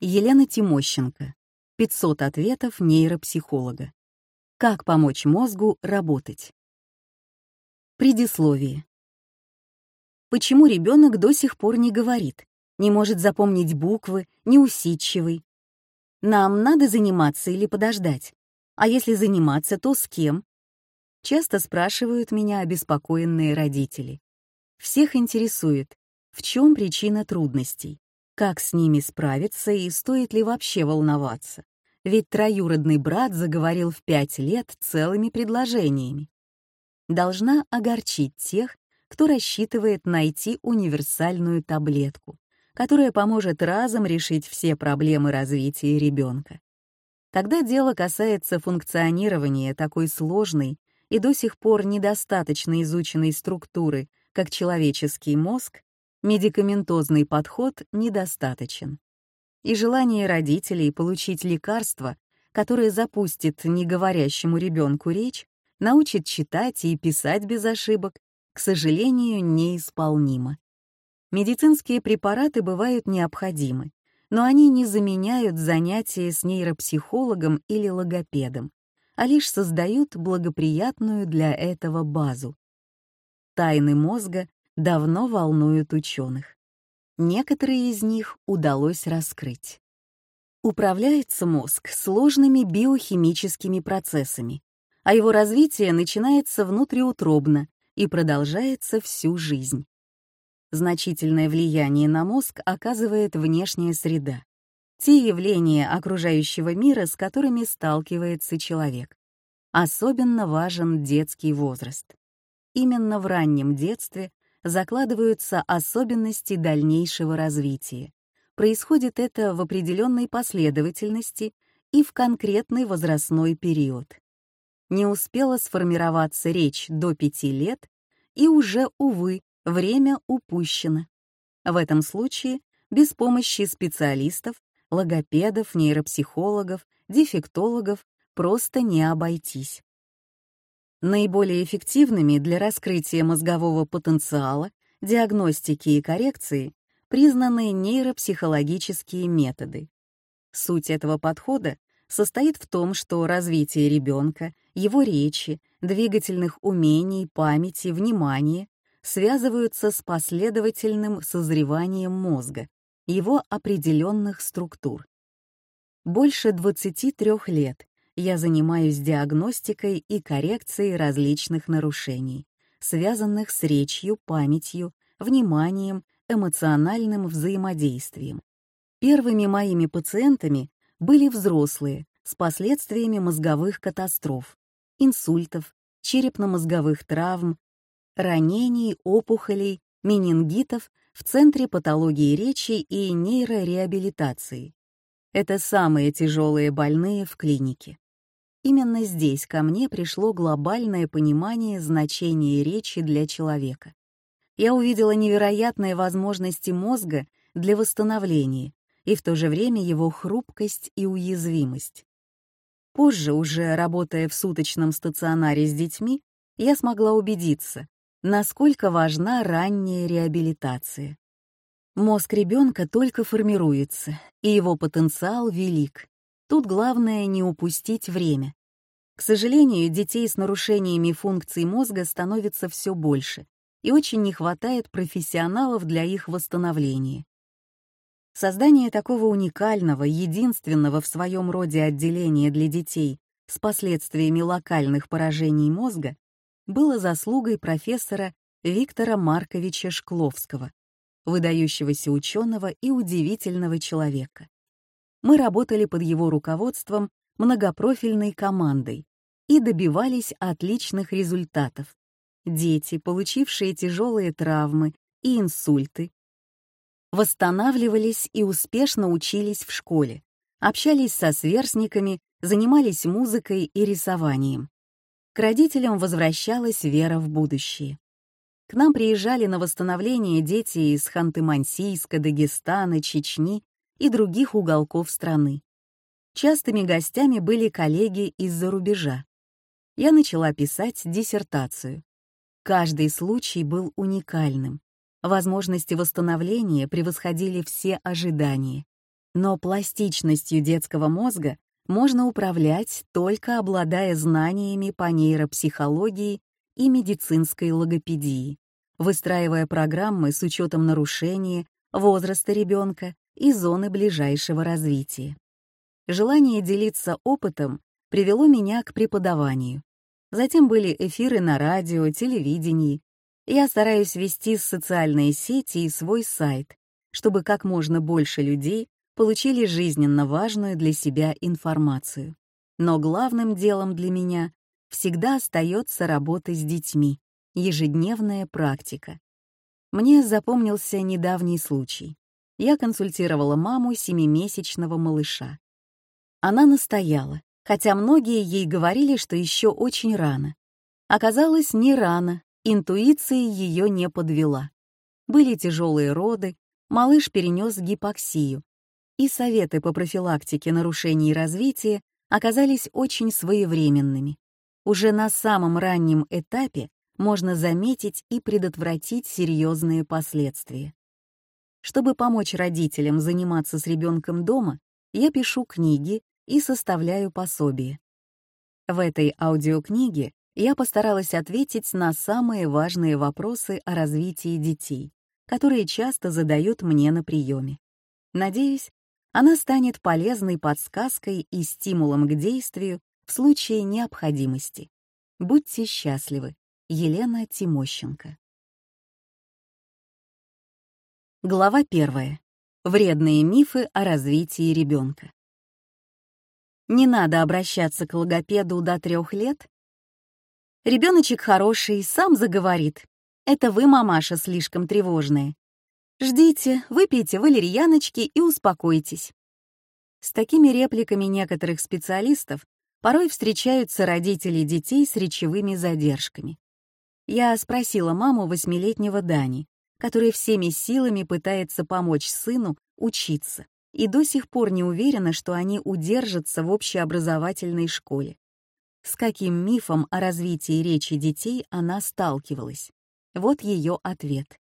Елена Тимощенко. 500 ответов нейропсихолога. Как помочь мозгу работать? Предисловие. Почему ребенок до сих пор не говорит, не может запомнить буквы, неусидчивый? Нам надо заниматься или подождать? А если заниматься, то с кем? Часто спрашивают меня обеспокоенные родители. Всех интересует, в чем причина трудностей, как с ними справиться и стоит ли вообще волноваться. Ведь троюродный брат заговорил в пять лет целыми предложениями. Должна огорчить тех, кто рассчитывает найти универсальную таблетку, которая поможет разом решить все проблемы развития ребенка. Когда дело касается функционирования такой сложной и до сих пор недостаточно изученной структуры, как человеческий мозг, медикаментозный подход недостаточен. И желание родителей получить лекарство, которое запустит неговорящему ребенку речь, научит читать и писать без ошибок, к сожалению, неисполнимо. Медицинские препараты бывают необходимы, но они не заменяют занятия с нейропсихологом или логопедом, а лишь создают благоприятную для этого базу. Тайны мозга давно волнуют ученых. Некоторые из них удалось раскрыть. Управляется мозг сложными биохимическими процессами, а его развитие начинается внутриутробно и продолжается всю жизнь. Значительное влияние на мозг оказывает внешняя среда, те явления окружающего мира, с которыми сталкивается человек. Особенно важен детский возраст. Именно в раннем детстве закладываются особенности дальнейшего развития. Происходит это в определенной последовательности и в конкретный возрастной период. Не успела сформироваться речь до пяти лет, и уже, увы, время упущено. В этом случае без помощи специалистов, логопедов, нейропсихологов, дефектологов просто не обойтись. Наиболее эффективными для раскрытия мозгового потенциала, диагностики и коррекции признаны нейропсихологические методы. Суть этого подхода состоит в том, что развитие ребенка, его речи, двигательных умений, памяти, внимания связываются с последовательным созреванием мозга, его определенных структур. Больше 23 лет я занимаюсь диагностикой и коррекцией различных нарушений, связанных с речью, памятью, вниманием, эмоциональным взаимодействием. Первыми моими пациентами были взрослые с последствиями мозговых катастроф, инсультов, черепно-мозговых травм, ранений, опухолей, менингитов в Центре патологии речи и нейрореабилитации. Это самые тяжелые больные в клинике. Именно здесь ко мне пришло глобальное понимание значения речи для человека. Я увидела невероятные возможности мозга для восстановления и в то же время его хрупкость и уязвимость. Позже, уже работая в суточном стационаре с детьми, я смогла убедиться, насколько важна ранняя реабилитация. Мозг ребенка только формируется, и его потенциал велик. Тут главное не упустить время. К сожалению, детей с нарушениями функций мозга становится все больше, и очень не хватает профессионалов для их восстановления. Создание такого уникального, единственного в своем роде отделения для детей с последствиями локальных поражений мозга было заслугой профессора Виктора Марковича Шкловского, выдающегося ученого и удивительного человека мы работали под его руководством многопрофильной командой и добивались отличных результатов. Дети, получившие тяжелые травмы и инсульты, восстанавливались и успешно учились в школе, общались со сверстниками, занимались музыкой и рисованием. К родителям возвращалась вера в будущее. К нам приезжали на восстановление дети из Ханты-Мансийска, Дагестана, Чечни и других уголков страны. Частыми гостями были коллеги из-за рубежа. Я начала писать диссертацию. Каждый случай был уникальным. Возможности восстановления превосходили все ожидания. Но пластичностью детского мозга можно управлять, только обладая знаниями по нейропсихологии и медицинской логопедии, выстраивая программы с учетом нарушения, возраста ребенка и зоны ближайшего развития. Желание делиться опытом привело меня к преподаванию. Затем были эфиры на радио, телевидении. Я стараюсь вести социальные сети и свой сайт, чтобы как можно больше людей получили жизненно важную для себя информацию. Но главным делом для меня всегда остается работа с детьми, ежедневная практика. Мне запомнился недавний случай. Я консультировала маму семимесячного малыша. Она настояла, хотя многие ей говорили, что еще очень рано. Оказалось, не рано, интуиция ее не подвела. Были тяжелые роды, малыш перенес гипоксию, и советы по профилактике нарушений развития оказались очень своевременными. Уже на самом раннем этапе можно заметить и предотвратить серьезные последствия. Чтобы помочь родителям заниматься с ребенком дома, я пишу книги и составляю пособие. В этой аудиокниге я постаралась ответить на самые важные вопросы о развитии детей, которые часто задают мне на приеме. Надеюсь, она станет полезной подсказкой и стимулом к действию в случае необходимости. Будьте счастливы. Елена Тимощенко. Глава первая. Вредные мифы о развитии ребенка. Не надо обращаться к логопеду до трех лет. Ребеночек хороший, сам заговорит. Это вы, мамаша, слишком тревожная. Ждите, выпейте валерьяночки и успокойтесь. С такими репликами некоторых специалистов порой встречаются родители детей с речевыми задержками. Я спросила маму восьмилетнего Дани, который всеми силами пытается помочь сыну учиться и до сих пор не уверена, что они удержатся в общеобразовательной школе. С каким мифом о развитии речи детей она сталкивалась? Вот ее ответ.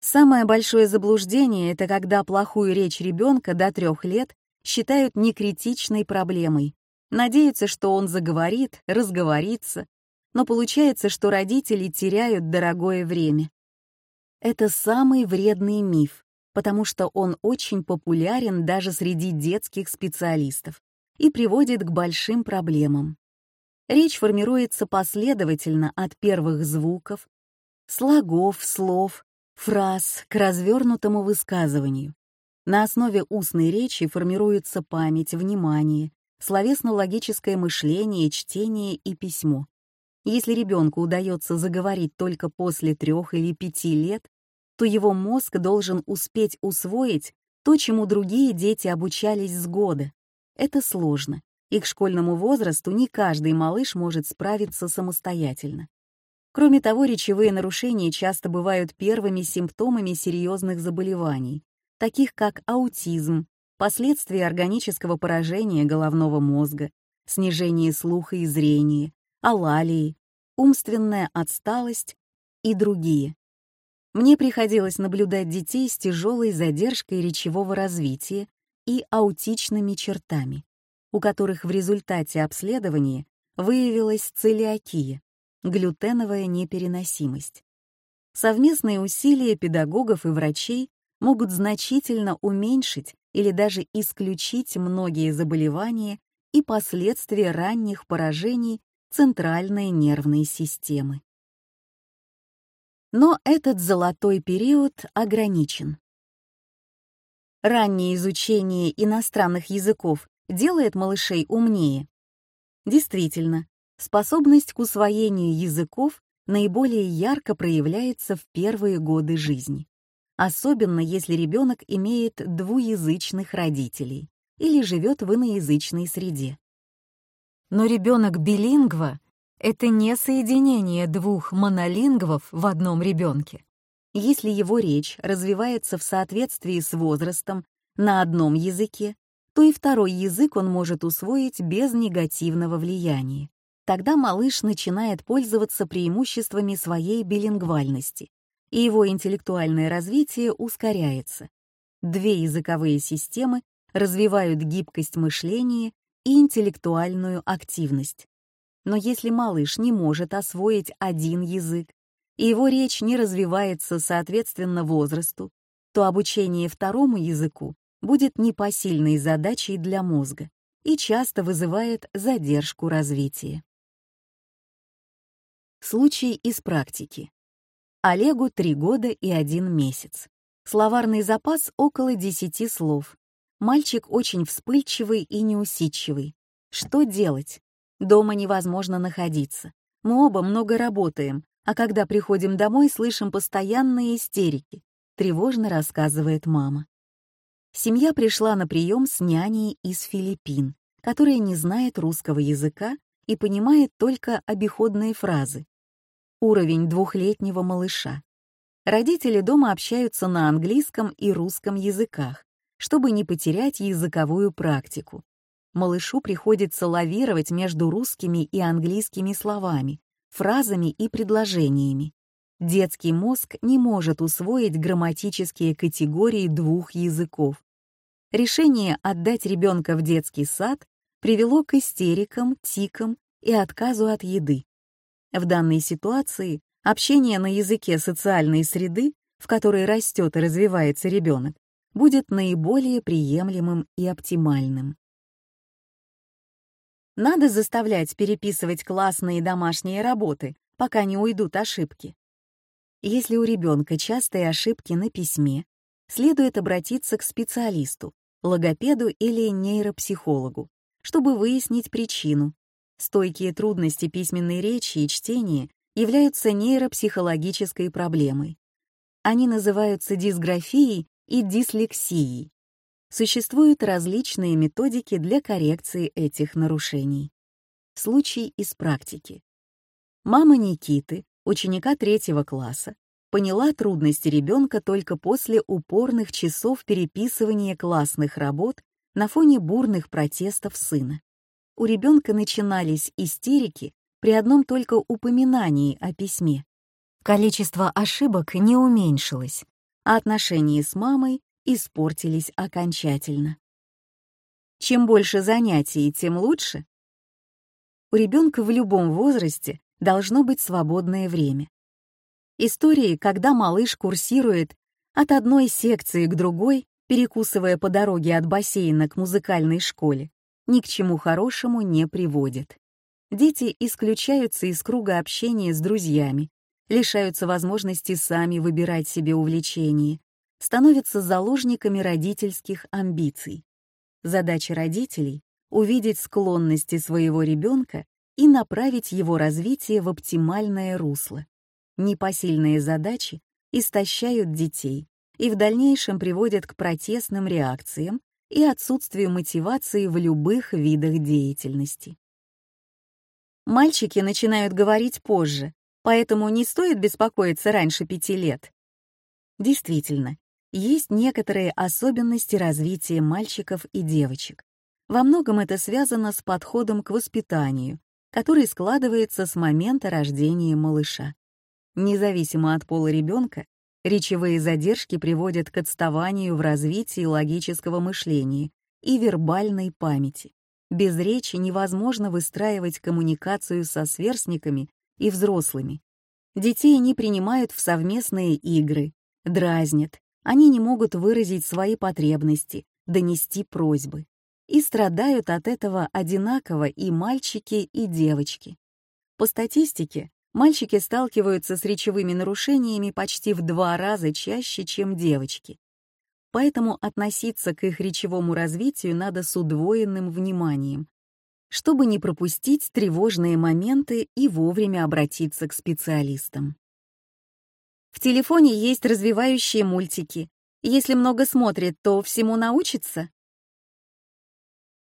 Самое большое заблуждение — это когда плохую речь ребенка до трех лет считают некритичной проблемой, надеются, что он заговорит, разговорится, но получается, что родители теряют дорогое время. Это самый вредный миф, потому что он очень популярен даже среди детских специалистов и приводит к большим проблемам. Речь формируется последовательно от первых звуков, слогов, слов, фраз к развернутому высказыванию. На основе устной речи формируется память, внимание, словесно-логическое мышление, чтение и письмо. Если ребенку удается заговорить только после трех или пяти лет, то его мозг должен успеть усвоить то, чему другие дети обучались с года. Это сложно, и к школьному возрасту не каждый малыш может справиться самостоятельно. Кроме того, речевые нарушения часто бывают первыми симптомами серьезных заболеваний, таких как аутизм, последствия органического поражения головного мозга, снижение слуха и зрения, алалии, умственная отсталость и другие. Мне приходилось наблюдать детей с тяжелой задержкой речевого развития и аутичными чертами, у которых в результате обследования выявилась целиакия, глютеновая непереносимость. Совместные усилия педагогов и врачей могут значительно уменьшить или даже исключить многие заболевания и последствия ранних поражений центральной нервной системы. Но этот золотой период ограничен. Раннее изучение иностранных языков делает малышей умнее. Действительно, Способность к усвоению языков наиболее ярко проявляется в первые годы жизни, особенно если ребенок имеет двуязычных родителей или живет в иноязычной среде. Но ребенок билингва — это не соединение двух монолингвов в одном ребенке. Если его речь развивается в соответствии с возрастом на одном языке, то и второй язык он может усвоить без негативного влияния. Тогда малыш начинает пользоваться преимуществами своей билингвальности, и его интеллектуальное развитие ускоряется. Две языковые системы развивают гибкость мышления и интеллектуальную активность. Но если малыш не может освоить один язык, и его речь не развивается соответственно возрасту, то обучение второму языку будет непосильной задачей для мозга и часто вызывает задержку развития. Случай из практики. Олегу три года и один месяц. Словарный запас около десяти слов. Мальчик очень вспыльчивый и неусидчивый. Что делать? Дома невозможно находиться. Мы оба много работаем, а когда приходим домой, слышим постоянные истерики, тревожно рассказывает мама. Семья пришла на прием с няней из Филиппин, которая не знает русского языка и понимает только обиходные фразы. Уровень двухлетнего малыша. Родители дома общаются на английском и русском языках, чтобы не потерять языковую практику. Малышу приходится лавировать между русскими и английскими словами, фразами и предложениями. Детский мозг не может усвоить грамматические категории двух языков. Решение отдать ребенка в детский сад привело к истерикам, тикам и отказу от еды. В данной ситуации общение на языке социальной среды, в которой растет и развивается ребенок, будет наиболее приемлемым и оптимальным. Надо заставлять переписывать классные домашние работы, пока не уйдут ошибки. Если у ребенка частые ошибки на письме, следует обратиться к специалисту, логопеду или нейропсихологу, чтобы выяснить причину. Стойкие трудности письменной речи и чтения являются нейропсихологической проблемой. Они называются дисграфией и дислексией. Существуют различные методики для коррекции этих нарушений. Случай из практики. Мама Никиты, ученика третьего класса, поняла трудности ребенка только после упорных часов переписывания классных работ на фоне бурных протестов сына. У ребенка начинались истерики при одном только упоминании о письме. Количество ошибок не уменьшилось, а отношения с мамой испортились окончательно. Чем больше занятий, тем лучше. У ребенка в любом возрасте должно быть свободное время. Истории, когда малыш курсирует от одной секции к другой, перекусывая по дороге от бассейна к музыкальной школе, ни к чему хорошему не приводят. Дети исключаются из круга общения с друзьями, лишаются возможности сами выбирать себе увлечения, становятся заложниками родительских амбиций. Задача родителей — увидеть склонности своего ребенка и направить его развитие в оптимальное русло. Непосильные задачи истощают детей и в дальнейшем приводят к протестным реакциям и отсутствию мотивации в любых видах деятельности. Мальчики начинают говорить позже, поэтому не стоит беспокоиться раньше пяти лет. Действительно, есть некоторые особенности развития мальчиков и девочек. Во многом это связано с подходом к воспитанию, который складывается с момента рождения малыша. Независимо от пола ребенка, речевые задержки приводят к отставанию в развитии логического мышления и вербальной памяти. Без речи невозможно выстраивать коммуникацию со сверстниками и взрослыми. Детей не принимают в совместные игры, дразнят, они не могут выразить свои потребности, донести просьбы. И страдают от этого одинаково и мальчики, и девочки. По статистике, мальчики сталкиваются с речевыми нарушениями почти в два раза чаще, чем девочки. Поэтому относиться к их речевому развитию надо с удвоенным вниманием, чтобы не пропустить тревожные моменты и вовремя обратиться к специалистам. В телефоне есть развивающие мультики. Если много смотрит, то всему научится.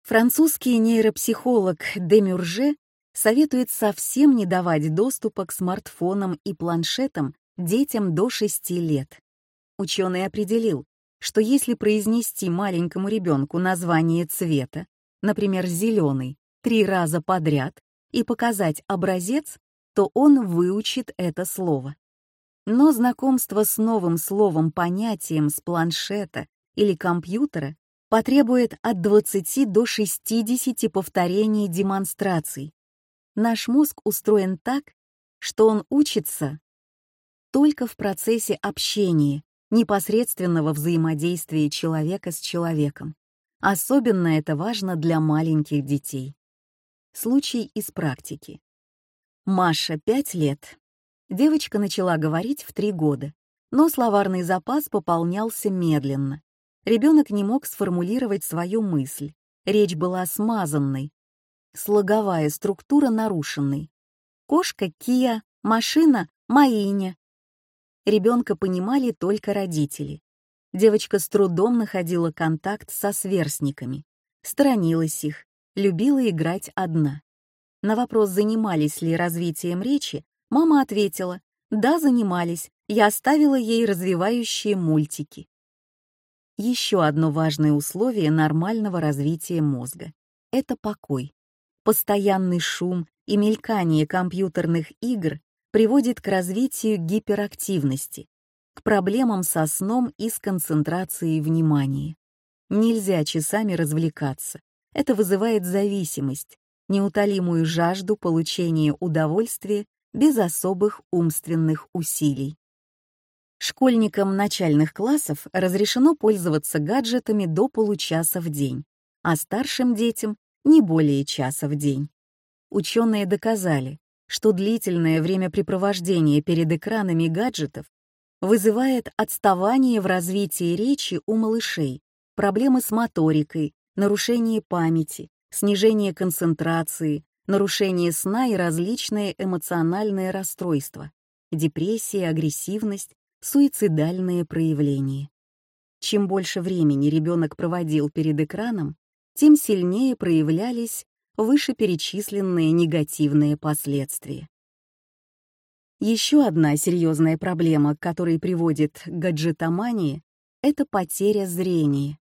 Французский нейропсихолог Демюрже советует совсем не давать доступа к смартфонам и планшетам детям до 6 лет. Ученый определил, что если произнести маленькому ребенку название цвета, например, зеленый, три раза подряд и показать образец, то он выучит это слово. Но знакомство с новым словом-понятием с планшета или компьютера потребует от 20 до 60 повторений демонстраций. Наш мозг устроен так, что он учится только в процессе общения, непосредственного взаимодействия человека с человеком. Особенно это важно для маленьких детей. Случай из практики. Маша, 5 лет. Девочка начала говорить в 3 года, но словарный запас пополнялся медленно. Ребенок не мог сформулировать свою мысль. Речь была смазанной. Слоговая структура нарушенной. Кошка — Кия, машина — Маиня. Ребенка понимали только родители. Девочка с трудом находила контакт со сверстниками, сторонилась их, любила играть одна. На вопрос, занимались ли развитием речи, мама ответила, да, занимались, я оставила ей развивающие мультики. Еще одно важное условие нормального развития мозга — это покой. Постоянный шум и мелькание компьютерных игр приводит к развитию гиперактивности, к проблемам со сном и с концентрацией внимания. Нельзя часами развлекаться. Это вызывает зависимость, неутолимую жажду получения удовольствия без особых умственных усилий. Школьникам начальных классов разрешено пользоваться гаджетами до получаса в день, а старшим детям — не более часа в день. Ученые доказали, что длительное времяпрепровождение перед экранами гаджетов вызывает отставание в развитии речи у малышей, проблемы с моторикой, нарушение памяти, снижение концентрации, нарушение сна и различные эмоциональные расстройства, депрессия, агрессивность, суицидальные проявления. Чем больше времени ребенок проводил перед экраном, тем сильнее проявлялись вышеперечисленные негативные последствия. Еще одна серьезная проблема, к которой приводит гаджетомания, это потеря зрения.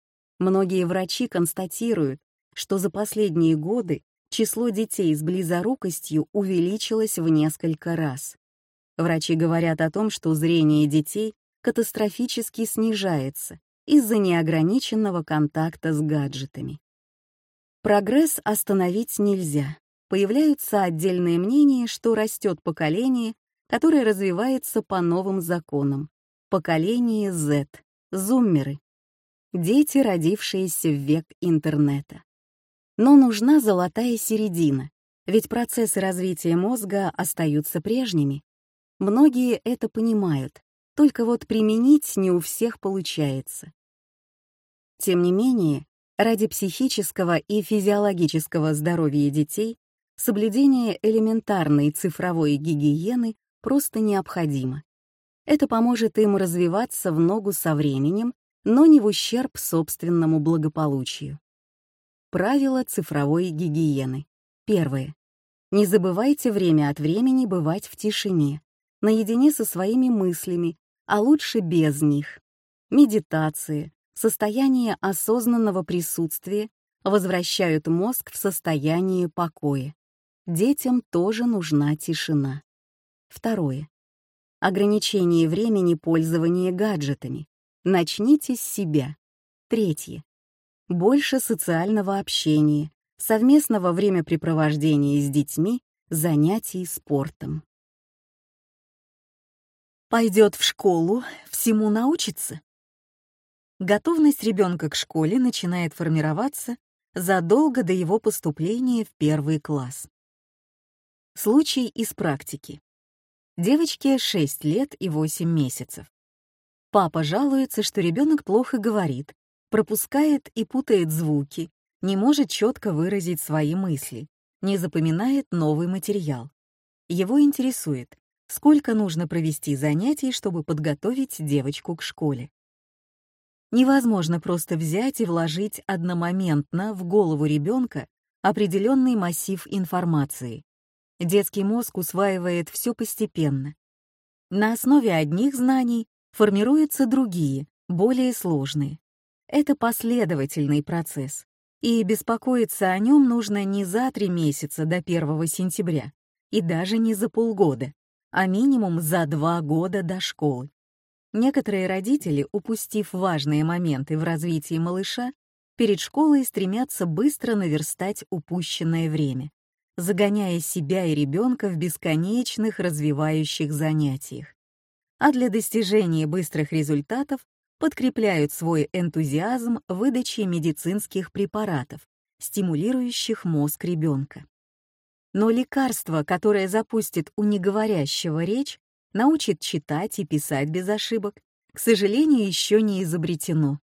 Многие врачи констатируют, что за последние годы число детей с близорукостью увеличилось в несколько раз. Врачи говорят о том, что зрение детей катастрофически снижается из-за неограниченного контакта с гаджетами. Прогресс остановить нельзя. Появляются отдельные мнения, что растет поколение, которое развивается по новым законам. Поколение Z, зуммеры. Дети, родившиеся в век интернета. Но нужна золотая середина, ведь процессы развития мозга остаются прежними. Многие это понимают, только вот применить не у всех получается. Тем не менее, Ради психического и физиологического здоровья детей соблюдение элементарной цифровой гигиены просто необходимо. Это поможет им развиваться в ногу со временем, но не в ущерб собственному благополучию. Правила цифровой гигиены. Первое. Не забывайте время от времени бывать в тишине, наедине со своими мыслями, а лучше без них. Медитация, состояние осознанного присутствия возвращают мозг в состояние покоя. Детям тоже нужна тишина. Второе. Ограничение времени пользования гаджетами. Начните с себя. Третье. Больше социального общения, совместного времяпрепровождения с детьми, занятий спортом. Пойдет в школу, всему научится. Готовность ребенка к школе начинает формироваться задолго до его поступления в первый класс. Случай из практики. Девочке 6 лет и 8 месяцев. Папа жалуется, что ребенок плохо говорит, пропускает и путает звуки, не может четко выразить свои мысли, не запоминает новый материал. Его интересует, сколько нужно провести занятий, чтобы подготовить девочку к школе невозможно просто взять и вложить одномоментно в голову ребенка определенный массив информации. Детский мозг усваивает все постепенно. На основе одних знаний формируются другие, более сложные. Это последовательный процесс, и беспокоиться о нем нужно не за три месяца до 1 сентября, и даже не за полгода, а минимум за два года до школы. Некоторые родители, упустив важные моменты в развитии малыша, перед школой стремятся быстро наверстать упущенное время, загоняя себя и ребенка в бесконечных развивающих занятиях. А для достижения быстрых результатов подкрепляют свой энтузиазм выдачей медицинских препаратов, стимулирующих мозг ребенка. Но лекарство, которое запустит у неговорящего речь, научит читать и писать без ошибок, к сожалению, еще не изобретено.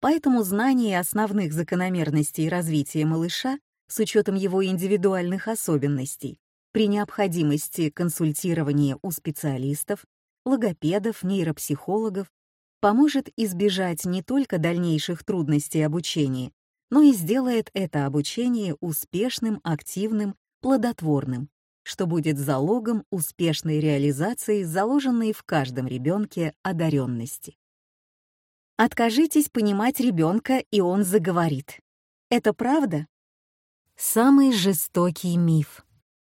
Поэтому знание основных закономерностей развития малыша с учетом его индивидуальных особенностей при необходимости консультирования у специалистов, логопедов, нейропсихологов поможет избежать не только дальнейших трудностей обучения, но и сделает это обучение успешным, активным, плодотворным, что будет залогом успешной реализации заложенной в каждом ребенке одаренности. Откажитесь понимать ребенка, и он заговорит. Это правда? Самый жестокий миф.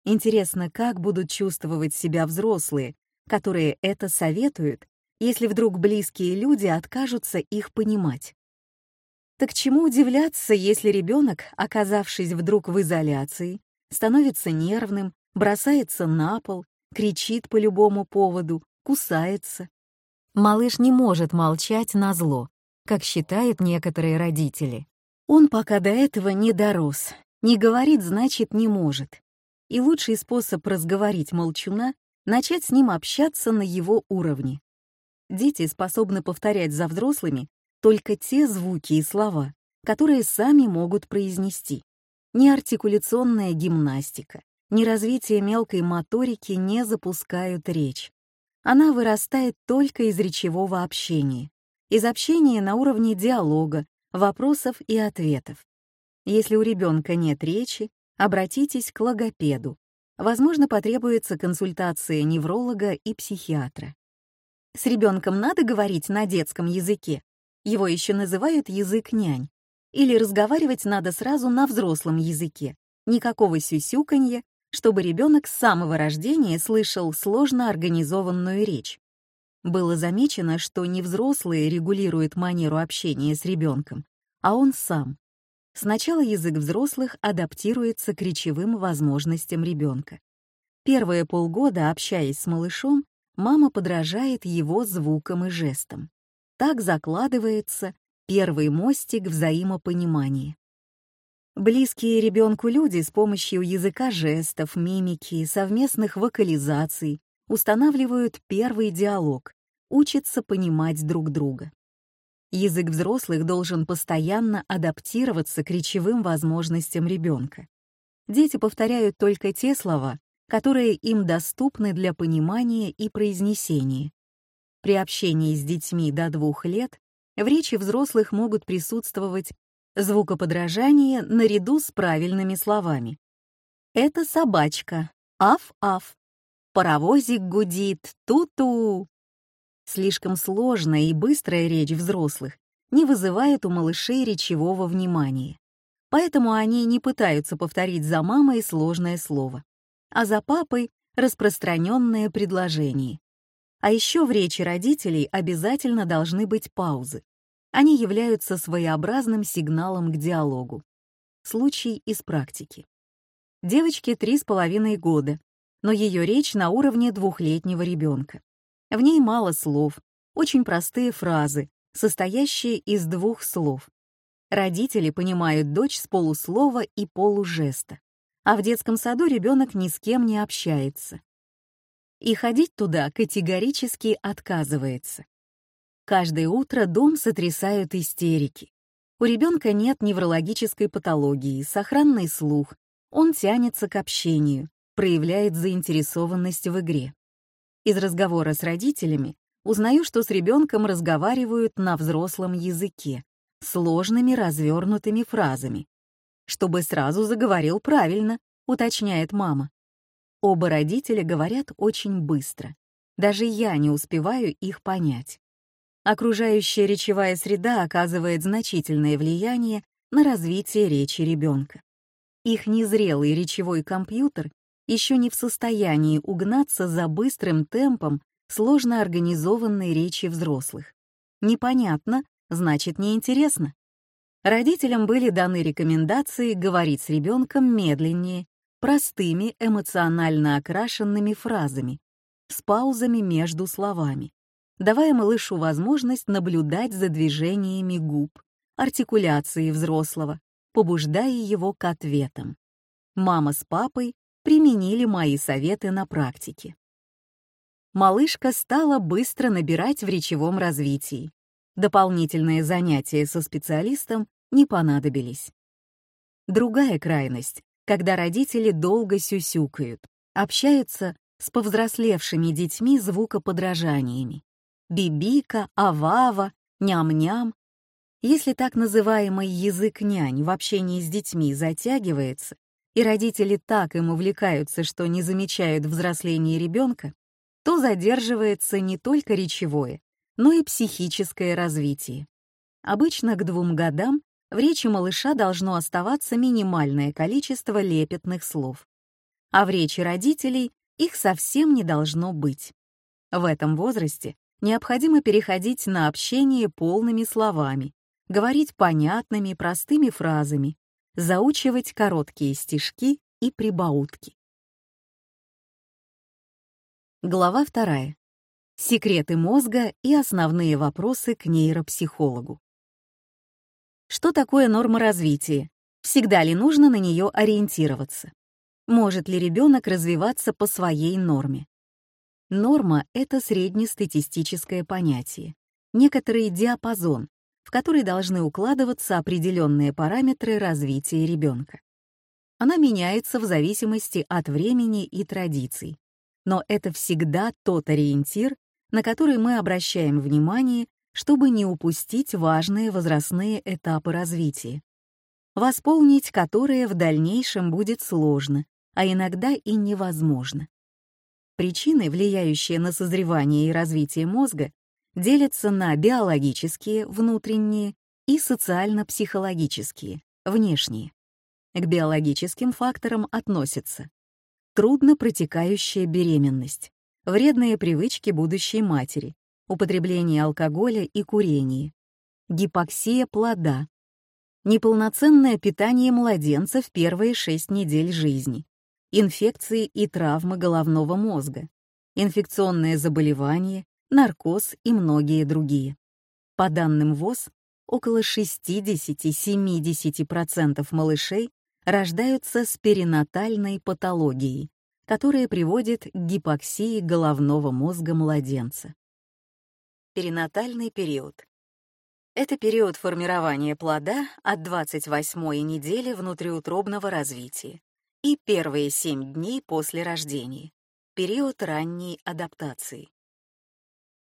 Интересно, как будут чувствовать себя взрослые, которые это советуют, если вдруг близкие люди откажутся их понимать. Так чему удивляться, если ребенок, оказавшись вдруг в изоляции, становится нервным, бросается на пол, кричит по любому поводу, кусается? Малыш не может молчать на зло, как считают некоторые родители. Он пока до этого не дорос, не говорит, значит, не может. И лучший способ разговорить молчуна — начать с ним общаться на его уровне. Дети способны повторять за взрослыми только те звуки и слова, которые сами могут произнести. Ни артикуляционная гимнастика, ни развитие мелкой моторики не запускают речь. Она вырастает только из речевого общения, из общения на уровне диалога, вопросов и ответов. Если у ребенка нет речи, обратитесь к логопеду. Возможно, потребуется консультация невролога и психиатра. С ребенком надо говорить на детском языке. Его еще называют язык нянь. Или разговаривать надо сразу на взрослом языке. Никакого сюсюканья, чтобы ребенок с самого рождения слышал сложно организованную речь. Было замечено, что не взрослые регулируют манеру общения с ребенком, а он сам. Сначала язык взрослых адаптируется к речевым возможностям ребенка. Первые полгода, общаясь с малышом, мама подражает его звукам и жестам. Так закладывается первый мостик взаимопонимания. Близкие ребенку люди с помощью языка жестов, мимики, совместных вокализаций устанавливают первый диалог, учатся понимать друг друга. Язык взрослых должен постоянно адаптироваться к речевым возможностям ребенка. Дети повторяют только те слова, которые им доступны для понимания и произнесения. При общении с детьми до двух лет в речи взрослых могут присутствовать звукоподражание наряду с правильными словами. Это собачка, аф-аф. Паровозик гудит, ту-ту. Слишком сложная и быстрая речь взрослых не вызывает у малышей речевого внимания. Поэтому они не пытаются повторить за мамой сложное слово а за папой — распространенное предложение. А еще в речи родителей обязательно должны быть паузы. Они являются своеобразным сигналом к диалогу. Случай из практики. Девочке три с половиной года, но ее речь на уровне двухлетнего ребенка. В ней мало слов, очень простые фразы, состоящие из двух слов. Родители понимают дочь с полуслова и полужеста а в детском саду ребенок ни с кем не общается. И ходить туда категорически отказывается. Каждое утро дом сотрясают истерики. У ребенка нет неврологической патологии, сохранный слух, он тянется к общению, проявляет заинтересованность в игре. Из разговора с родителями узнаю, что с ребенком разговаривают на взрослом языке, сложными развернутыми фразами, чтобы сразу заговорил правильно, уточняет мама. Оба родителя говорят очень быстро. Даже я не успеваю их понять. Окружающая речевая среда оказывает значительное влияние на развитие речи ребенка. Их незрелый речевой компьютер еще не в состоянии угнаться за быстрым темпом сложно организованной речи взрослых. Непонятно, значит неинтересно. Родителям были даны рекомендации говорить с ребенком медленнее, простыми эмоционально окрашенными фразами, с паузами между словами, давая малышу возможность наблюдать за движениями губ, артикуляцией взрослого, побуждая его к ответам. Мама с папой применили мои советы на практике. Малышка стала быстро набирать в речевом развитии. Дополнительные занятия со специалистом не понадобились. Другая крайность, когда родители долго сюсюкают, общаются с повзрослевшими детьми звукоподражаниями. Бибика, авава, ням-ням. Если так называемый язык нянь в общении с детьми затягивается, и родители так им увлекаются, что не замечают взросления ребенка, то задерживается не только речевое, но и психическое развитие. Обычно к двум годам в речи малыша должно оставаться минимальное количество лепетных слов, а в речи родителей их совсем не должно быть. В этом возрасте необходимо переходить на общение полными словами, говорить понятными, простыми фразами, заучивать короткие стишки и прибаутки. Глава вторая. Секреты мозга и основные вопросы к нейропсихологу. Что такое норма развития? Всегда ли нужно на нее ориентироваться? Может ли ребенок развиваться по своей норме? Норма — это среднестатистическое понятие, некоторый диапазон, в который должны укладываться определенные параметры развития ребенка. Она меняется в зависимости от времени и традиций, но это всегда тот ориентир, на который мы обращаем внимание чтобы не упустить важные возрастные этапы развития, восполнить которые в дальнейшем будет сложно, а иногда и невозможно. Причины, влияющие на созревание и развитие мозга, делятся на биологические, внутренние, и социально-психологические, внешние. К биологическим факторам относятся трудно протекающая беременность, вредные привычки будущей матери, употребление алкоголя и курение, гипоксия плода, неполноценное питание младенца в первые шесть недель жизни, инфекции и травмы головного мозга, инфекционные заболевания, наркоз и многие другие. По данным ВОЗ, около 60-70% малышей рождаются с перинатальной патологией, которая приводит к гипоксии головного мозга младенца. Перинатальный период. Это период формирования плода от 28-й недели внутриутробного развития и первые 7 дней после рождения, период ранней адаптации.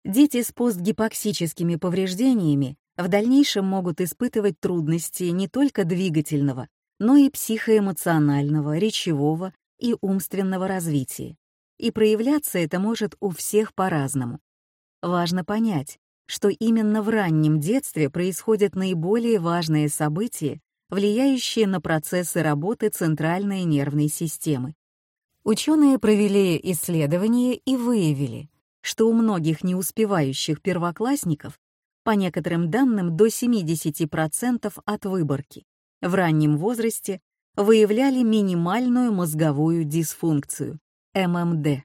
Дети с постгипоксическими повреждениями в дальнейшем могут испытывать трудности не только двигательного, но и психоэмоционального, речевого и умственного развития. И проявляться это может у всех по-разному. Важно понять, что именно в раннем детстве происходят наиболее важные события, влияющие на процессы работы центральной нервной системы. Ученые провели исследования и выявили, что у многих неуспевающих первоклассников, по некоторым данным до 70% от выборки, в раннем возрасте выявляли минимальную мозговую дисфункцию, ММД.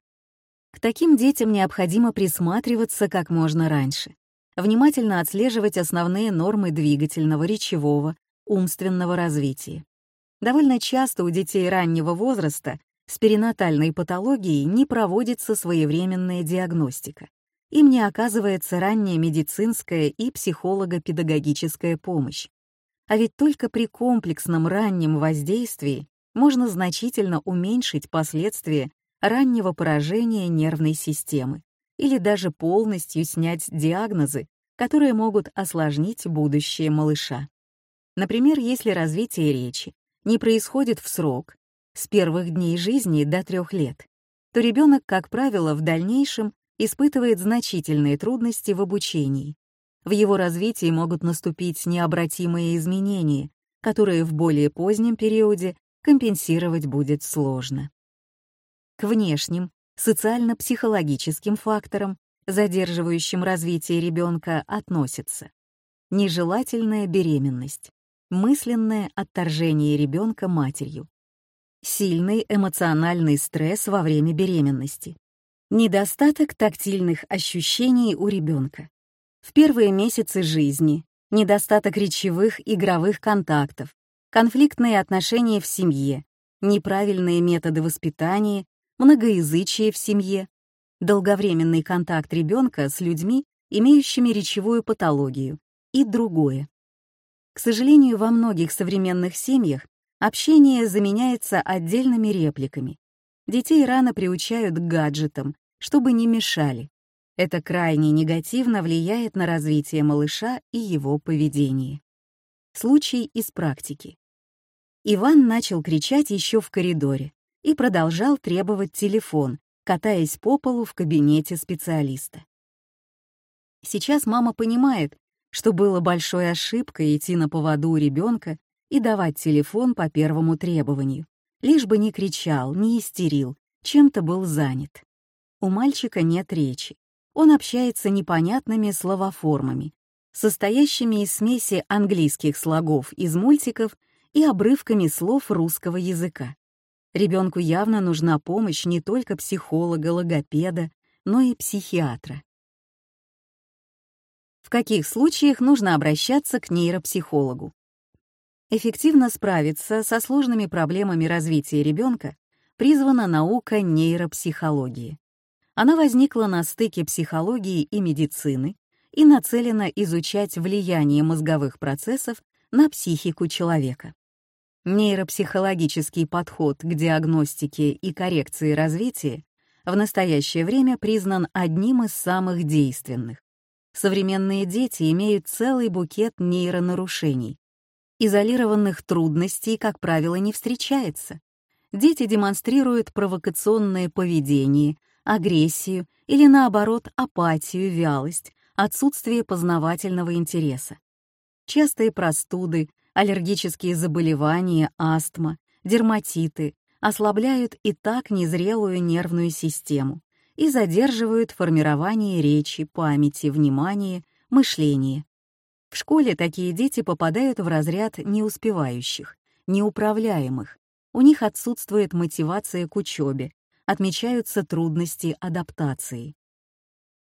К таким детям необходимо присматриваться как можно раньше, внимательно отслеживать основные нормы двигательного, речевого, умственного развития. Довольно часто у детей раннего возраста с перинатальной патологией не проводится своевременная диагностика. Им не оказывается ранняя медицинская и психолого-педагогическая помощь. А ведь только при комплексном раннем воздействии можно значительно уменьшить последствия раннего поражения нервной системы или даже полностью снять диагнозы, которые могут осложнить будущее малыша. Например, если развитие речи не происходит в срок, с первых дней жизни до трех лет, то ребенок, как правило, в дальнейшем испытывает значительные трудности в обучении. В его развитии могут наступить необратимые изменения, которые в более позднем периоде компенсировать будет сложно. К внешним, социально-психологическим факторам, задерживающим развитие ребенка, относятся нежелательная беременность, мысленное отторжение ребенка матерью, сильный эмоциональный стресс во время беременности, недостаток тактильных ощущений у ребенка, в первые месяцы жизни, недостаток речевых игровых контактов, конфликтные отношения в семье, неправильные методы воспитания, многоязычие в семье, долговременный контакт ребенка с людьми, имеющими речевую патологию, и другое. К сожалению, во многих современных семьях общение заменяется отдельными репликами. Детей рано приучают к гаджетам, чтобы не мешали. Это крайне негативно влияет на развитие малыша и его поведение. Случай из практики. Иван начал кричать еще в коридоре и продолжал требовать телефон, катаясь по полу в кабинете специалиста. Сейчас мама понимает, что было большой ошибкой идти на поводу у ребенка и давать телефон по первому требованию, лишь бы не кричал, не истерил, чем-то был занят. У мальчика нет речи. Он общается непонятными словоформами, состоящими из смеси английских слогов из мультиков и обрывками слов русского языка. Ребенку явно нужна помощь не только психолога, логопеда, но и психиатра. В каких случаях нужно обращаться к нейропсихологу? Эффективно справиться со сложными проблемами развития ребенка призвана наука нейропсихологии. Она возникла на стыке психологии и медицины и нацелена изучать влияние мозговых процессов на психику человека. Нейропсихологический подход к диагностике и коррекции развития в настоящее время признан одним из самых действенных. Современные дети имеют целый букет нейронарушений. Изолированных трудностей, как правило, не встречается. Дети демонстрируют провокационное поведение, агрессию или, наоборот, апатию, вялость, отсутствие познавательного интереса. Частые простуды, аллергические заболевания, астма, дерматиты ослабляют и так незрелую нервную систему и задерживают формирование речи, памяти, внимания, мышления. В школе такие дети попадают в разряд неуспевающих, неуправляемых. У них отсутствует мотивация к учебе, отмечаются трудности адаптации.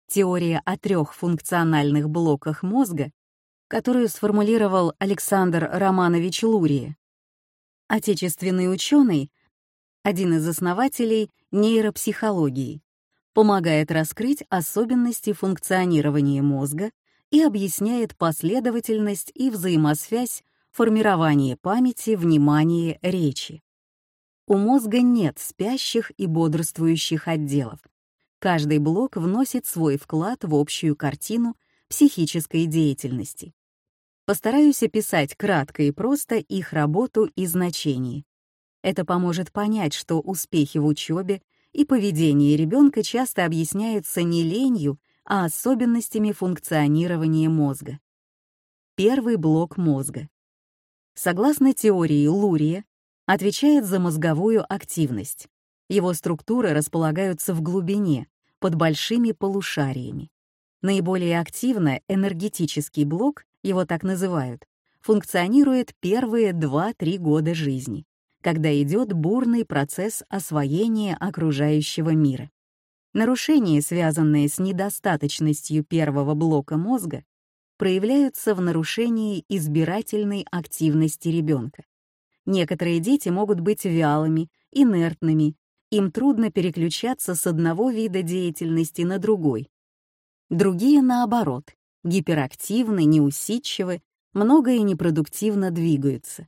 Теория о трех функциональных блоках мозга которую сформулировал Александр Романович Лурия. Отечественный ученый, один из основателей нейропсихологии, помогает раскрыть особенности функционирования мозга и объясняет последовательность и взаимосвязь формирования памяти, внимания, речи. У мозга нет спящих и бодрствующих отделов. Каждый блок вносит свой вклад в общую картину психической деятельности. Постараюсь описать кратко и просто их работу и значение. Это поможет понять, что успехи в учебе и поведение ребенка часто объясняются не ленью, а особенностями функционирования мозга. Первый блок мозга. Согласно теории Лурия, отвечает за мозговую активность. Его структуры располагаются в глубине, под большими полушариями. Наиболее активно энергетический блок его так называют, функционирует первые 2-3 года жизни, когда идет бурный процесс освоения окружающего мира. Нарушения, связанные с недостаточностью первого блока мозга, проявляются в нарушении избирательной активности ребенка. Некоторые дети могут быть вялыми, инертными, им трудно переключаться с одного вида деятельности на другой. Другие, наоборот, гиперактивны, неусидчивы, много и непродуктивно двигаются.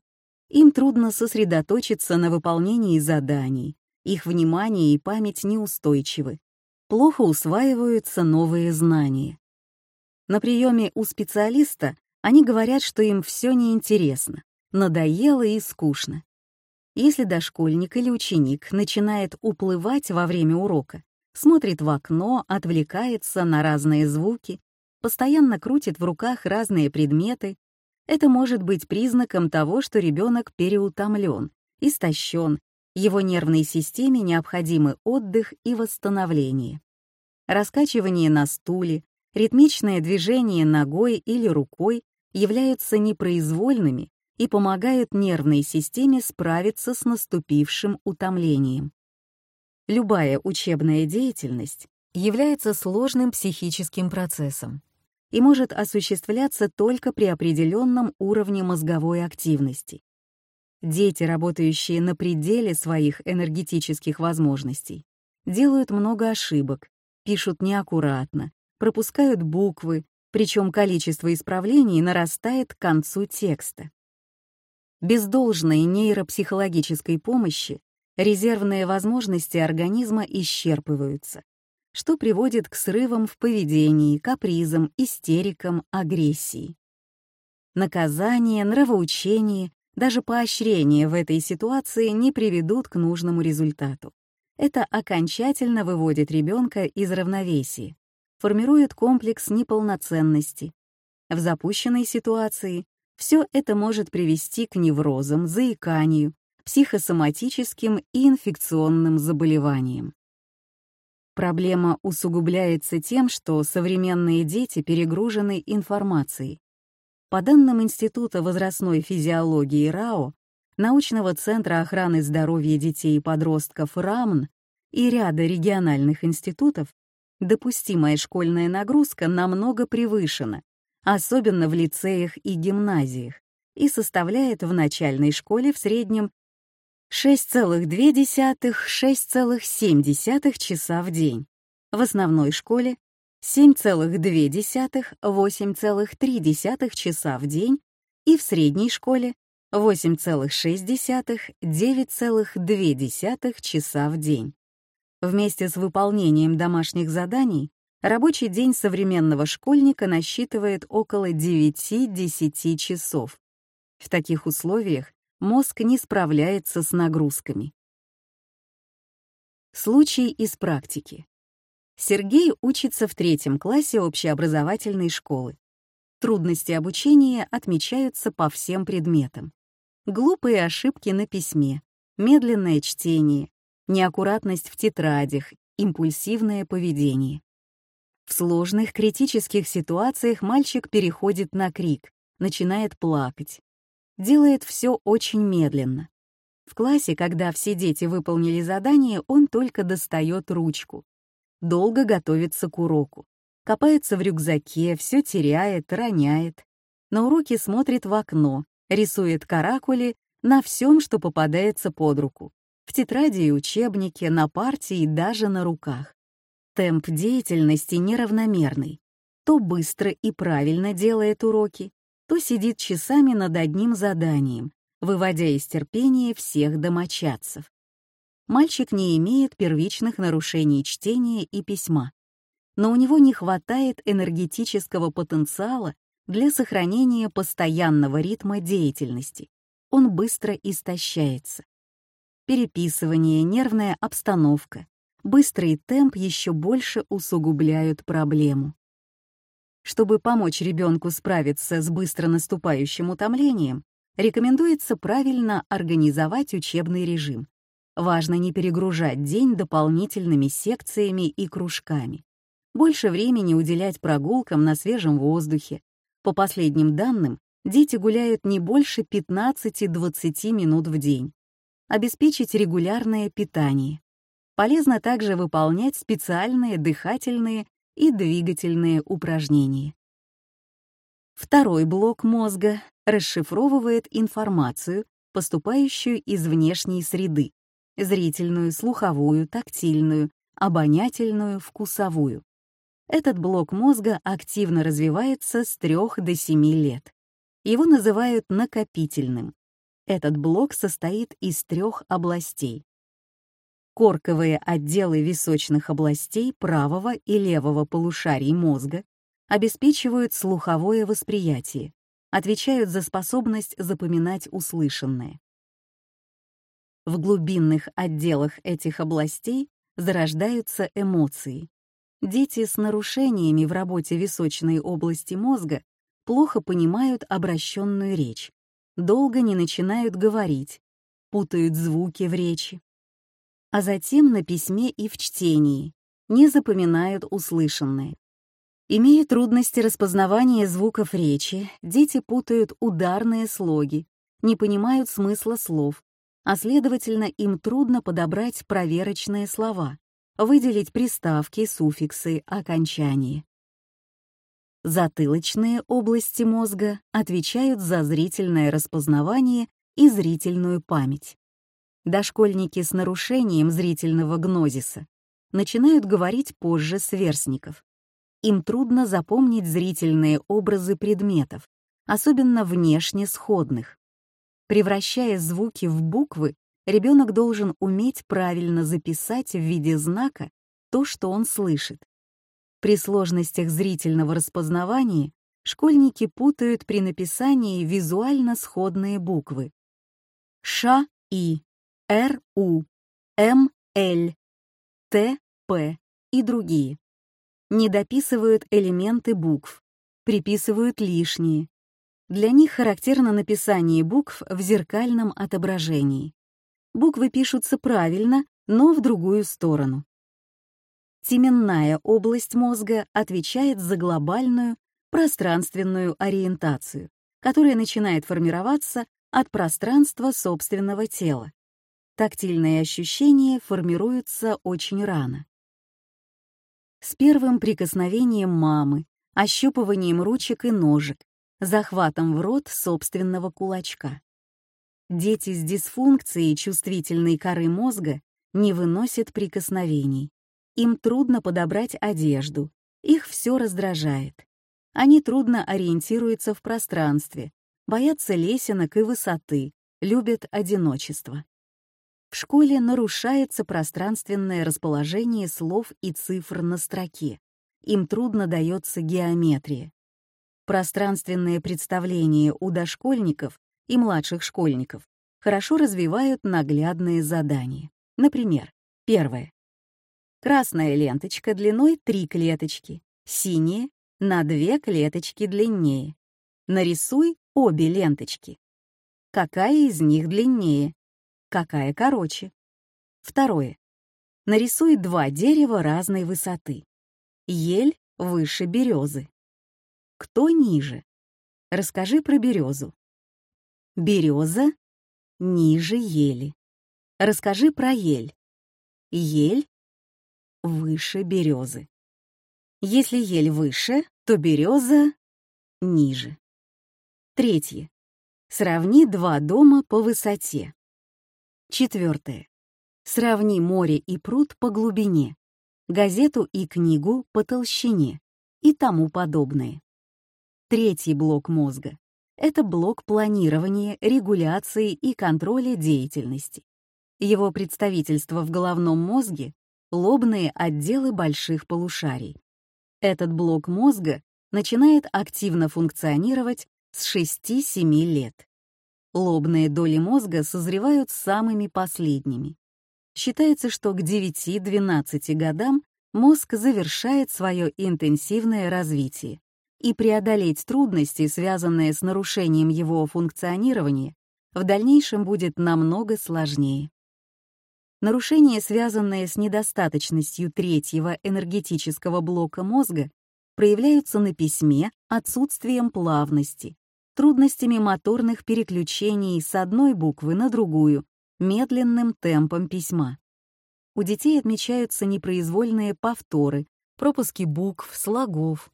Им трудно сосредоточиться на выполнении заданий, их внимание и память неустойчивы, плохо усваиваются новые знания. На приеме у специалиста они говорят, что им все неинтересно, надоело и скучно. Если дошкольник или ученик начинает уплывать во время урока, смотрит в окно, отвлекается на разные звуки, постоянно крутит в руках разные предметы, это может быть признаком того, что ребенок переутомлен, истощен, его нервной системе необходимы отдых и восстановление. Раскачивание на стуле, ритмичное движение ногой или рукой являются непроизвольными, и помогают нервной системе справиться с наступившим утомлением. Любая учебная деятельность является сложным психическим процессом и может осуществляться только при определенном уровне мозговой активности. Дети, работающие на пределе своих энергетических возможностей, делают много ошибок, пишут неаккуратно, пропускают буквы, причем количество исправлений нарастает к концу текста. Без должной нейропсихологической помощи резервные возможности организма исчерпываются, что приводит к срывам в поведении, капризам, истерикам, агрессии. Наказание, нравоучение, даже поощрение в этой ситуации не приведут к нужному результату. Это окончательно выводит ребенка из равновесия, формирует комплекс неполноценности. В запущенной ситуации все это может привести к неврозам, заиканию, психосоматическим и инфекционным заболеваниям. Проблема усугубляется тем, что современные дети перегружены информацией. По данным Института возрастной физиологии РАО, научного центра охраны здоровья детей и подростков РАМН и ряда региональных институтов, допустимая школьная нагрузка намного превышена, особенно в лицеях и гимназиях, и составляет в начальной школе в среднем 6,2-6,7 часа в день, в основной школе 7,2-8,3 часа в день. И в средней школе 8,6-9,2 часа в день. Вместе с выполнением домашних заданий рабочий день современного школьника насчитывает около 9-10 часов. В таких условиях мозг не справляется с нагрузками. Случай из практики. Сергей учится в третьем классе общеобразовательной школы. Трудности обучения отмечаются по всем предметам. Глупые ошибки на письме, медленное чтение, неаккуратность в тетрадях, импульсивное поведение. В сложных критических ситуациях мальчик переходит на крик, начинает плакать. Делает все очень медленно. В классе, когда все дети выполнили задание, он только достает ручку. Долго готовится к уроку. Копается в рюкзаке, все теряет, роняет. На уроке смотрит в окно, рисует каракули на всем, что попадается под руку в тетради и учебнике, на парте и даже на руках. Темп деятельности неравномерный. То быстро и правильно делает уроки, то сидит часами над одним заданием, выводя из терпения всех домочадцев. Мальчик не имеет первичных нарушений чтения и письма, но у него не хватает энергетического потенциала для сохранения постоянного ритма деятельности. Он быстро истощается переписывание, нервная обстановка, быстрый темп еще больше усугубляют проблему. Чтобы помочь ребенку справиться с быстро наступающим утомлением, рекомендуется правильно организовать учебный режим. Важно не перегружать день дополнительными секциями и кружками. Больше времени уделять прогулкам на свежем воздухе. По последним данным, дети гуляют не больше 15-20 минут в день обеспечить регулярное питание. Полезно также выполнять специальные дыхательные и двигательные упражнения. Второй блок мозга расшифровывает информацию, поступающую из внешней среды — зрительную, слуховую, тактильную, обонятельную, вкусовую. Этот блок мозга активно развивается с 3 до 7 лет. Его называют накопительным. Этот блок состоит из трех областей. Корковые отделы височных областей правого и левого полушарий мозга обеспечивают слуховое восприятие, отвечают за способность запоминать услышанное. В глубинных отделах этих областей зарождаются эмоции. Дети с нарушениями в работе височной области мозга плохо понимают обращенную речь, долго не начинают говорить, путают звуки в речи. А затем на письме и в чтении не запоминают услышанное. Имея трудности распознавания звуков речи, дети путают ударные слоги, не понимают смысла слов, а следовательно, им трудно подобрать проверочные слова, выделить приставки, суффиксы, окончания. Затылочные области мозга отвечают за зрительное распознавание и зрительную память. Дошкольники с нарушением зрительного гнозиса начинают говорить позже сверстников. Им трудно запомнить зрительные образы предметов, особенно внешне сходных. Превращая звуки в буквы, ребенок должен уметь правильно записать в виде знака то, что он слышит. При сложностях зрительного распознавания школьники путают при написании визуально сходные буквы. Ш, И, Р, У, М, Л, Т, П и другие. Не дописывают элементы букв, приписывают лишние. Для них характерно написание букв в зеркальном отображении. Буквы пишутся правильно, но в другую сторону. Теменная область мозга отвечает за глобальную пространственную ориентацию, которая начинает формироваться от пространства собственного тела. Тактильные ощущения формируются очень рано. С первым прикосновением мамы, ощупыванием ручек и ножек, захватом в рот собственного кулачка. Дети с дисфункцией чувствительной коры мозга не выносят прикосновений, им трудно подобрать одежду, их все раздражает. Они трудно ориентируются в пространстве, боятся лесенок и высоты, любят одиночество. В школе нарушается пространственное расположение слов и цифр на строке. Им трудно дается геометрия. Пространственные представления у дошкольников и младших школьников хорошо развивают наглядные задания. Например, первое. Красная ленточка длиной 3 клеточки, синяя — на 2 клеточки длиннее. Нарисуй обе ленточки. Какая из них длиннее? Какая короче? Второе. Нарисуй два дерева разной высоты. Ель выше березы. Кто ниже? Расскажи про березу. Береза ниже ели. Расскажи про ель. Ель выше березы. Если ель выше, то береза ниже. Третье. Сравни два дома по высоте. Четвертое. Сравни море и пруд по глубине, газету и книгу по толщине и тому подобное. Третий блок мозга — это блок планирования, регуляции и контроля деятельности. Его представительство в головном мозге лобные отделы больших полушарий. Этот блок мозга начинает активно функционировать с 6-7 лет. Лобные доли мозга созревают самыми последними. Считается, что к 9-12 годам мозг завершает свое интенсивное развитие, и преодолеть трудности, связанные с нарушением его функционирования, в дальнейшем будет намного сложнее. Нарушения, связанные с недостаточностью третьего энергетического блока мозга, проявляются на письме отсутствием плавности, трудностями моторных переключений с одной буквы на другую, медленным темпом письма. У детей отмечаются непроизвольные повторы, пропуски букв, слогов.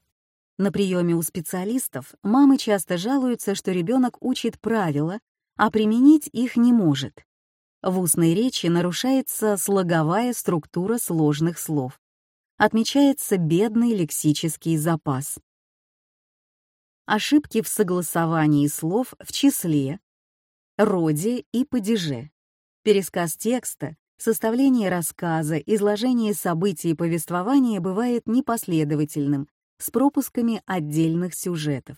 На приеме у специалистов мамы часто жалуются, что ребенок учит правила, а применить их не может. В устной речи нарушается слоговая структура сложных слов. Отмечается бедный лексический запас. Ошибки в согласовании слов в числе, роде и падеже. Пересказ текста, составление рассказа, изложение событий и повествования бывает непоследовательным, с пропусками отдельных сюжетов.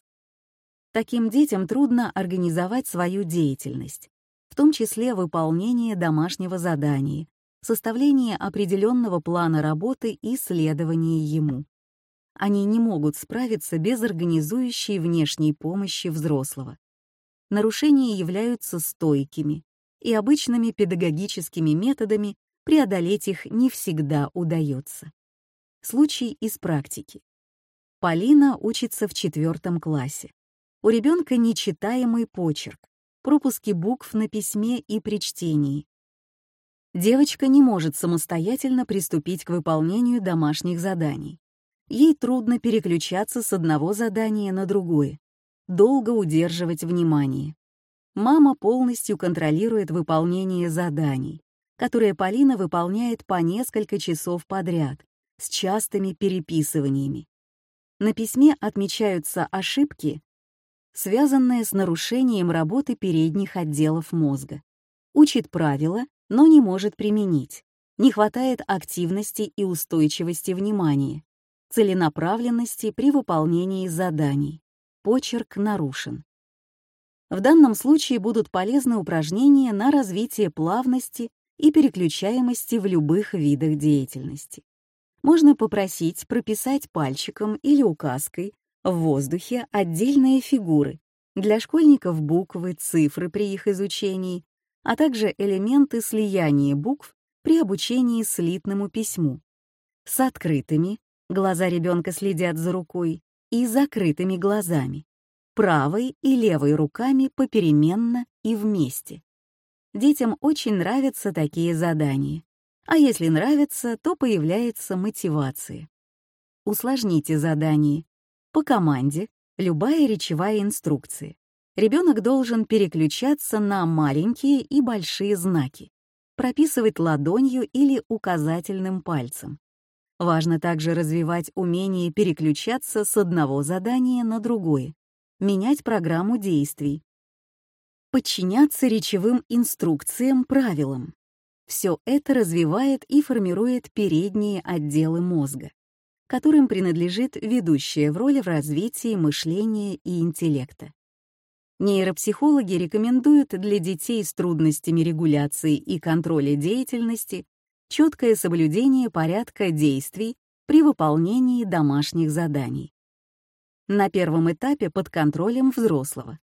Таким детям трудно организовать свою деятельность в том числе выполнение домашнего задания, составление определенного плана работы и следование ему. Они не могут справиться без организующей внешней помощи взрослого. Нарушения являются стойкими, и обычными педагогическими методами преодолеть их не всегда удается. Случай из практики. Полина учится в четвертом классе. У ребенка нечитаемый почерк, пропуски букв на письме и при чтении. Девочка не может самостоятельно приступить к выполнению домашних заданий. Ей трудно переключаться с одного задания на другое, долго удерживать внимание. Мама полностью контролирует выполнение заданий, которые Полина выполняет по несколько часов подряд, с частыми переписываниями. На письме отмечаются ошибки, связанные с нарушением работы передних отделов мозга. Учит правила, но не может применить. Не хватает активности и устойчивости внимания, целенаправленности при выполнении заданий. Почерк нарушен. В данном случае будут полезны упражнения на развитие плавности и переключаемости в любых видах деятельности. Можно попросить прописать пальчиком или указкой в воздухе отдельные фигуры, для школьников буквы, цифры при их изучении, а также элементы слияния букв при обучении слитному письму. С открытыми, глаза ребенка следят за рукой, и закрытыми глазами, правой и левой руками попеременно и вместе. Детям очень нравятся такие задания, а если нравится, то появляется мотивация. Усложните задание. По команде любая речевая инструкция. Ребенок должен переключаться на маленькие и большие знаки, прописывать ладонью или указательным пальцем. Важно также развивать умение переключаться с одного задания на другое, менять программу действий, подчиняться речевым инструкциям, правилам. Все это развивает и формирует передние отделы мозга, которым принадлежит ведущая в роли в развитии мышления и интеллекта. Нейропсихологи рекомендуют для детей с трудностями регуляции и контроля деятельности четкое соблюдение порядка действий при выполнении домашних заданий. На первом этапе под контролем взрослого.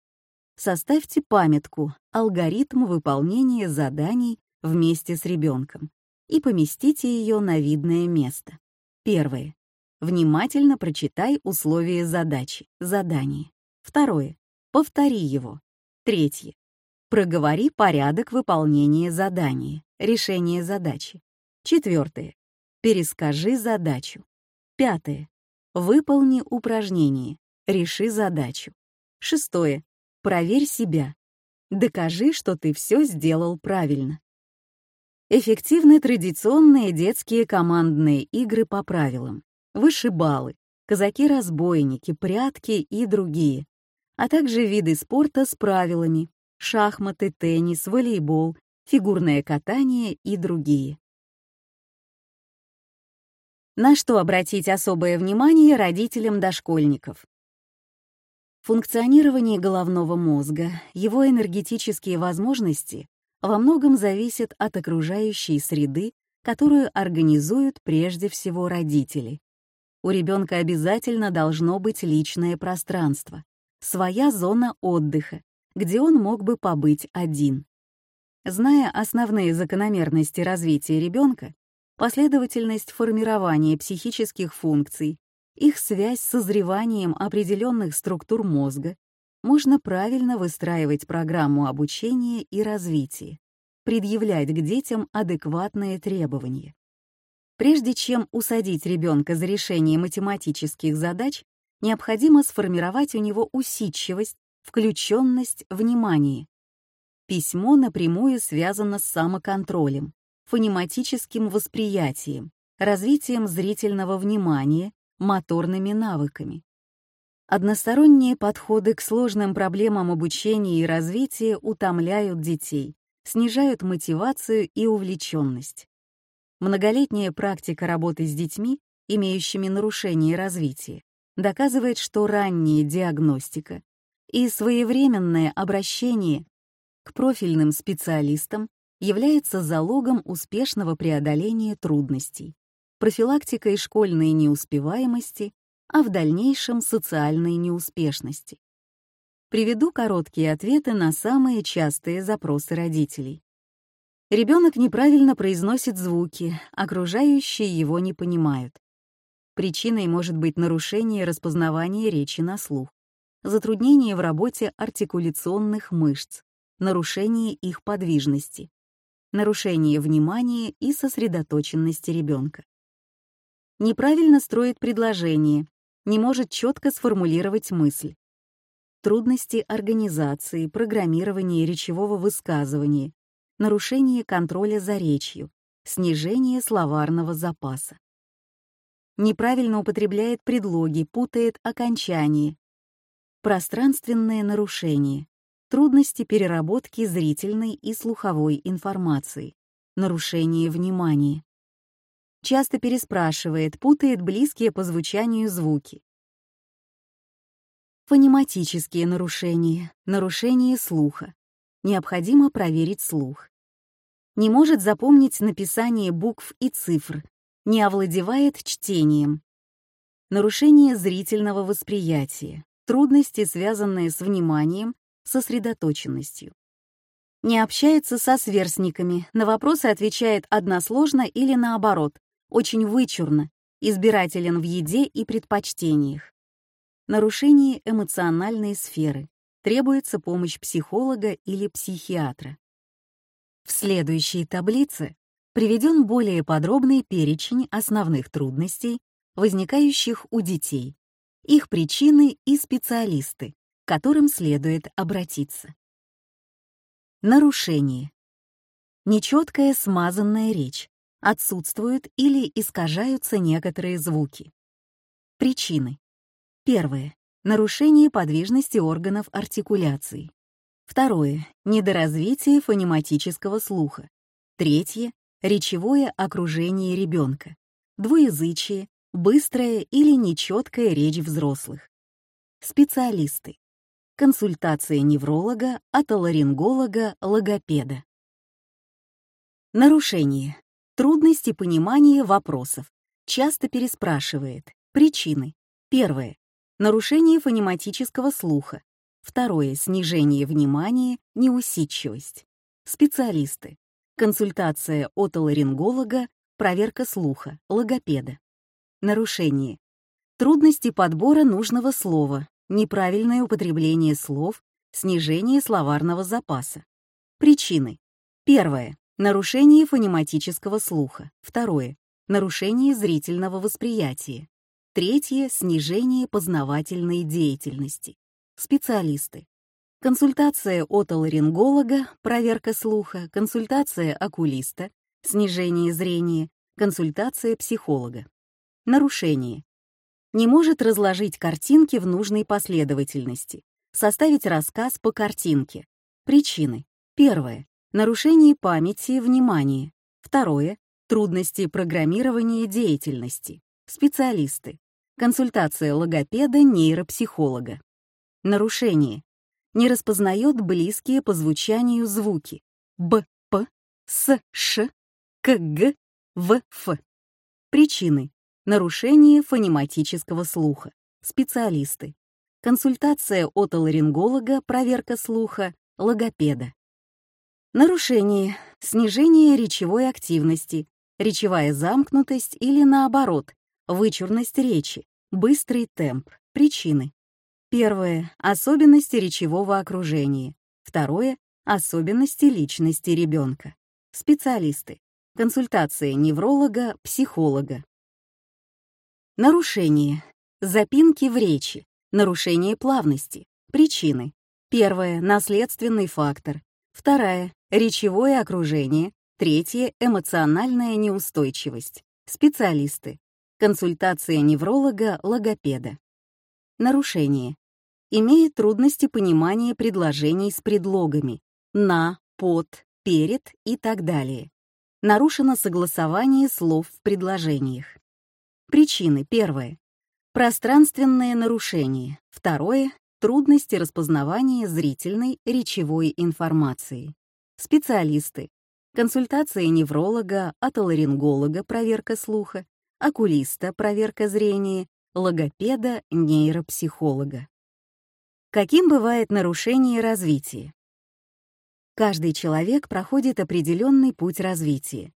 Составьте памятку «Алгоритм выполнения заданий вместе с ребенком» и поместите ее на видное место. Первое. Внимательно прочитай условия задачи, задание. Второе. Повтори его. Третье. Проговори порядок выполнения задания, решения задачи. Четвертое. Перескажи задачу. Пятое. Выполни упражнение. Реши задачу. Шестое. Проверь себя. Докажи, что ты все сделал правильно. Эффективны традиционные детские командные игры по правилам. Вышибалы, казаки-разбойники, прятки и другие. А также виды спорта с правилами. Шахматы, теннис, волейбол, фигурное катание и другие. На что обратить особое внимание родителям дошкольников? Функционирование головного мозга, его энергетические возможности во многом зависят от окружающей среды, которую организуют прежде всего родители. У ребенка обязательно должно быть личное пространство, своя зона отдыха, где он мог бы побыть один. Зная основные закономерности развития ребенка, последовательность формирования психических функций, их связь с созреванием определенных структур мозга, можно правильно выстраивать программу обучения и развития, предъявлять к детям адекватные требования. Прежде чем усадить ребенка за решение математических задач, необходимо сформировать у него усидчивость, включенность, внимание. Письмо напрямую связано с самоконтролем, фонематическим восприятием, развитием зрительного внимания, моторными навыками. Односторонние подходы к сложным проблемам обучения и развития утомляют детей, снижают мотивацию и увлеченность. Многолетняя практика работы с детьми, имеющими нарушение развития, доказывает, что ранняя диагностика и своевременное обращение к профильным специалистам является залогом успешного преодоления трудностей, профилактикой школьной неуспеваемости, а в дальнейшем социальной неуспешности. Приведу короткие ответы на самые частые запросы родителей. Ребенок неправильно произносит звуки, окружающие его не понимают. Причиной может быть нарушение распознавания речи на слух, затруднение в работе артикуляционных мышц, нарушение их подвижности, нарушение внимания и сосредоточенности ребенка. Неправильно строит предложение, не может четко сформулировать мысль. Трудности организации, программирования речевого высказывания, нарушение контроля за речью, снижение словарного запаса. Неправильно употребляет предлоги, путает окончания. Пространственное нарушение, трудности переработки зрительной и слуховой информации, нарушение внимания. Часто переспрашивает, путает близкие по звучанию звуки. Фонематические нарушения, нарушение слуха. Необходимо проверить слух не может запомнить написание букв и цифр, не овладевает чтением. Нарушение зрительного восприятия, трудности, связанные с вниманием, сосредоточенностью. Не общается со сверстниками, на вопросы отвечает односложно или наоборот, очень вычурно, избирателен в еде и предпочтениях. Нарушение эмоциональной сферы. Требуется помощь психолога или психиатра. В следующей таблице приведен более подробный перечень основных трудностей, возникающих у детей, их причины и специалисты, к которым следует обратиться. Нарушение. Нечеткая смазанная речь, отсутствуют или искажаются некоторые звуки. Причины. Первое. Нарушение подвижности органов артикуляции. Второе — недоразвитие фонематического слуха. Третье — речевое окружение ребенка. Двуязычие, быстрая или нечеткая речь взрослых. Специалисты. Консультация невролога, отоларинголога, логопеда. Нарушение. Трудности понимания вопросов. Часто переспрашивает. Причины. Первое. Нарушение фонематического слуха. Второе — снижение внимания, неусидчивость. Специалисты. Консультация отоларинголога, проверка слуха, логопеда. Нарушение. Трудности подбора нужного слова, неправильное употребление слов, снижение словарного запаса. Причины. Первое. Нарушение фонематического слуха. Второе. Нарушение зрительного восприятия. Третье. Снижение познавательной деятельности. Специалисты. Консультация отоларинголога, проверка слуха, консультация окулиста, снижение зрения, консультация психолога. Нарушение. Не может разложить картинки в нужной последовательности, составить рассказ по картинке. Причины. Первое. Нарушение памяти и внимания. Второе. Трудности программирования деятельности. Специалисты. Консультация логопеда, нейропсихолога. Нарушение. Не распознает близкие по звучанию звуки Б, П, С, Ш, К, Г, В, Ф. Причины. Нарушение фонематического слуха. Специалисты. Консультация отоларинголога, проверка слуха, логопеда. Нарушение. Снижение речевой активности, речевая замкнутость или наоборот, вычурность речи, быстрый темп. Причины. Первое — особенности речевого окружения. Второе — особенности личности ребенка. Специалисты. Консультация невролога, психолога. Нарушение. Запинки в речи. Нарушение плавности. Причины. Первое — наследственный фактор. Вторая — речевое окружение. Третье — эмоциональная неустойчивость. Специалисты. Консультация невролога, логопеда. Нарушение имеет трудности понимания предложений с предлогами «на», «под», «перед» и так далее. Нарушено согласование слов в предложениях. Причины. Первое. Пространственное нарушение. Второе. Трудности распознавания зрительной речевой информации. Специалисты. Консультация невролога, отоларинголога, проверка слуха, окулиста, проверка зрения, логопеда, нейропсихолога. Каким бывает нарушение развития? Каждый человек проходит определенный путь развития.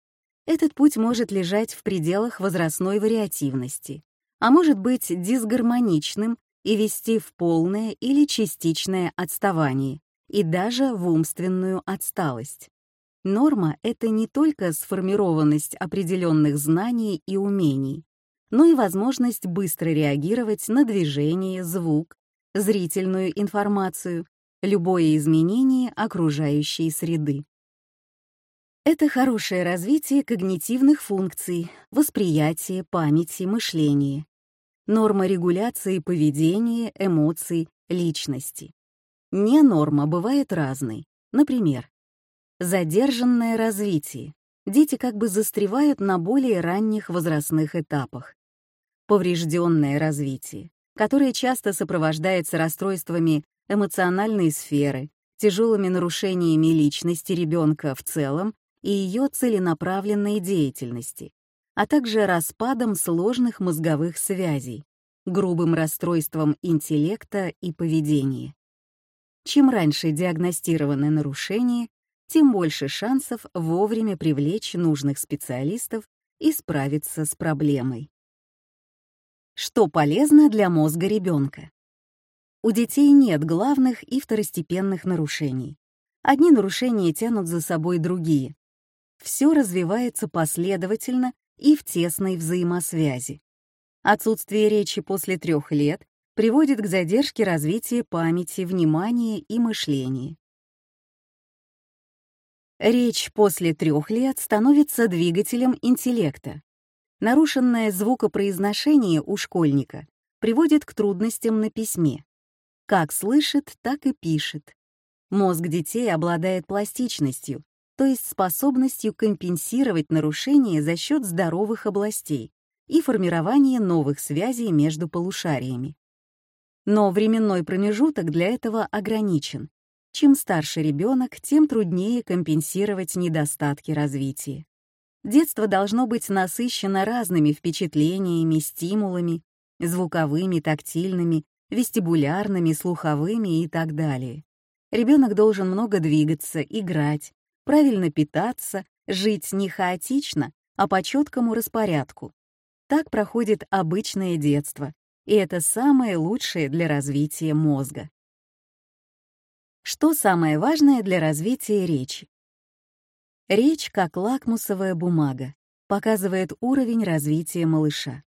Этот путь может лежать в пределах возрастной вариативности, а может быть дисгармоничным и вести в полное или частичное отставание, и даже в умственную отсталость. Норма — это не только сформированность определенных знаний и умений, но и возможность быстро реагировать на движение, звук, зрительную информацию, любое изменение окружающей среды. Это хорошее развитие когнитивных функций, восприятия, памяти, мышления, норма регуляции поведения, эмоций, личности. Не норма бывает разной. Например, задержанное развитие. Дети как бы застревают на более ранних возрастных этапах. Поврежденное развитие, которое часто сопровождается расстройствами эмоциональной сферы, тяжелыми нарушениями личности ребенка в целом и ее целенаправленной деятельности, а также распадом сложных мозговых связей, грубым расстройством интеллекта и поведения. Чем раньше диагностированы нарушения, тем больше шансов вовремя привлечь нужных специалистов и справиться с проблемой. Что полезно для мозга ребенка? У детей нет главных и второстепенных нарушений. Одни нарушения тянут за собой другие. Все развивается последовательно и в тесной взаимосвязи. Отсутствие речи после трех лет приводит к задержке развития памяти, внимания и мышления. Речь после трех лет становится двигателем интеллекта. Нарушенное звукопроизношение у школьника приводит к трудностям на письме. Как слышит, так и пишет. Мозг детей обладает пластичностью, то есть способностью компенсировать нарушения за счет здоровых областей и формирования новых связей между полушариями. Но временной промежуток для этого ограничен. Чем старше ребенок, тем труднее компенсировать недостатки развития. Детство должно быть насыщено разными впечатлениями, стимулами, звуковыми, тактильными, вестибулярными, слуховыми и так далее. Ребенок должен много двигаться, играть, правильно питаться, жить не хаотично, а по четкому распорядку. Так проходит обычное детство, и это самое лучшее для развития мозга. Что самое важное для развития речи? Речь, как лакмусовая бумага, показывает уровень развития малыша.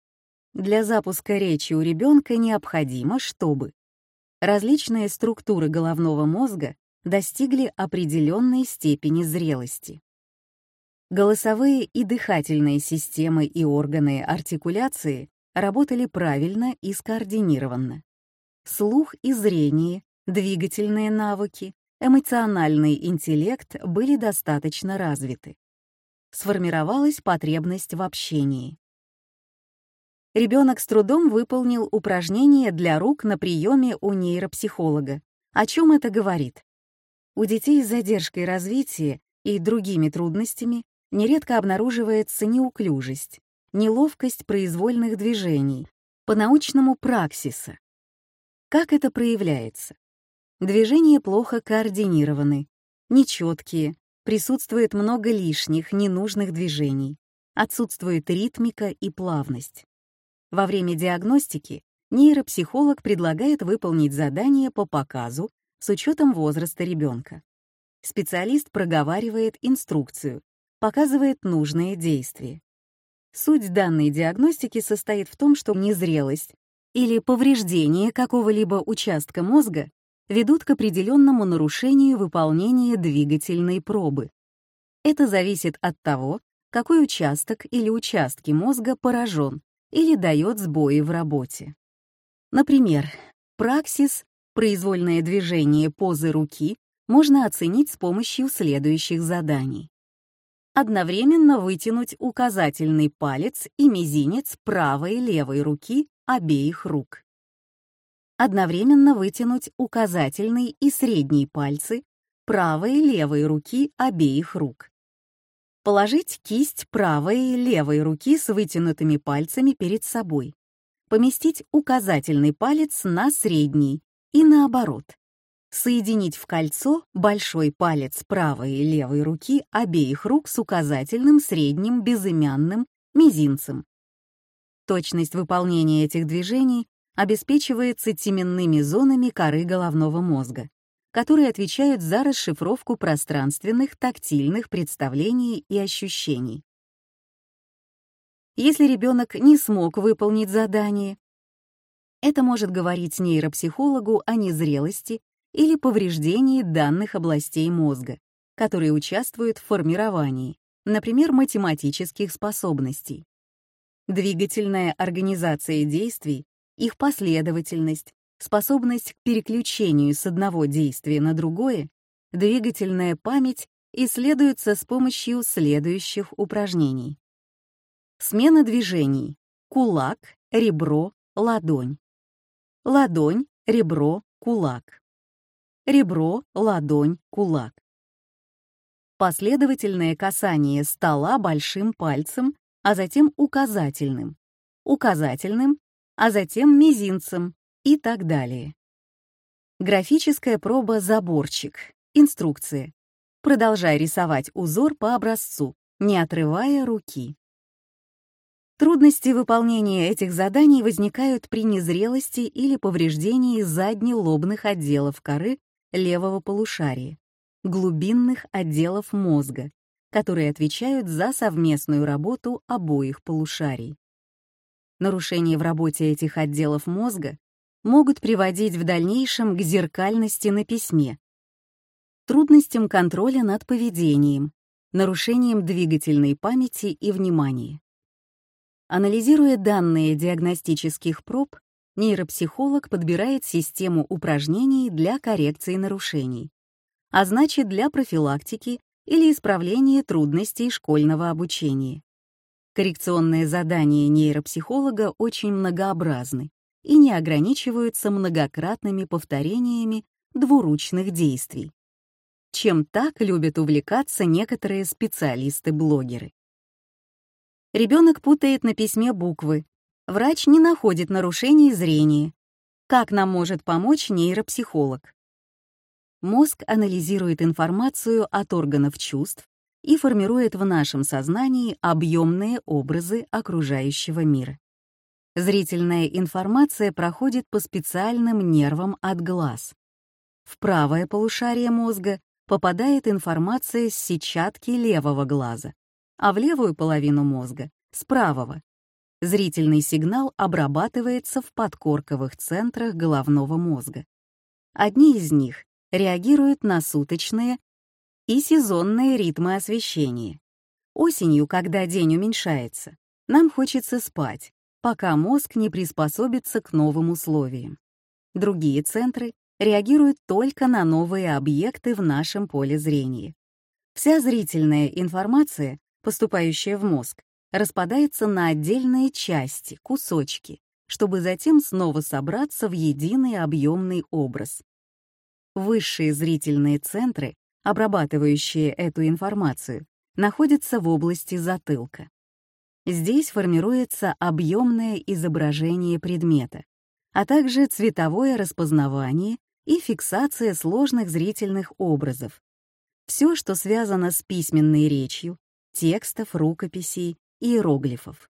Для запуска речи у ребенка необходимо, чтобы различные структуры головного мозга достигли определенной степени зрелости. Голосовые и дыхательные системы и органы артикуляции работали правильно и скоординированно. Слух и зрение, двигательные навыки, эмоциональный интеллект были достаточно развиты. Сформировалась потребность в общении. Ребенок с трудом выполнил упражнение для рук на приеме у нейропсихолога. О чем это говорит? У детей с задержкой развития и другими трудностями нередко обнаруживается неуклюжесть, неловкость произвольных движений, по-научному праксиса. Как это проявляется? Движения плохо координированы, нечеткие, присутствует много лишних, ненужных движений, отсутствует ритмика и плавность. Во время диагностики нейропсихолог предлагает выполнить задание по показу с учетом возраста ребенка. Специалист проговаривает инструкцию, показывает нужные действия. Суть данной диагностики состоит в том, что незрелость или повреждение какого-либо участка мозга ведут к определенному нарушению выполнения двигательной пробы. Это зависит от того, какой участок или участки мозга поражен или дает сбои в работе. Например, праксис, произвольное движение позы руки, можно оценить с помощью следующих заданий. Одновременно вытянуть указательный палец и мизинец правой и левой руки обеих рук одновременно вытянуть указательный и средний пальцы правой и левой руки обеих рук. Положить кисть правой и левой руки с вытянутыми пальцами перед собой. Поместить указательный палец на средний и наоборот. Соединить в кольцо большой палец правой и левой руки обеих рук с указательным, средним, безымянным, мизинцем. Точность выполнения этих движений обеспечивается теменными зонами коры головного мозга, которые отвечают за расшифровку пространственных, тактильных представлений и ощущений. Если ребенок не смог выполнить задание, это может говорить нейропсихологу о незрелости или повреждении данных областей мозга, которые участвуют в формировании, например, математических способностей. Двигательная организация действий, их последовательность, способность к переключению с одного действия на другое, двигательная память исследуются с помощью следующих упражнений. Смена движений. Кулак, ребро, ладонь. Ладонь, ребро, кулак. Ребро, ладонь, кулак. Последовательное касание стола большим пальцем, а затем указательным, указательным, а затем мизинцем, и так далее. Графическая проба «Заборчик». Инструкция. Продолжай рисовать узор по образцу, не отрывая руки. Трудности выполнения этих заданий возникают при незрелости или повреждении заднелобных отделов коры левого полушария, глубинных отделов мозга, которые отвечают за совместную работу обоих полушарий. Нарушение в работе этих отделов мозга могут приводить в дальнейшем к зеркальности на письме, трудностям контроля над поведением, нарушением двигательной памяти и внимания. Анализируя данные диагностических проб, нейропсихолог подбирает систему упражнений для коррекции нарушений, а значит для профилактики или исправления трудностей школьного обучения. Коррекционные задания нейропсихолога очень многообразны и не ограничиваются многократными повторениями двуручных действий. Чем так любят увлекаться некоторые специалисты-блогеры. Ребенок путает на письме буквы. Врач не находит нарушений зрения. Как нам может помочь нейропсихолог? Мозг анализирует информацию от органов чувств и формирует в нашем сознании объемные образы окружающего мира. Зрительная информация проходит по специальным нервам от глаз. В правое полушарие мозга попадает информация с сетчатки левого глаза, а в левую половину мозга — с правого. Зрительный сигнал обрабатывается в подкорковых центрах головного мозга. Одни из них реагируют на суточные и сезонные ритмы освещения. Осенью, когда день уменьшается, нам хочется спать, пока мозг не приспособится к новым условиям. Другие центры реагируют только на новые объекты в нашем поле зрения. Вся зрительная информация, поступающая в мозг, распадается на отдельные части, кусочки, чтобы затем снова собраться в единый объемный образ. Высшие зрительные центры, обрабатывающие эту информацию, находятся в области затылка. Здесь формируется объемное изображение предмета, а также цветовое распознавание и фиксация сложных зрительных образов. Все, что связано с письменной речью, текстов, рукописей, иероглифов.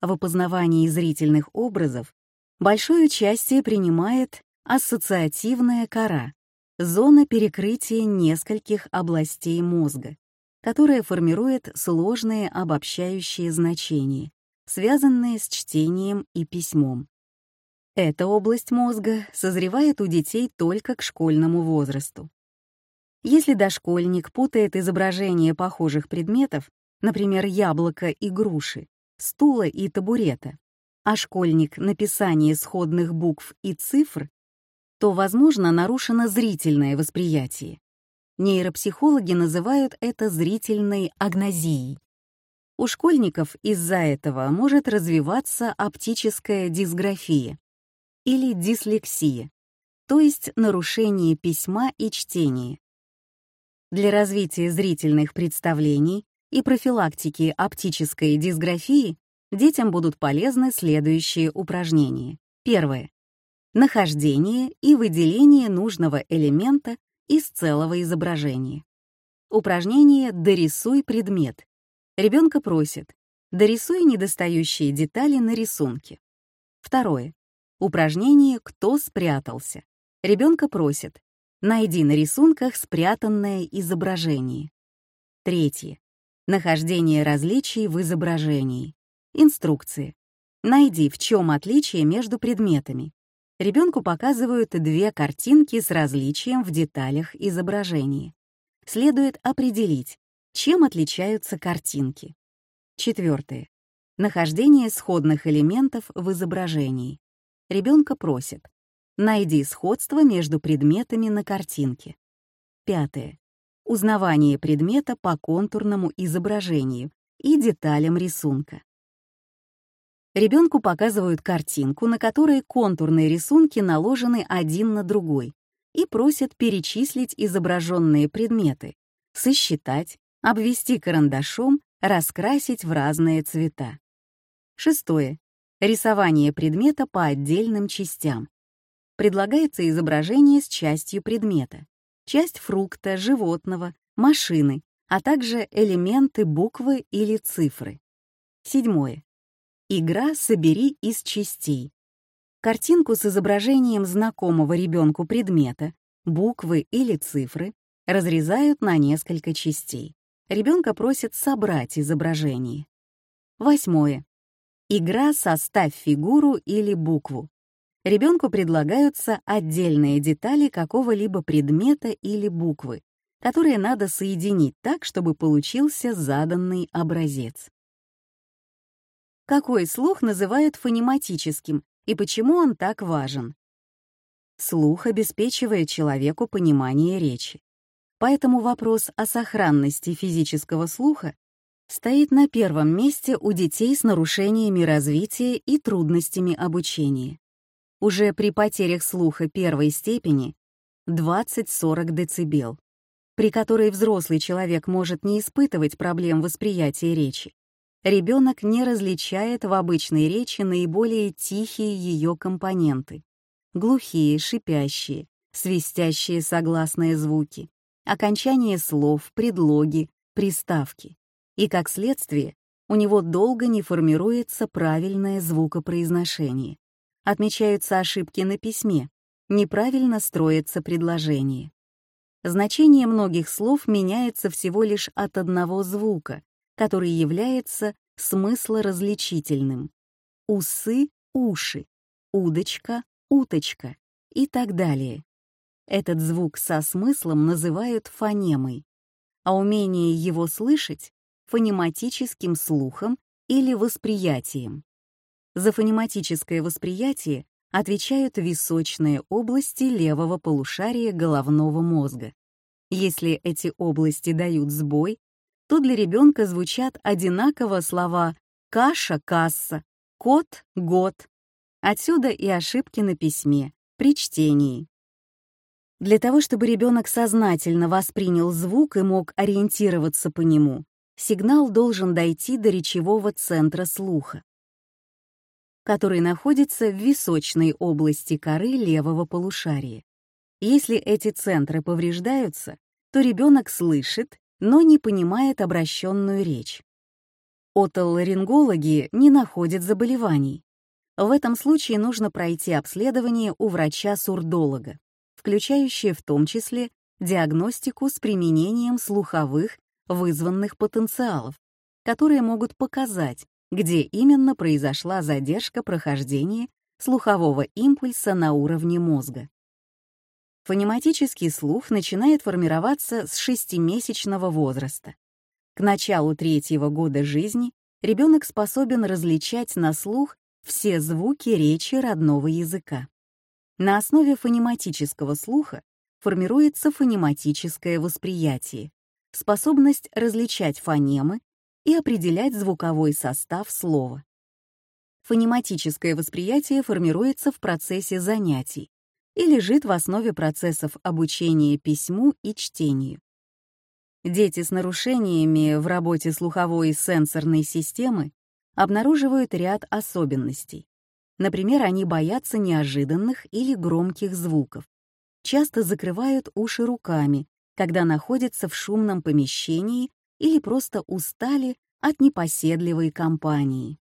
В опознавании зрительных образов большое участие принимает ассоциативная кора, зона перекрытия нескольких областей мозга, которая формирует сложные обобщающие значения, связанные с чтением и письмом. Эта область мозга созревает у детей только к школьному возрасту. Если дошкольник путает изображения похожих предметов, например, яблока и груши, стула и табурета, а школьник — написание сходных букв и цифр, то, возможно, нарушено зрительное восприятие. Нейропсихологи называют это зрительной агнозией. У школьников из-за этого может развиваться оптическая дисграфия или дислексия, то есть нарушение письма и чтения. Для развития зрительных представлений и профилактики оптической дисграфии детям будут полезны следующие упражнения. Первое. Нахождение и выделение нужного элемента из целого изображения. Упражнение «Дорисуй предмет». Ребенка просит «Дорисуй недостающие детали на рисунке». Второе. Упражнение «Кто спрятался?». Ребенка просит Найди на рисунках спрятанное изображение. Третье. Нахождение различий в изображении. Инструкции. Найди, в чем отличие между предметами. Ребенку показывают две картинки с различием в деталях изображения. Следует определить, чем отличаются картинки. Четвертое. Нахождение сходных элементов в изображении. Ребенка просят. Найди сходство между предметами на картинке. Пятое. Узнавание предмета по контурному изображению и деталям рисунка. Ребенку показывают картинку, на которой контурные рисунки наложены один на другой, и просят перечислить изображенные предметы, сосчитать, обвести карандашом, раскрасить в разные цвета. Шестое. Рисование предмета по отдельным частям. Предлагается изображение с частью предмета. Часть фрукта, животного, машины, а также элементы буквы или цифры. Седьмое. Игра «Собери из частей». Картинку с изображением знакомого ребенку предмета, буквы или цифры разрезают на несколько частей. Ребенка просят собрать изображение. Восьмое. Игра «Составь фигуру или букву». Ребенку предлагаются отдельные детали какого-либо предмета или буквы, которые надо соединить так, чтобы получился заданный образец. Какой слух называют фонематическим и почему он так важен? Слух обеспечивает человеку понимание речи. Поэтому вопрос о сохранности физического слуха стоит на первом месте у детей с нарушениями развития и трудностями обучения. Уже при потерях слуха первой степени 20-40 дБ, при которой взрослый человек может не испытывать проблем восприятия речи, ребенок не различает в обычной речи наиболее тихие ее компоненты — глухие, шипящие, свистящие согласные звуки, окончание слов, предлоги, приставки и, как следствие, у него долго не формируется правильное звукопроизношение. Отмечаются ошибки на письме, неправильно строится предложение. Значение многих слов меняется всего лишь от одного звука, который является смыслоразличительным. Усы — уши, удочка — уточка и так далее. Этот звук со смыслом называют фонемой, а умение его слышать фонематическим слухом или восприятием. За фонематическое восприятие отвечают височные области левого полушария головного мозга. Если эти области дают сбой, то для ребенка звучат одинаково слова «каша» — «касса», «кот» — «год». Отсюда и ошибки на письме, при чтении. Для того, чтобы ребенок сознательно воспринял звук и мог ориентироваться по нему, сигнал должен дойти до речевого центра слуха, который находится в височной области коры левого полушария. Если эти центры повреждаются, то ребенок слышит, но не понимает обращенную речь. Отоларингологи не находят заболеваний. В этом случае нужно пройти обследование у врача-сурдолога, включающее в том числе диагностику с применением слуховых вызванных потенциалов, которые могут показать, где именно произошла задержка прохождения слухового импульса на уровне мозга. Фонематический слух начинает формироваться с шестимесячного возраста. К началу третьего года жизни ребенок способен различать на слух все звуки речи родного языка. На основе фонематического слуха формируется фонематическое восприятие, способность различать фонемы и определять звуковой состав слова. Фонематическое восприятие формируется в процессе занятий и лежит в основе процессов обучения письму и чтению. Дети с нарушениями в работе слуховой и сенсорной системы обнаруживают ряд особенностей. Например, они боятся неожиданных или громких звуков, часто закрывают уши руками когда находятся в шумном помещении или просто устали от непоседливой компании.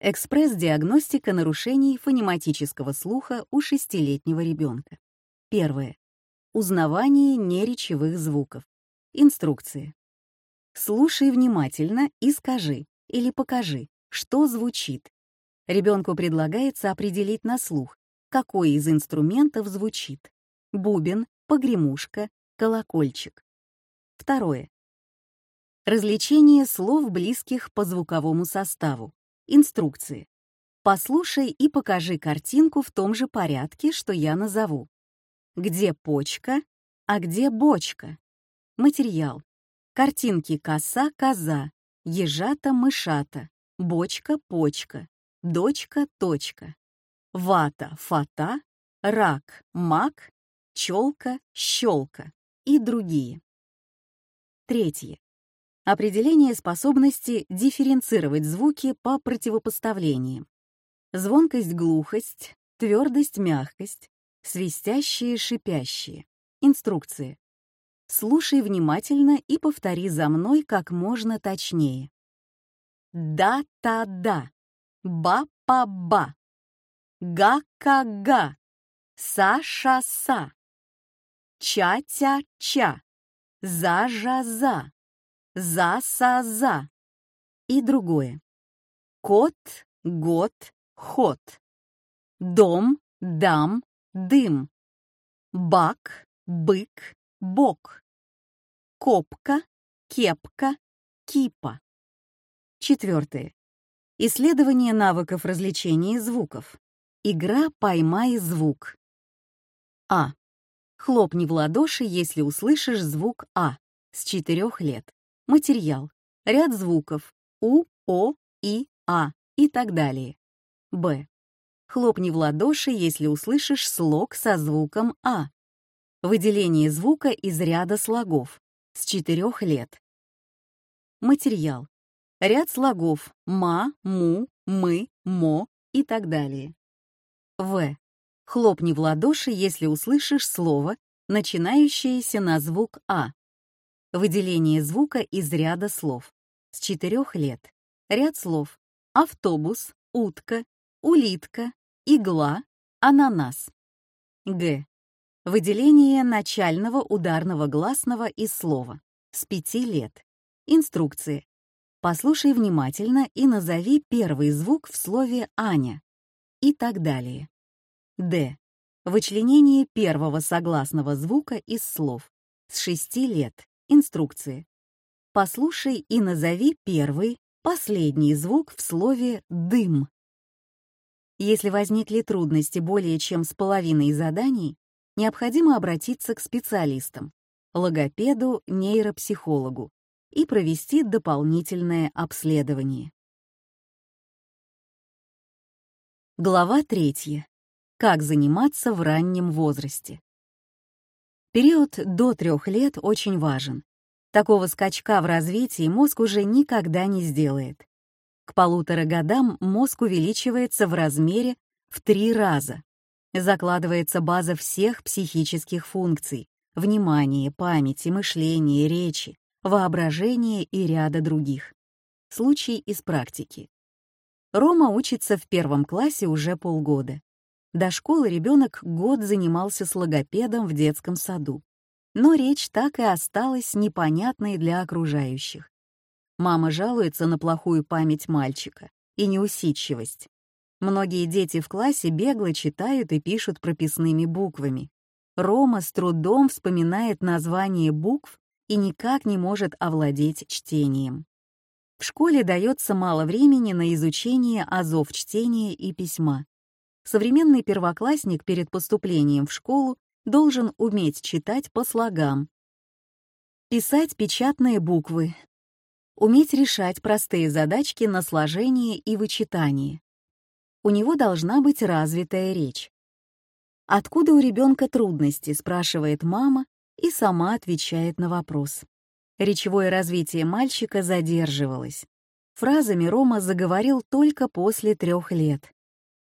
Экспресс-диагностика нарушений фонематического слуха у шестилетнего ребенка. Первое. Узнавание неречевых звуков. Инструкции. Слушай внимательно и скажи или покажи, что звучит. Ребенку предлагается определить на слух, какой из инструментов звучит. Бубен, погремушка, колокольчик. Второе. Развлечение слов, близких по звуковому составу. Инструкции. Послушай и покажи картинку в том же порядке, что я назову. Где почка, а где бочка? Материал. Картинки коса-коза, ежата-мышата, бочка-почка, дочка-точка, вата-фата, рак, мак, челка, щелка и другие. Третье. Определение способности дифференцировать звуки по противопоставлениям. Звонкость-глухость, твердость-мягкость, свистящие-шипящие. Инструкции. Слушай внимательно и повтори за мной как можно точнее. Да-та-да, ба-па-ба, га-ка-га, са-ша-са, ча-тя-ча, за-жа-за, за-са-за и другое. Кот, год, ход. Дом, дам, дым. Бак, бык, бок копка, кепка, кипа. Четвертое. Исследование навыков развлечения звуков. Игра «Поймай звук». А. Хлопни в ладоши, если услышишь звук А с 4 лет. Материал. Ряд звуков У, О, И, А и так далее. Б. Хлопни в ладоши, если услышишь слог со звуком А. Выделение звука из ряда слогов с 4 лет. Материал. Ряд слогов «ма», «му», «мы», «мо» и так далее. В. Хлопни в ладоши, если услышишь слово, начинающееся на звук «а». Выделение звука из ряда слов. С 4 лет. Ряд слов. Автобус, утка, улитка, игла, ананас. Г. Выделение начального ударного гласного из слова. С пяти лет. Инструкции. Послушай внимательно и назови первый звук в слове «Аня» и так далее. Д. Вычленение первого согласного звука из слов. С шести лет. Инструкции. Послушай и назови первый, последний звук в слове «дым». Если возникли трудности более чем с половиной заданий, необходимо обратиться к специалистам, логопеду, нейропсихологу и провести дополнительное обследование. Глава 3. Как заниматься в раннем возрасте. Период до трех лет очень важен. Такого скачка в развитии мозг уже никогда не сделает. К полутора годам мозг увеличивается в размере в три раза, закладывается база всех психических функций — внимания, памяти, мышления, речи, воображения и ряда других. Случай из практики. Рома учится в первом классе уже полгода. До школы ребенок год занимался с логопедом в детском саду. Но речь так и осталась непонятной для окружающих. Мама жалуется на плохую память мальчика и неусидчивость. Многие дети в классе бегло читают и пишут прописными буквами. Рома с трудом вспоминает название букв и никак не может овладеть чтением. В школе дается мало времени на изучение азов чтения и письма. Современный первоклассник перед поступлением в школу должен уметь читать по слогам, писать печатные буквы, уметь решать простые задачки на сложение и вычитание, у него должна быть развитая речь. «Откуда у ребенка трудности?» — спрашивает мама и сама отвечает на вопрос. Речевое развитие мальчика задерживалось. Фразами Рома заговорил только после трех лет.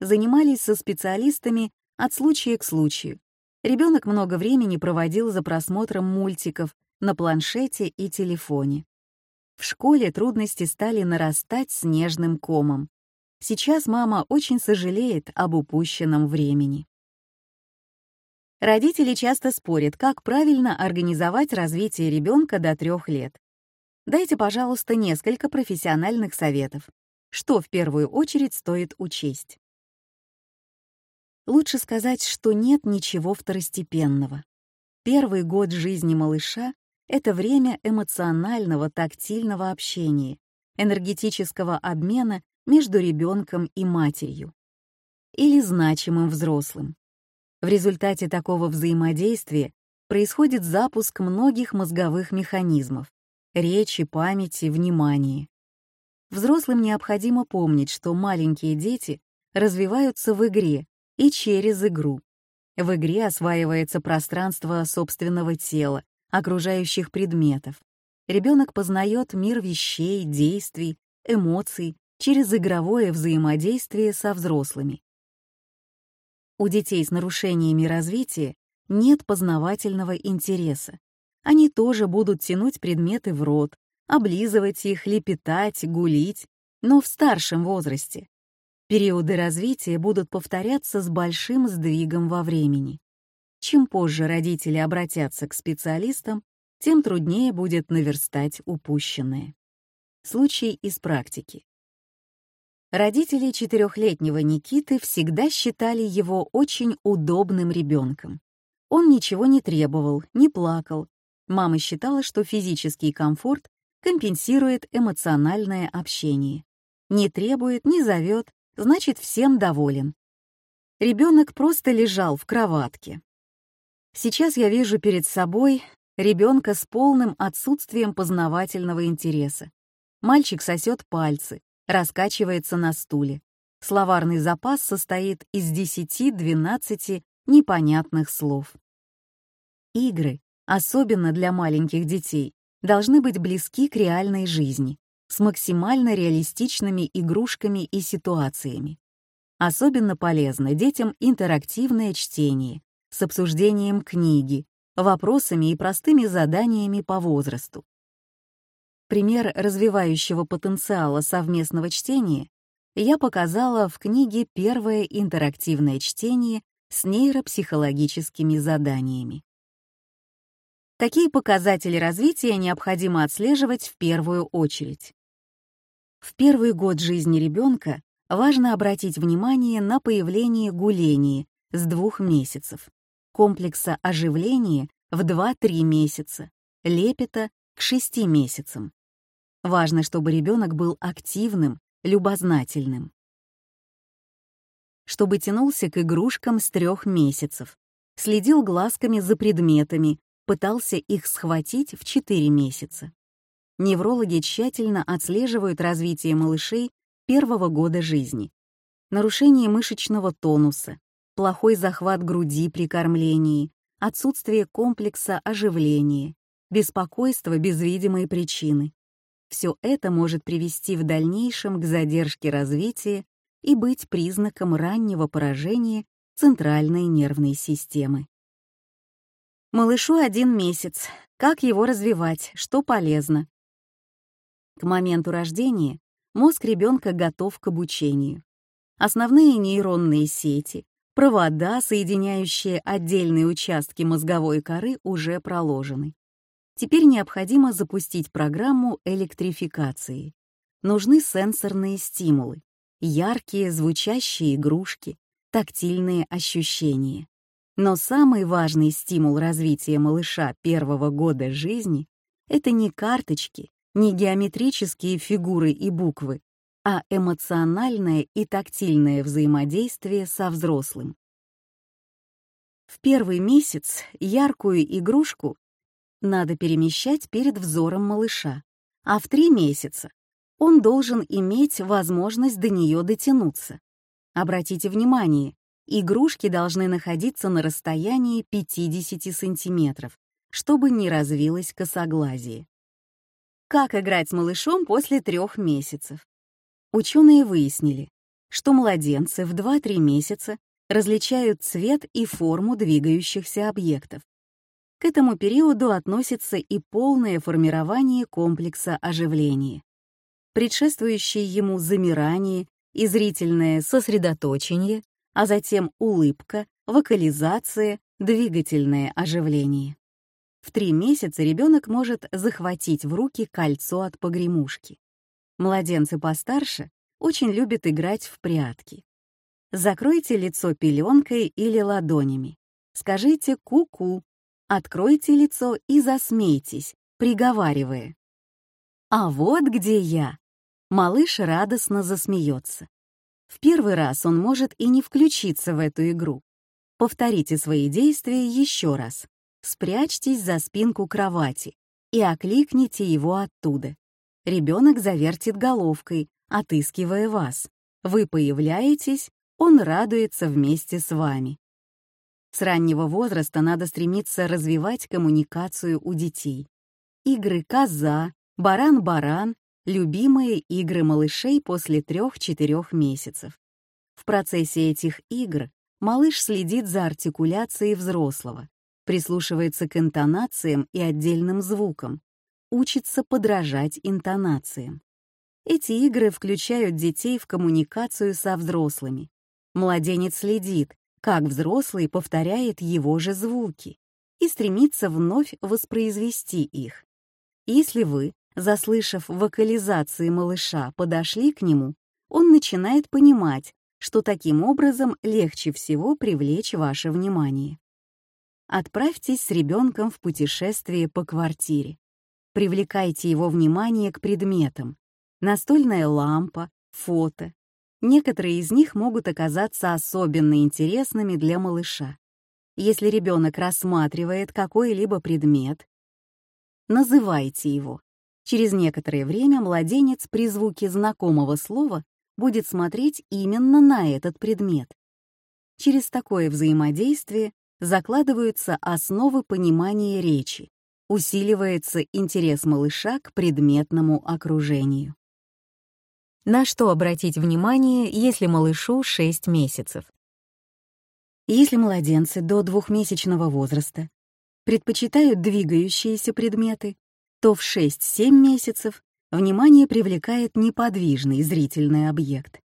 Занимались со специалистами от случая к случаю. Ребенок много времени проводил за просмотром мультиков на планшете и телефоне. В школе трудности стали нарастать снежным комом. Сейчас мама очень сожалеет об упущенном времени. Родители часто спорят, как правильно организовать развитие ребенка до трех лет. Дайте, пожалуйста, несколько профессиональных советов. Что в первую очередь стоит учесть? Лучше сказать, что нет ничего второстепенного. Первый год жизни малыша — это время эмоционального тактильного общения, энергетического обмена между ребенком и матерью. Или значимым взрослым. В результате такого взаимодействия происходит запуск многих мозговых механизмов — речи, памяти, внимания. Взрослым необходимо помнить, что маленькие дети развиваются в игре и через игру. В игре осваивается пространство собственного тела, окружающих предметов. Ребенок познает мир вещей, действий, эмоций через игровое взаимодействие со взрослыми. У детей с нарушениями развития нет познавательного интереса. Они тоже будут тянуть предметы в рот, облизывать их, лепетать, гулить, но в старшем возрасте. Периоды развития будут повторяться с большим сдвигом во времени. Чем позже родители обратятся к специалистам, тем труднее будет наверстать упущенное. Случай из практики. Родители четырехлетнего Никиты всегда считали его очень удобным ребенком. Он ничего не требовал, не плакал. Мама считала, что физический комфорт компенсирует эмоциональное общение. Не требует, не зовет, значит, всем доволен. Ребенок просто лежал в кроватке. Сейчас я вижу перед собой ребенка с полным отсутствием познавательного интереса. Мальчик сосет пальцы, раскачивается на стуле. Словарный запас состоит из 10-12 непонятных слов. Игры, особенно для маленьких детей, должны быть близки к реальной жизни, с максимально реалистичными игрушками и ситуациями. Особенно полезно детям интерактивное чтение с обсуждением книги, вопросами и простыми заданиями по возрасту. Пример развивающего потенциала совместного чтения я показала в книге «Первое интерактивное чтение с нейропсихологическими заданиями». Какие показатели развития необходимо отслеживать в первую очередь? В первый год жизни ребенка важно обратить внимание на появление гуления с двух месяцев, комплекса оживления в 2-3 месяца, лепета к 6 месяцам. Важно, чтобы ребенок был активным, любознательным. Чтобы тянулся к игрушкам с трех месяцев, следил глазками за предметами, пытался их схватить в четыре месяца. Неврологи тщательно отслеживают развитие малышей первого года жизни. Нарушение мышечного тонуса, плохой захват груди при кормлении, отсутствие комплекса оживления, беспокойство без видимой причины, все это может привести в дальнейшем к задержке развития и быть признаком раннего поражения центральной нервной системы. Малышу один месяц. Как его развивать? Что полезно? К моменту рождения мозг ребенка готов к обучению. Основные нейронные сети, провода, соединяющие отдельные участки мозговой коры, уже проложены. Теперь необходимо запустить программу электрификации. Нужны сенсорные стимулы, яркие звучащие игрушки, тактильные ощущения. Но самый важный стимул развития малыша первого года жизни — это не карточки, не геометрические фигуры и буквы, а эмоциональное и тактильное взаимодействие со взрослым. В первый месяц яркую игрушку надо перемещать перед взором малыша, а в три месяца он должен иметь возможность до нее дотянуться. Обратите внимание, игрушки должны находиться на расстоянии 50 сантиметров, чтобы не развилось косоглазие. Как играть с малышом после трех месяцев? Ученые выяснили, что младенцы в 2-3 месяца различают цвет и форму двигающихся объектов. К этому периоду относится и полное формирование комплекса оживления. Предшествующее ему замирание и зрительное сосредоточение, а затем улыбка, вокализация, двигательное оживление. В три месяца ребенок может захватить в руки кольцо от погремушки. Младенцы постарше очень любят играть в прятки. Закройте лицо пеленкой или ладонями. Скажите «ку-ку», откройте лицо и засмейтесь, приговаривая. «А вот где я!» Малыш радостно засмеется. В первый раз он может и не включиться в эту игру. Повторите свои действия еще раз. Спрячьтесь за спинку кровати и окликните его оттуда. Ребенок завертит головкой, отыскивая вас. Вы появляетесь, он радуется вместе с вами. С раннего возраста надо стремиться развивать коммуникацию у детей. Игры «Коза», «Баран-баран» — любимые игры малышей после 3-4 месяцев. В процессе этих игр малыш следит за артикуляцией взрослого, прислушивается к интонациям и отдельным звукам, учится подражать интонациям. Эти игры включают детей в коммуникацию со взрослыми. Младенец следит, как взрослый повторяет его же звуки и стремится вновь воспроизвести их. Если вы, заслышав вокализации малыша, подошли к нему, он начинает понимать, что таким образом легче всего привлечь ваше внимание. Отправьтесь с ребенком в путешествие по квартире. Привлекайте его внимание к предметам. Настольная лампа, фото. Некоторые из них могут оказаться особенно интересными для малыша. Если ребенок рассматривает какой-либо предмет, называйте его. Через некоторое время младенец при звуке знакомого слова будет смотреть именно на этот предмет. Через такое взаимодействие закладываются основы понимания речи, усиливается интерес малыша к предметному окружению. На что обратить внимание, если малышу 6 месяцев? Если младенцы до двухмесячного возраста предпочитают двигающиеся предметы, то в 6-7 месяцев внимание привлекает неподвижный зрительный объект.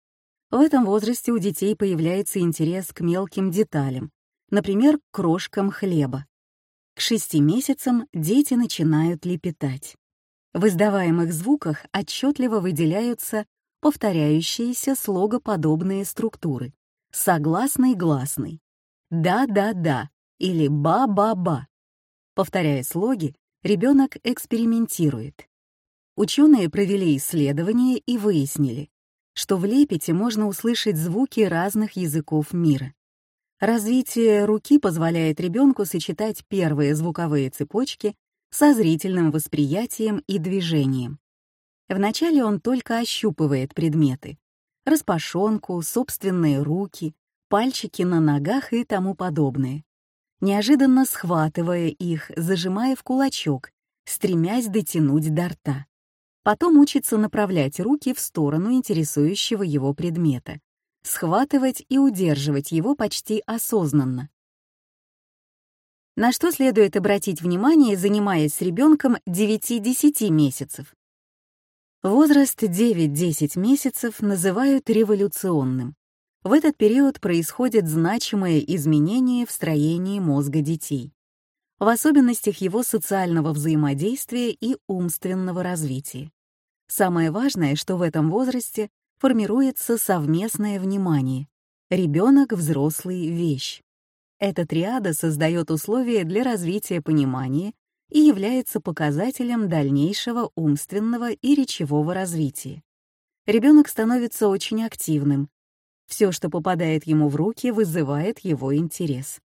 В этом возрасте у детей появляется интерес к мелким деталям, например, крошкам хлеба. К шести месяцам дети начинают лепетать. В издаваемых звуках отчетливо выделяются повторяющиеся слогоподобные структуры согласный гласный, да-да-да или ба-ба-ба. Повторяя слоги, ребенок экспериментирует. Ученые провели исследования и выяснили, что в лепете можно услышать звуки разных языков мира. Развитие руки позволяет ребенку сочетать первые звуковые цепочки со зрительным восприятием и движением. Вначале он только ощупывает предметы — распашонку, собственные руки, пальчики на ногах и тому подобное, неожиданно схватывая их, зажимая в кулачок, стремясь дотянуть до рта. Потом учится направлять руки в сторону интересующего его предмета, схватывать и удерживать его почти осознанно. На что следует обратить внимание, занимаясь с ребенком 9-10 месяцев? Возраст 9-10 месяцев называют революционным. В этот период происходят значимые изменения в строении мозга детей, в особенностях его социального взаимодействия и умственного развития. Самое важное, что в этом возрасте формируется совместное внимание. Ребенок, взрослый, вещь. Эта триада создает условия для развития понимания и является показателем дальнейшего умственного и речевого развития. Ребенок становится очень активным. Все, что попадает ему в руки, вызывает его интерес.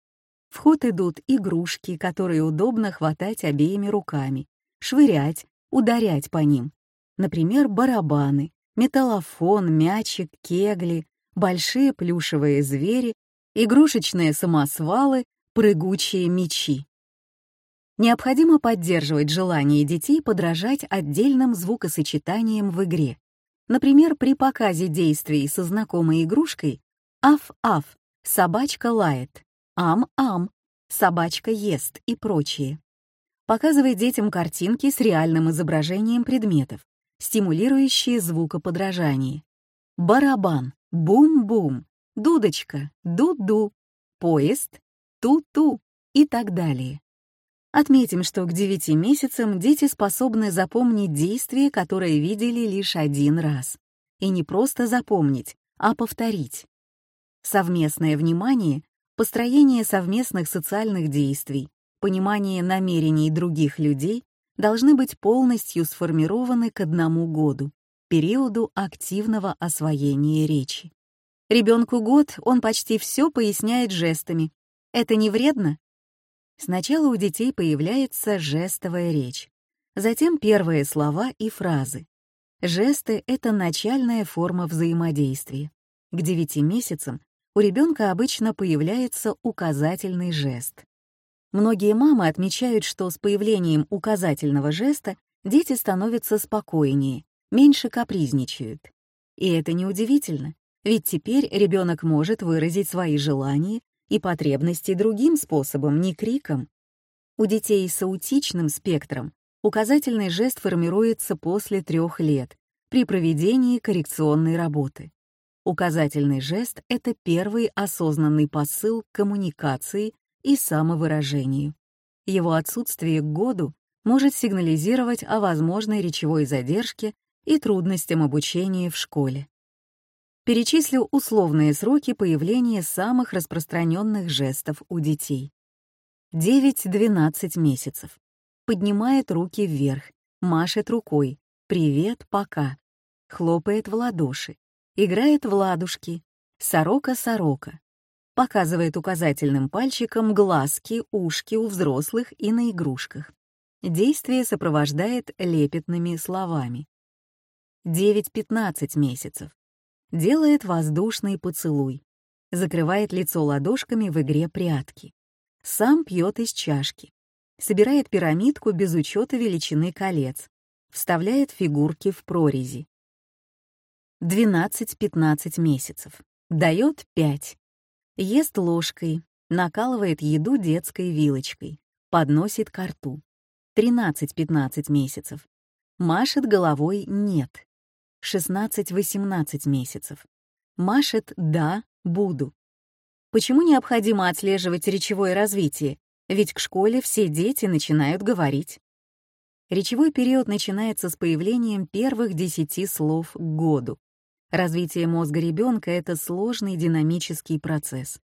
В ход идут игрушки, которые удобно хватать обеими руками, швырять, ударять по ним. Например, барабаны, металлофон, мячик, кегли, большие плюшевые звери, игрушечные самосвалы, прыгучие мечи. Необходимо поддерживать желание детей подражать отдельным звукосочетаниям в игре. Например, при показе действий со знакомой игрушкой «Аф-аф» — собачка лает, «Ам-ам» — собачка ест и прочее. Показывай детям картинки с реальным изображением предметов, стимулирующие звукоподражание. Барабан, бум-бум, дудочка, ду-ду, поезд, ту-ту, и так далее. Отметим, что к 9 месяцам дети способны запомнить действие, которое видели лишь один раз. И не просто запомнить, а повторить. Совместное внимание, построение совместных социальных действий, понимание намерений других людей должны быть полностью сформированы к одному году, периоду активного освоения речи. Ребенку год, он почти все поясняет жестами. Это не вредно? Сначала у детей появляется жестовая речь, затем первые слова и фразы. Жесты — это начальная форма взаимодействия. К 9 месяцам у ребенка обычно появляется указательный жест. Многие мамы отмечают, что с появлением указательного жеста дети становятся спокойнее, меньше капризничают. И это неудивительно, ведь теперь ребенок может выразить свои желания и потребности другим способом, не криком. У детей с аутичным спектром указательный жест формируется после трех лет при проведении коррекционной работы. Указательный жест — это первый осознанный посыл коммуникации и самовыражению. Его отсутствие к году может сигнализировать о возможной речевой задержке и трудностям обучения в школе. Перечислю условные сроки появления самых распространенных жестов у детей. 9-12 месяцев. Поднимает руки вверх, машет рукой, «Привет, пока», хлопает в ладоши, играет в ладушки, сорока-сорока, показывает указательным пальчиком глазки, ушки у взрослых и на игрушках. Действие сопровождает лепетными словами. 9-15 месяцев. Делает воздушный поцелуй. Закрывает лицо ладошками в игре прятки. Сам пьет из чашки. Собирает пирамидку без учета величины колец. Вставляет фигурки в прорези. 12-15 месяцев. Дает 5. Ест ложкой, накалывает еду детской вилочкой, подносит ко рту. 13-15 месяцев. Машет головой «нет». 16-18 месяцев. Машет «да, буду». Почему необходимо отслеживать речевое развитие? Ведь к школе все дети начинают говорить. Речевой период начинается с появлением первых десяти слов к году. Развитие мозга ребенка — это сложный динамический процесс.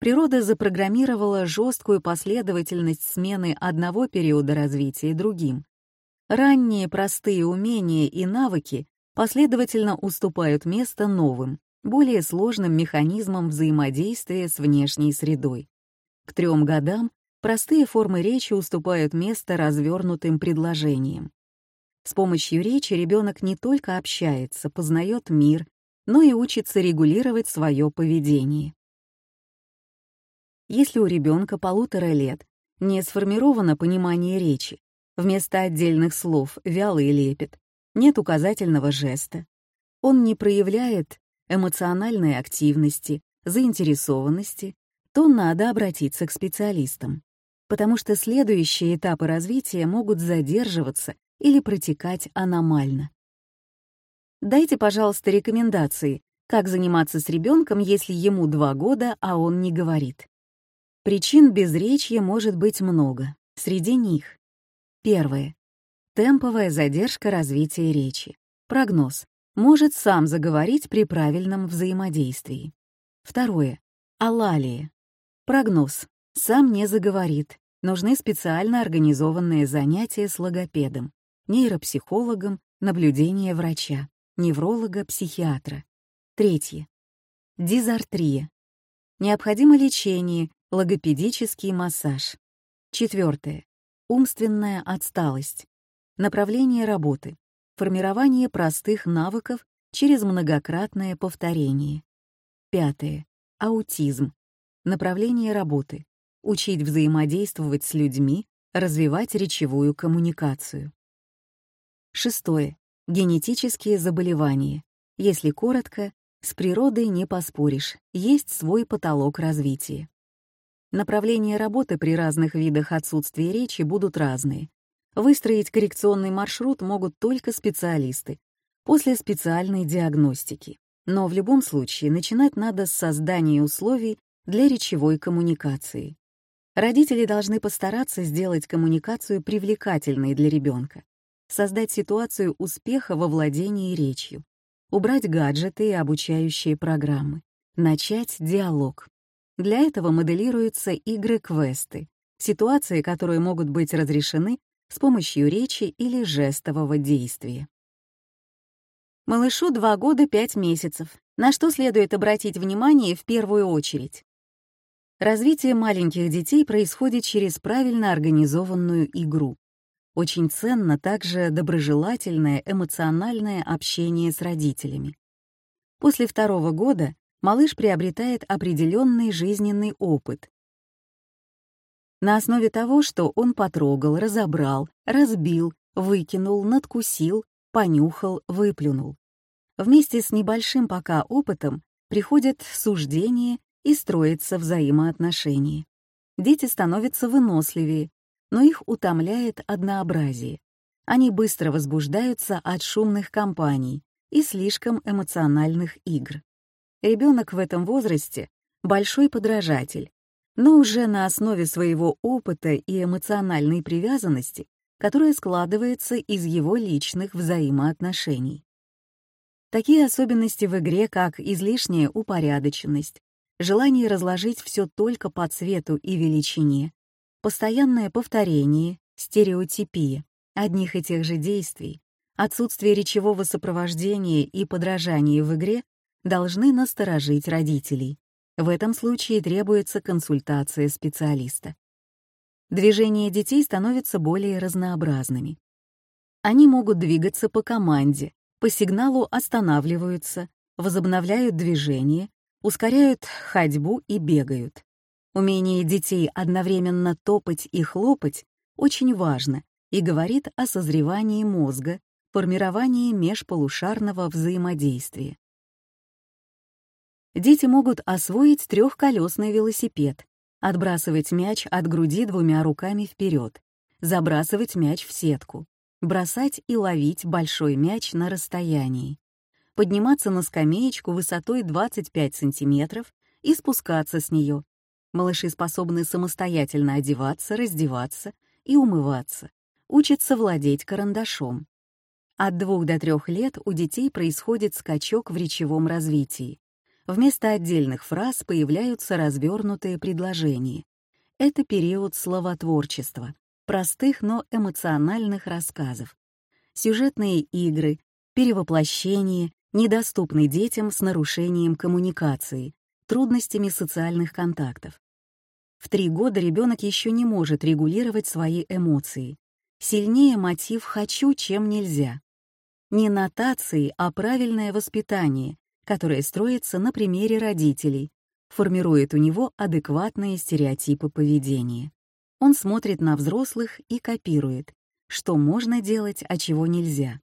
Природа запрограммировала жесткую последовательность смены одного периода развития другим. Ранние простые умения и навыки последовательно уступают место новым, более сложным механизмам взаимодействия с внешней средой. К трем годам простые формы речи уступают место развернутым предложениям. С помощью речи ребенок не только общается, познает мир, но и учится регулировать свое поведение. Если у ребенка полутора лет не сформировано понимание речи, вместо отдельных слов вялый лепет, нет указательного жеста, он не проявляет эмоциональной активности, заинтересованности, то надо обратиться к специалистам, потому что следующие этапы развития могут задерживаться или протекать аномально. Дайте, пожалуйста, рекомендации, как заниматься с ребенком, если ему два года, а он не говорит. Причин безречия может быть много. Среди них. Первое. Темповая задержка развития речи. Прогноз. Может сам заговорить при правильном взаимодействии. Второе. Алалия. Прогноз. Сам не заговорит. Нужны специально организованные занятия с логопедом нейропсихологом, наблюдение врача, невролога, психиатра. Третье. Дизартрия. Необходимо лечение, логопедический массаж. Четвертое. Умственная отсталость. Направление работы. Формирование простых навыков через многократное повторение. Пятое. Аутизм. Направление работы. Учить взаимодействовать с людьми, развивать речевую коммуникацию. Шестое. Генетические заболевания. Если коротко, с природой не поспоришь, есть свой потолок развития. Направления работы при разных видах отсутствия речи будут разные. Выстроить коррекционный маршрут могут только специалисты после специальной диагностики. Но в любом случае начинать надо с создания условий для речевой коммуникации. Родители должны постараться сделать коммуникацию привлекательной для ребенка, создать ситуацию успеха во владении речью, убрать гаджеты и обучающие программы, начать диалог. Для этого моделируются игры-квесты, ситуации, которые могут быть разрешены с помощью речи или жестового действия. Малышу 2 года 5 месяцев. На что следует обратить внимание в первую очередь? Развитие маленьких детей происходит через правильно организованную игру. Очень ценно также доброжелательное эмоциональное общение с родителями. После второго года малыш приобретает определенный жизненный опыт. На основе того, что он потрогал, разобрал, разбил, выкинул, надкусил, понюхал, выплюнул. Вместе с небольшим пока опытом приходят суждения и строятся взаимоотношения. Дети становятся выносливее, но их утомляет однообразие. Они быстро возбуждаются от шумных компаний и слишком эмоциональных игр. Ребенок в этом возрасте — большой подражатель, но уже на основе своего опыта и эмоциональной привязанности, которая складывается из его личных взаимоотношений. Такие особенности в игре, как излишняя упорядоченность, желание разложить все только по цвету и величине, постоянное повторение, стереотипия одних и тех же действий, отсутствие речевого сопровождения и подражания в игре должны насторожить родителей. В этом случае требуется консультация специалиста. Движения детей становятся более разнообразными. Они могут двигаться по команде, по сигналу останавливаются, возобновляют движение ускоряют ходьбу и бегают. Умение детей одновременно топать и хлопать очень важно и говорит о созревании мозга, формировании межполушарного взаимодействия. Дети могут освоить трехколесный велосипед, отбрасывать мяч от груди двумя руками вперед, забрасывать мяч в сетку, бросать и ловить большой мяч на расстоянии, подниматься на скамеечку высотой 25 сантиметров и спускаться с нее. Малыши способны самостоятельно одеваться, раздеваться и умываться, учатся владеть карандашом. От двух до трех лет у детей происходит скачок в речевом развитии. Вместо отдельных фраз появляются развернутые предложения. Это период словотворчества, простых, но эмоциональных рассказов. Сюжетные игры, перевоплощение, недоступный детям с нарушением коммуникации, трудностями социальных контактов. В три года ребенок еще не может регулировать свои эмоции. Сильнее мотив «хочу», чем «нельзя». Не нотации, а правильное воспитание, которое строится на примере родителей, формирует у него адекватные стереотипы поведения. Он смотрит на взрослых и копирует, что можно делать, а чего нельзя.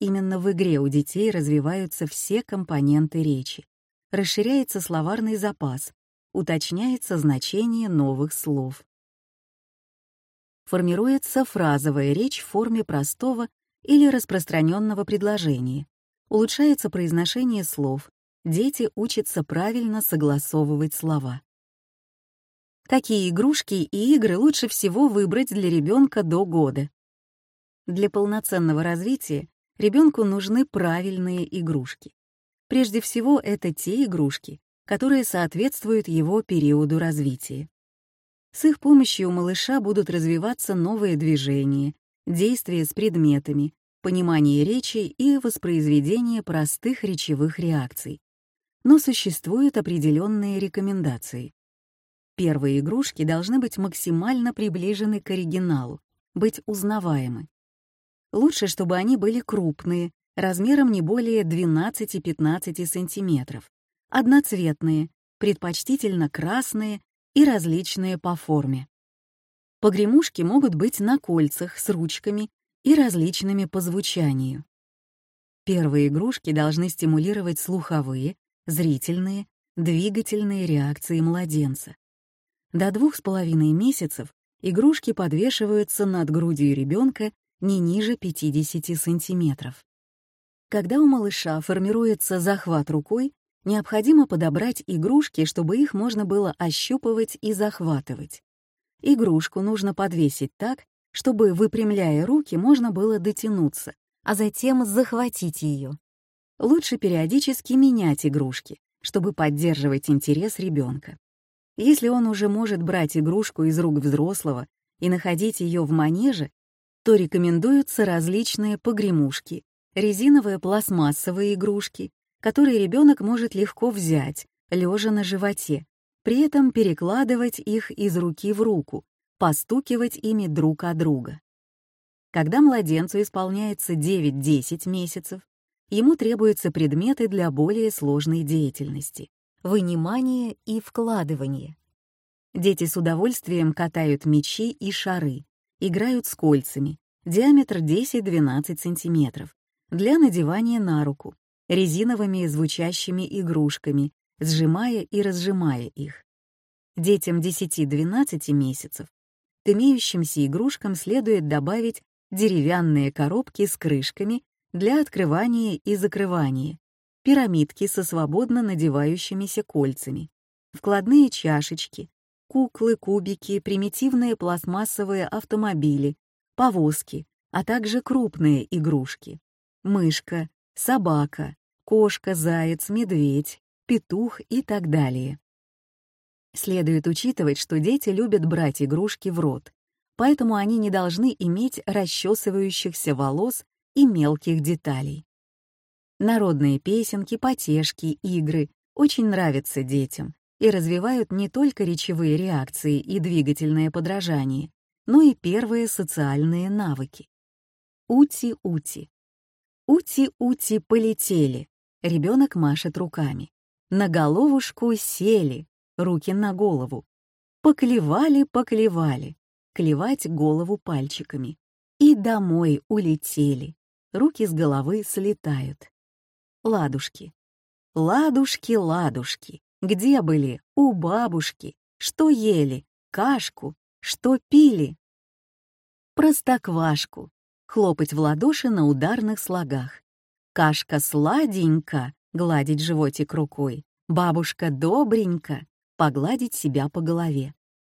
Именно в игре у детей развиваются все компоненты речи. Расширяется словарный запас, уточняется значение новых слов. Формируется фразовая речь в форме простого или распространенного предложения. Улучшается произношение слов. Дети учатся правильно согласовывать слова. Какие игрушки и игры лучше всего выбрать для ребенка до года? Для полноценного развития ребенку нужны правильные игрушки. Прежде всего, это те игрушки, которые соответствуют его периоду развития. С их помощью у малыша будут развиваться новые движения, действия с предметами, понимание речи и воспроизведение простых речевых реакций. Но существуют определенные рекомендации. Первые игрушки должны быть максимально приближены к оригиналу, быть узнаваемы. Лучше, чтобы они были крупные, размером не более 12-15 см, одноцветные, предпочтительно красные и различные по форме. Погремушки могут быть на кольцах с ручками и различными по звучанию. Первые игрушки должны стимулировать слуховые, зрительные, двигательные реакции младенца. До двух с половиной месяцев игрушки подвешиваются над грудью ребенка не ниже 50 сантиметров. Когда у малыша формируется захват рукой, необходимо подобрать игрушки, чтобы их можно было ощупывать и захватывать. Игрушку нужно подвесить так, чтобы, выпрямляя руки, можно было дотянуться, а затем захватить ее. Лучше периодически менять игрушки, чтобы поддерживать интерес ребенка. Если он уже может брать игрушку из рук взрослого и находить ее в манеже, то рекомендуются различные погремушки, резиновые пластмассовые игрушки, которые ребенок может легко взять, лежа на животе, при этом перекладывать их из руки в руку, постукивать ими друг о друга. Когда младенцу исполняется 9-10 месяцев, ему требуются предметы для более сложной деятельности — вынимание и вкладывание. Дети с удовольствием катают мячи и шары, играют с кольцами, диаметр 10-12 см, для надевания на руку, резиновыми звучащими игрушками, сжимая и разжимая их. Детям 10-12 месяцев к имеющимся игрушкам следует добавить деревянные коробки с крышками для открывания и закрывания, пирамидки со свободно надевающимися кольцами, вкладные чашечки, куклы, кубики, примитивные пластмассовые автомобили, повозки, а также крупные игрушки. Мышка, собака, кошка, заяц, медведь, петух и так далее. Следует учитывать, что дети любят брать игрушки в рот, поэтому они не должны иметь расчесывающихся волос и мелких деталей. Народные песенки, потешки, игры очень нравятся детям и развивают не только речевые реакции и двигательное подражание, но и первые социальные навыки. Ути-ути. Ути-ути полетели. Ребенок машет руками. На головушку сели, руки на голову. Поклевали, поклевали. Клевать голову пальчиками. И домой улетели. Руки с головы слетают. Ладушки. Ладушки, ладушки. Где были? У бабушки. Что ели? Кашку. Что пили? Простоквашку. Хлопать в ладоши на ударных слогах. Кашка сладенька, гладить животик рукой. Бабушка добренько, погладить себя по голове.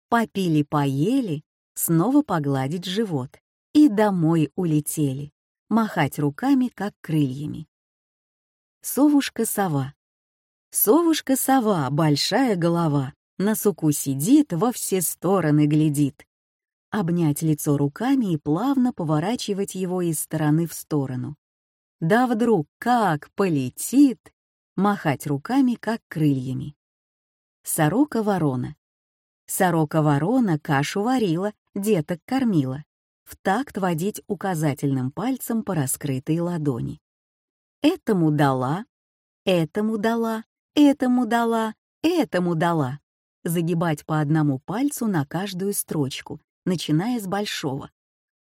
Попили-поели, снова погладить живот. И домой улетели, махать руками, как крыльями. Совушка-сова. Совушка-сова, большая голова, на суку сидит, во все стороны глядит. Обнять лицо руками и плавно поворачивать его из стороны в сторону. Да вдруг как полетит, махать руками, как крыльями. Сорока-ворона. Сорока-ворона кашу варила, деток кормила. В такт водить указательным пальцем по раскрытой ладони. Этому дала, этому дала, этому дала, этому дала. Загибать по одному пальцу на каждую строчку, начиная с большого.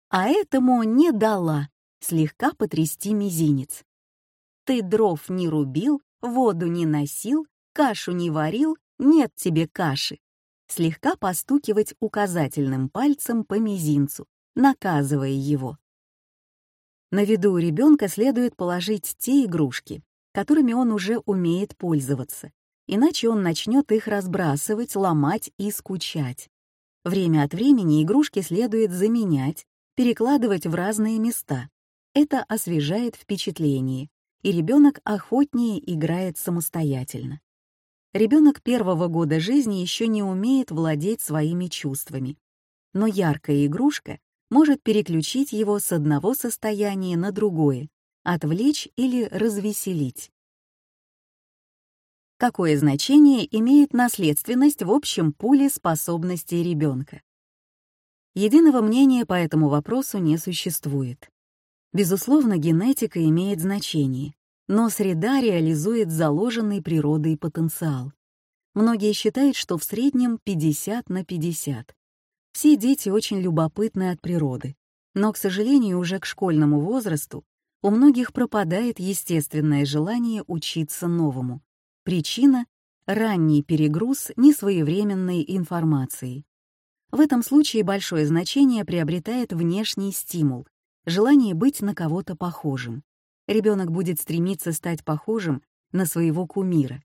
А этому не дала, слегка потрясти мизинец. Ты дров не рубил, воду не носил, кашу не варил, нет тебе каши. Слегка постукивать указательным пальцем по мизинцу, наказывая его. На виду у ребенка следует положить те игрушки, которыми он уже умеет пользоваться, иначе он начнет их разбрасывать, ломать и скучать. Время от времени игрушки следует заменять, перекладывать в разные места. Это освежает впечатление, и ребенок охотнее играет самостоятельно. Ребенок первого года жизни еще не умеет владеть своими чувствами, но яркая игрушка может переключить его с одного состояния на другое, отвлечь или развеселить. Какое значение имеет наследственность в общем пуле способностей ребенка? Единого мнения по этому вопросу не существует. Безусловно, генетика имеет значение, но среда реализует заложенный природой потенциал. Многие считают, что в среднем 50 на 50. Все дети очень любопытны от природы, но, к сожалению, уже к школьному возрасту у многих пропадает естественное желание учиться новому. Причина — ранний перегруз несвоевременной информацией. В этом случае большое значение приобретает внешний стимул, желание быть на кого-то похожим. Ребенок будет стремиться стать похожим на своего кумира.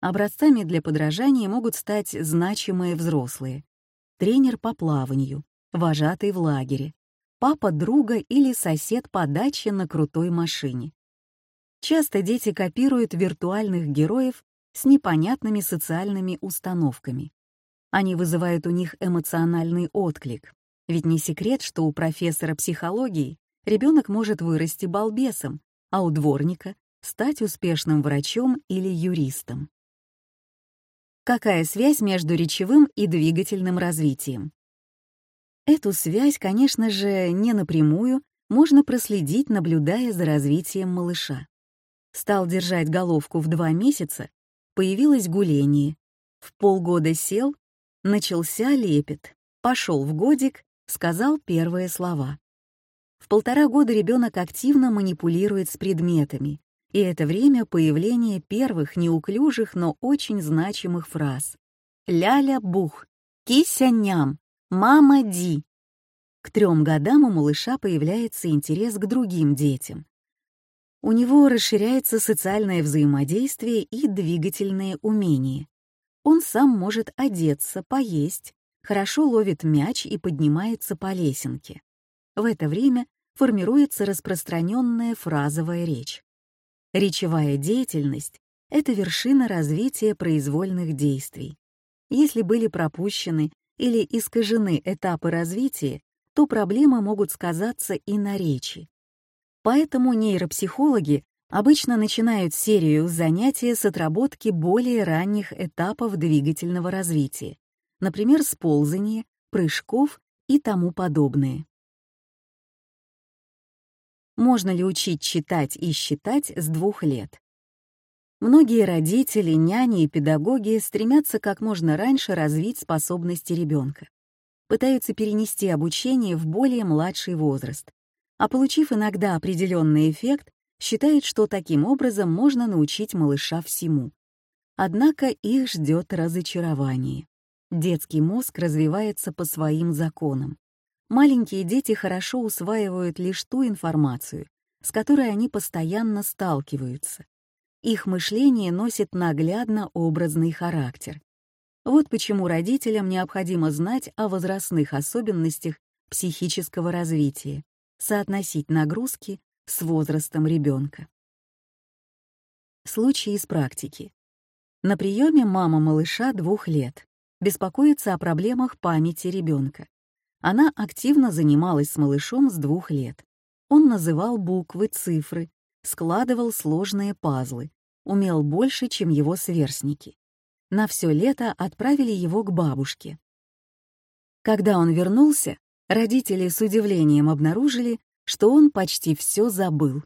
Образцами для подражания могут стать значимые взрослые. тренер по плаванию, вожатый в лагере, папа друга или сосед по даче на крутой машине. Часто дети копируют виртуальных героев с непонятными социальными установками. Они вызывают у них эмоциональный отклик. Ведь не секрет, что у профессора психологии ребенок может вырасти балбесом, а у дворника — стать успешным врачом или юристом. Какая связь между речевым и двигательным развитием? Эту связь, конечно же, не напрямую, можно проследить, наблюдая за развитием малыша. Стал держать головку в два месяца, появилось гуление. В полгода сел, начался лепет, пошел в годик, сказал первые слова. Полтора года ребенок активно манипулирует с предметами, и это время появления первых неуклюжих, но очень значимых фраз. «Ляля-бух», «кися-ням», «мама-ди». К трем годам у малыша появляется интерес к другим детям. У него расширяется социальное взаимодействие и двигательные умения. Он сам может одеться, поесть, хорошо ловит мяч и поднимается по лесенке. В это время формируется распространенная фразовая речь. Речевая деятельность — это вершина развития произвольных действий. Если были пропущены или искажены этапы развития, то проблемы могут сказаться и на речи. Поэтому нейропсихологи обычно начинают серию занятий с отработки более ранних этапов двигательного развития, например, с ползания, прыжков и тому подобное. Можно ли учить читать и считать с двух лет? Многие родители, няни и педагоги стремятся как можно раньше развить способности ребенка. Пытаются перенести обучение в более младший возраст, а получив иногда определенный эффект, считают, что таким образом можно научить малыша всему. Однако их ждет разочарование. Детский мозг развивается по своим законам. Маленькие дети хорошо усваивают лишь ту информацию, с которой они постоянно сталкиваются. Их мышление носит наглядно образный характер. Вот почему родителям необходимо знать о возрастных особенностях психического развития, соотносить нагрузки с возрастом ребенка. Случаи из практики. На приеме мама малыша двух лет беспокоится о проблемах памяти ребенка. Она активно занималась с малышом с двух лет. Он называл буквы, цифры, складывал сложные пазлы, умел больше, чем его сверстники. На все лето отправили его к бабушке. Когда он вернулся, родители с удивлением обнаружили, что он почти все забыл.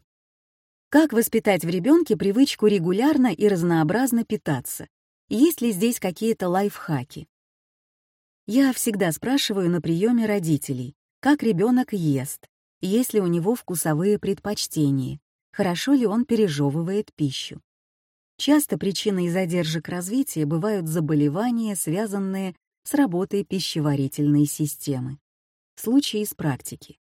Как воспитать в ребенке привычку регулярно и разнообразно питаться? Есть ли здесь какие-то лайфхаки? Я всегда спрашиваю на приеме родителей, как ребенок ест, есть ли у него вкусовые предпочтения, хорошо ли он пережевывает пищу. Часто причиной задержек развития бывают заболевания, связанные с работой пищеварительной системы. Случаи из практики.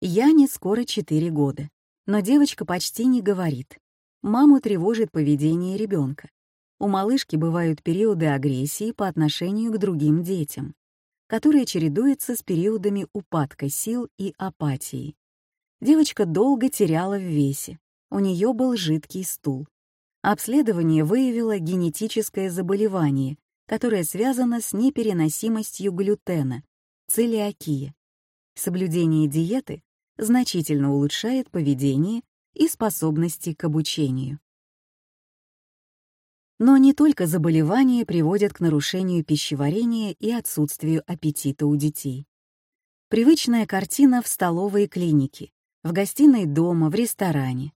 Яне скоро 4 года, но девочка почти не говорит. Маму тревожит поведение ребенка. У малышки бывают периоды агрессии по отношению к другим детям, которые чередуются с периодами упадка сил и апатии. Девочка долго теряла в весе, у нее был жидкий стул. Обследование выявило генетическое заболевание, которое связано с непереносимостью глютена — целиакия. Соблюдение диеты значительно улучшает поведение и способности к обучению. Но не только заболевания приводят к нарушению пищеварения и отсутствию аппетита у детей. Привычная картина в столовой клинике, в гостиной дома, в ресторане.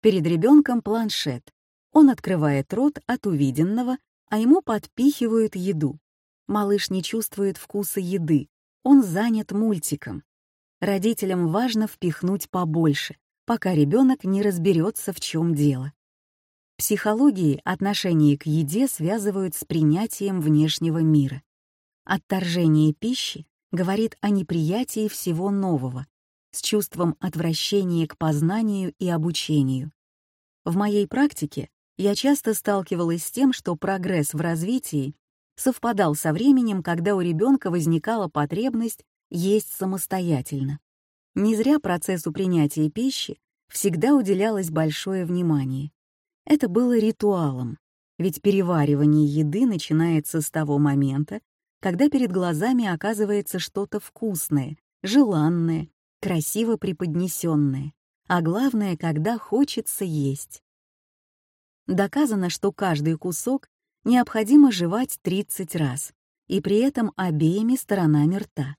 Перед ребенком планшет. Он открывает рот от увиденного, а ему подпихивают еду. Малыш не чувствует вкуса еды, он занят мультиком. Родителям важно впихнуть побольше, пока ребенок не разберется, в чем дело психологии отношение к еде связывают с принятием внешнего мира. Отторжение пищи говорит о неприятии всего нового, с чувством отвращения к познанию и обучению. В моей практике я часто сталкивалась с тем, что прогресс в развитии совпадал со временем, когда у ребенка возникала потребность есть самостоятельно. Не зря процессу принятия пищи всегда уделялось большое внимание. Это было ритуалом, ведь переваривание еды начинается с того момента, когда перед глазами оказывается что-то вкусное, желанное, красиво преподнесенное, а главное, когда хочется есть. Доказано, что каждый кусок необходимо жевать 30 раз, и при этом обеими сторонами рта.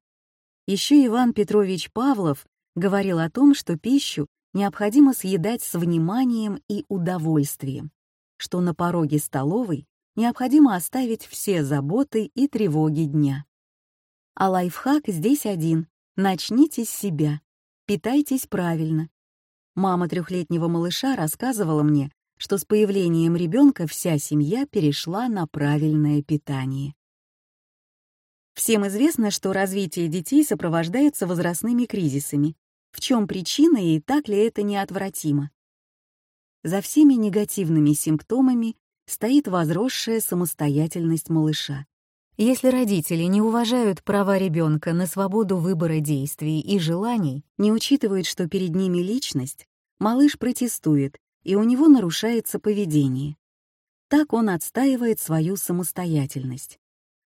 Еще Иван Петрович Павлов говорил о том, что пищу необходимо съедать с вниманием и удовольствием, что на пороге столовой необходимо оставить все заботы и тревоги дня. А лайфхак здесь один — начните с себя, питайтесь правильно. Мама трехлетнего малыша рассказывала мне, что с появлением ребенка вся семья перешла на правильное питание. Всем известно, что развитие детей сопровождается возрастными кризисами. В чем причина и так ли это неотвратимо? За всеми негативными симптомами стоит возросшая самостоятельность малыша. Если родители не уважают права ребенка на свободу выбора действий и желаний, не учитывают, что перед ними личность, малыш протестует, и у него нарушается поведение. Так он отстаивает свою самостоятельность.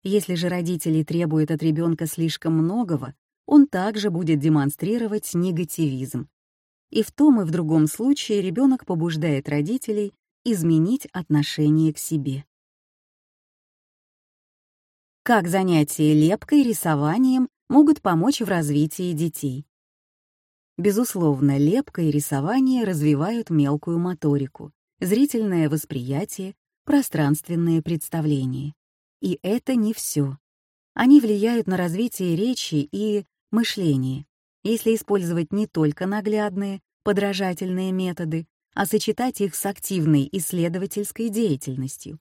Если же родители требуют от ребенка слишком многого, он также будет демонстрировать негативизм. И в том и в другом случае ребенок побуждает родителей изменить отношение к себе. Как занятия лепкой, рисованием могут помочь в развитии детей? Безусловно, лепка и рисование развивают мелкую моторику, зрительное восприятие, пространственное представление. И это не все. Они влияют на развитие речи и мышления, если использовать не только наглядные, подражательные методы, а сочетать их с активной исследовательской деятельностью.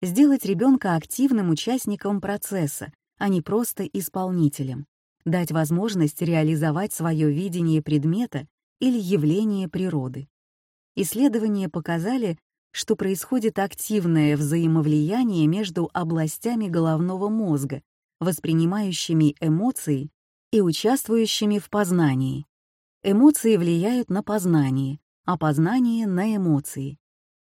Сделать ребенка активным участником процесса, а не просто исполнителем. Дать возможность реализовать свое видение предмета или явления природы. Исследования показали, что происходит активное взаимовлияние между областями головного мозга, воспринимающими эмоции и участвующими в познании. Эмоции влияют на познание, а познание — на эмоции.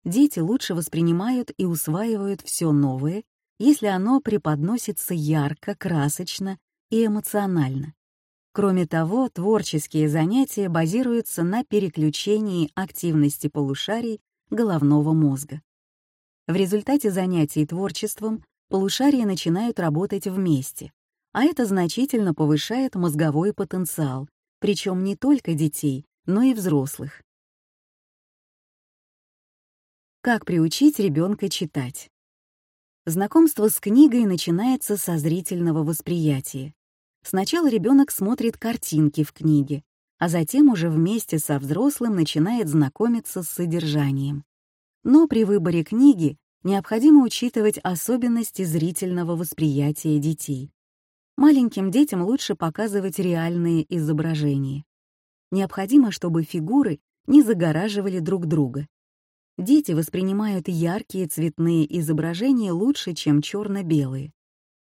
Дети лучше воспринимают и усваивают все новое, если оно преподносится ярко, красочно и эмоционально. Кроме того, творческие занятия базируются на переключении активности полушарий головного мозга. В результате занятий творчеством полушария начинают работать вместе, а это значительно повышает мозговой потенциал, причем не только детей, но и взрослых. Как приучить ребенка читать? Знакомство с книгой начинается со зрительного восприятия. Сначала ребенок смотрит картинки в книге, а затем уже вместе со взрослым начинает знакомиться с содержанием. Но при выборе книги необходимо учитывать особенности зрительного восприятия детей. Маленьким детям лучше показывать реальные изображения. Необходимо, чтобы фигуры не загораживали друг друга. Дети воспринимают яркие цветные изображения лучше, чем черно-белые.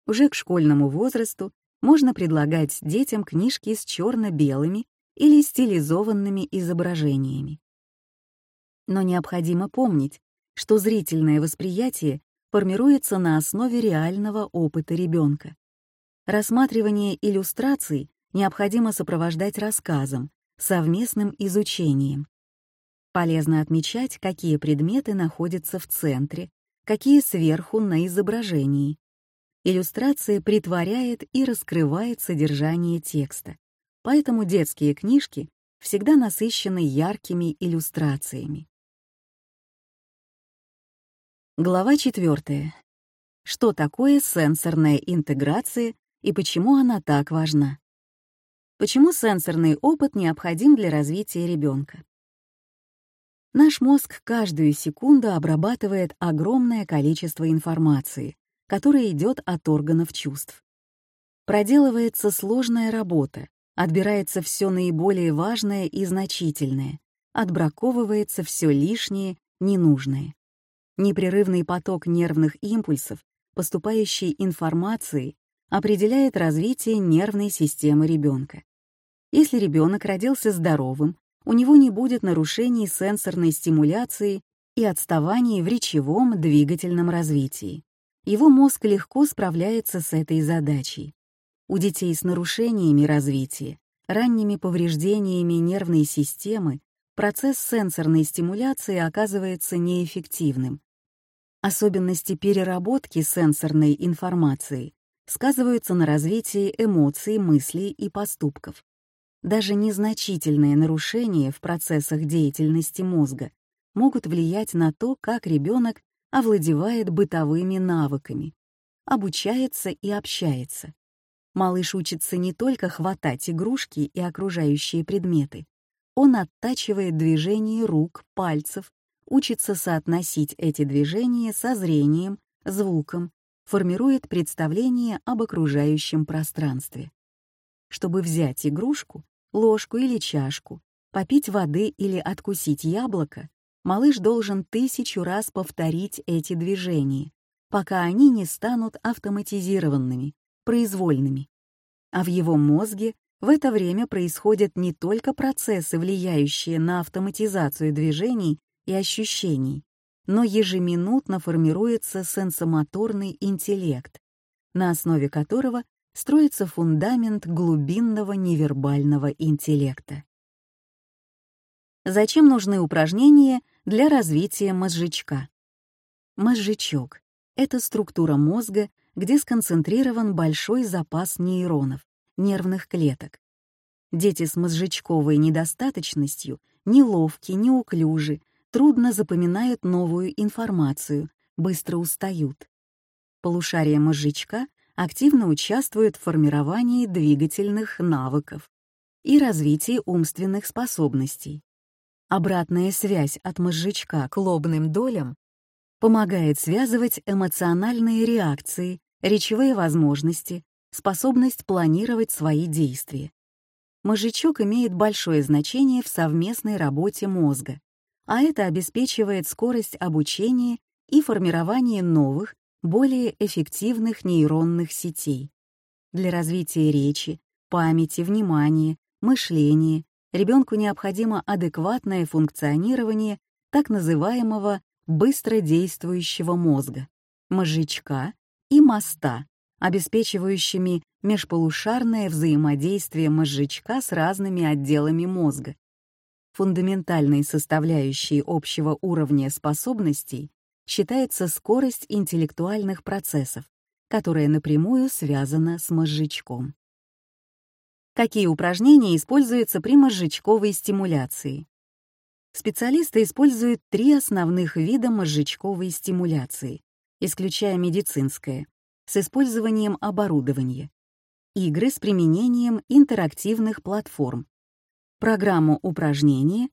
Уже к школьному возрасту можно предлагать детям книжки с черно-белыми или стилизованными изображениями. Но необходимо помнить, что зрительное восприятие формируется на основе реального опыта ребенка. Рассматривание иллюстраций необходимо сопровождать рассказом, совместным изучением. Полезно отмечать, какие предметы находятся в центре, какие сверху на изображении. Иллюстрация притворяет и раскрывает содержание текста, поэтому детские книжки всегда насыщены яркими иллюстрациями. Глава 4. Что такое сенсорная интеграция и почему она так важна. Почему сенсорный опыт необходим для развития ребенка? Наш мозг каждую секунду обрабатывает огромное количество информации, которая идет от органов чувств. Проделывается сложная работа, отбирается все наиболее важное и значительное, отбраковывается все лишнее, ненужное. Непрерывный поток нервных импульсов поступающей информации определяет развитие нервной системы ребенка. Если ребенок родился здоровым, у него не будет нарушений сенсорной стимуляции и отставаний в речевом двигательном развитии. Его мозг легко справляется с этой задачей. У детей с нарушениями развития, ранними повреждениями нервной системы процесс сенсорной стимуляции оказывается неэффективным. Особенности переработки сенсорной информации сказываются на развитии эмоций, мыслей и поступков. Даже незначительные нарушения в процессах деятельности мозга могут влиять на то, как ребенок овладевает бытовыми навыками, обучается и общается. Малыш учится не только хватать игрушки и окружающие предметы, он оттачивает движение рук, пальцев, учится соотносить эти движения со зрением, звуком, формирует представление об окружающем пространстве. Чтобы взять игрушку, ложку или чашку, попить воды или откусить яблоко, малыш должен тысячу раз повторить эти движения, пока они не станут автоматизированными, произвольными. А в его мозге в это время происходят не только процессы, влияющие на автоматизацию движений и ощущений, но ежеминутно формируется сенсомоторный интеллект, на основе которого строится фундамент глубинного невербального интеллекта. Зачем нужны упражнения для развития мозжечка? Мозжечок — это структура мозга, где сконцентрирован большой запас нейронов, нервных клеток. Дети с мозжечковой недостаточностью неловки, неуклюжи, трудно запоминают новую информацию, быстро устают. Полушария мозжечка активно участвуют в формировании двигательных навыков и развитии умственных способностей. Обратная связь от мозжечка к лобным долям помогает связывать эмоциональные реакции, речевые возможности, способность планировать свои действия. Мозжечок имеет большое значение в совместной работе мозга, а это обеспечивает скорость обучения и формирование новых, более эффективных нейронных сетей. Для развития речи, памяти, внимания, мышления ребенку необходимо адекватное функционирование так называемого быстродействующего мозга, мозжечка и моста, обеспечивающими межполушарное взаимодействие мозжечка с разными отделами мозга. Фундаментальной составляющей общего уровня способностей считается скорость интеллектуальных процессов, которая напрямую связана с мозжечком. Какие упражнения используются при мозжечковой стимуляции? Специалисты используют три основных вида мозжечковой стимуляции, исключая медицинское, с использованием оборудования, игры с применением интерактивных платформ, программу упражнения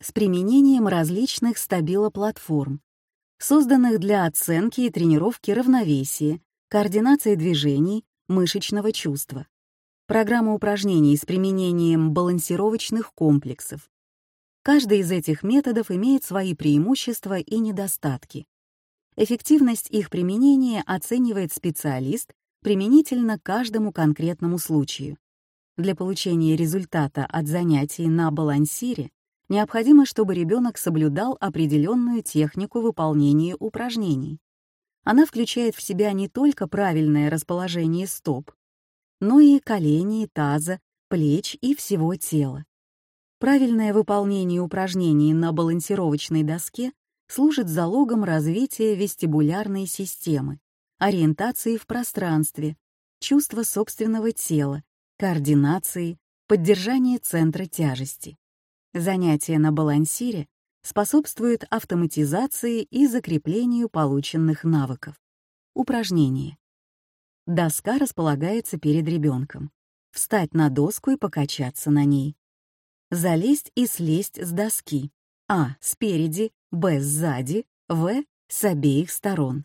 с применением различных стабилоплатформ, созданных для оценки и тренировки равновесия, координации движений, мышечного чувства, программа упражнений с применением балансировочных комплексов. Каждый из этих методов имеет свои преимущества и недостатки. Эффективность их применения оценивает специалист применительно каждому конкретному случаю. Для получения результата от занятий на балансире необходимо, чтобы ребенок соблюдал определенную технику выполнения упражнений. Она включает в себя не только правильное расположение стоп, но и колени, таза, плеч и всего тела. Правильное выполнение упражнений на балансировочной доске служит залогом развития вестибулярной системы, ориентации в пространстве, чувства собственного тела, координации, поддержания центра тяжести. Занятия на балансире способствуют автоматизации и закреплению полученных навыков. Упражнение. Доска располагается перед ребенком. Встать на доску и покачаться на ней. Залезть и слезть с доски. А. Спереди, Б. Сзади, В. С обеих сторон.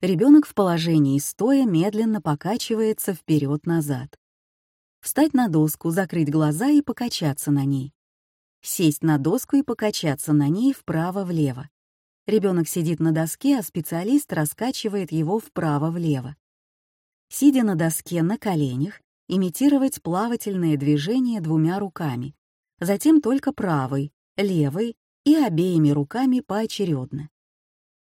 Ребенок в положении стоя медленно покачивается вперед-назад. Встать на доску, закрыть глаза и покачаться на ней. Сесть на доску и покачаться на ней вправо-влево. Ребенок сидит на доске, а специалист раскачивает его вправо-влево. Сидя на доске на коленях, имитировать плавательные движения двумя руками, затем только правой, левой и обеими руками поочередно.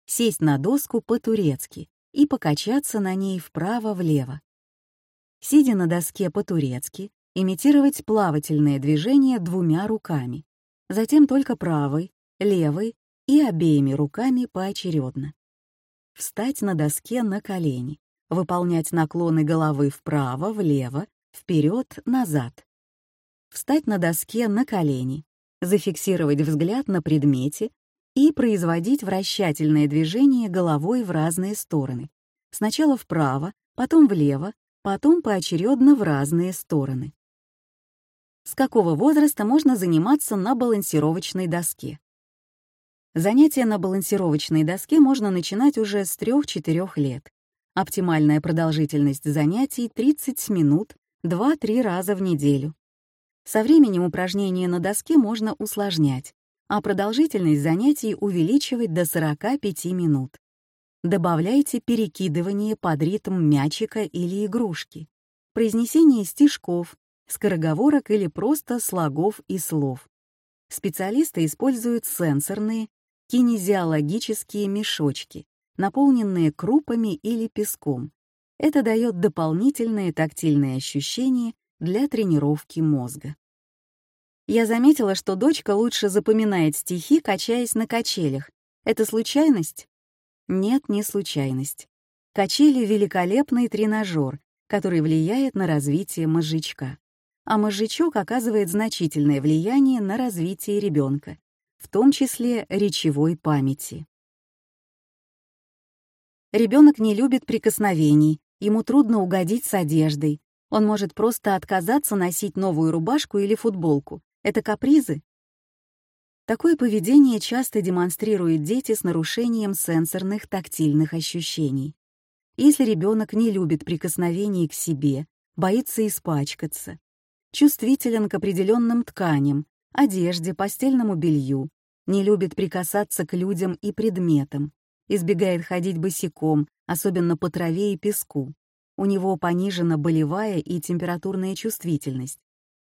Сесть на доску по-турецки и покачаться на ней вправо-влево. Сидя на доске по-турецки, имитировать плавательные движения двумя руками, затем только правой, левой и обеими руками поочередно. Встать на доске на колени, выполнять наклоны головы вправо, влево, вперед, назад. Встать на доске на колени, зафиксировать взгляд на предмете и производить вращательные движения головой в разные стороны. Сначала вправо, потом влево, потом поочередно в разные стороны. С какого возраста можно заниматься на балансировочной доске? Занятия на балансировочной доске можно начинать уже с 3-4 лет. Оптимальная продолжительность занятий — 30 минут 2-3 раза в неделю. Со временем упражнения на доске можно усложнять, а продолжительность занятий увеличивать до 45 минут. Добавляйте перекидывание под ритм мячика или игрушки, произнесение стишков, скороговорок или просто слогов и слов. Специалисты используют сенсорные, кинезиологические мешочки, наполненные крупами или песком. Это дает дополнительные тактильные ощущения для тренировки мозга. Я заметила, что дочка лучше запоминает стихи, качаясь на качелях. Это случайность? Нет, не случайность. Качели — великолепный тренажер, который влияет на развитие мозжечка. А мозжечок оказывает значительное влияние на развитие ребенка, в том числе речевой памяти. Ребенок не любит прикосновений, ему трудно угодить с одеждой, он может просто отказаться носить новую рубашку или футболку. Это капризы? Такое поведение часто демонстрируют дети с нарушением сенсорных тактильных ощущений. Если ребенок не любит прикосновений к себе, боится испачкаться, чувствителен к определенным тканям, одежде, постельному белью, не любит прикасаться к людям и предметам, избегает ходить босиком, особенно по траве и песку. У него понижена болевая и температурная чувствительность.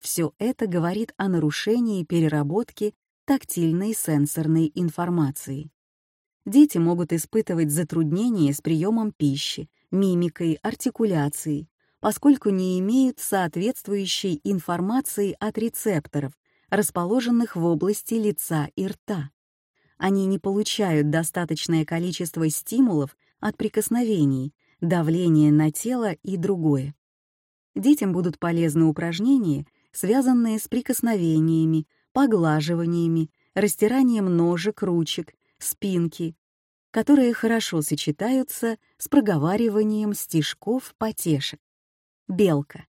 Все это говорит о нарушении переработки тактильной сенсорной информации. Дети могут испытывать затруднения с приемом пищи, мимикой, артикуляцией, поскольку не имеют соответствующей информации от рецепторов, расположенных в области лица и рта. Они не получают достаточное количество стимулов от прикосновений, давления на тело и другое. Детям будут полезны упражнения, связанные с прикосновениями, поглаживаниями, растиранием ножек, ручек, спинки, которые хорошо сочетаются с проговариванием стишков потешек. Белка.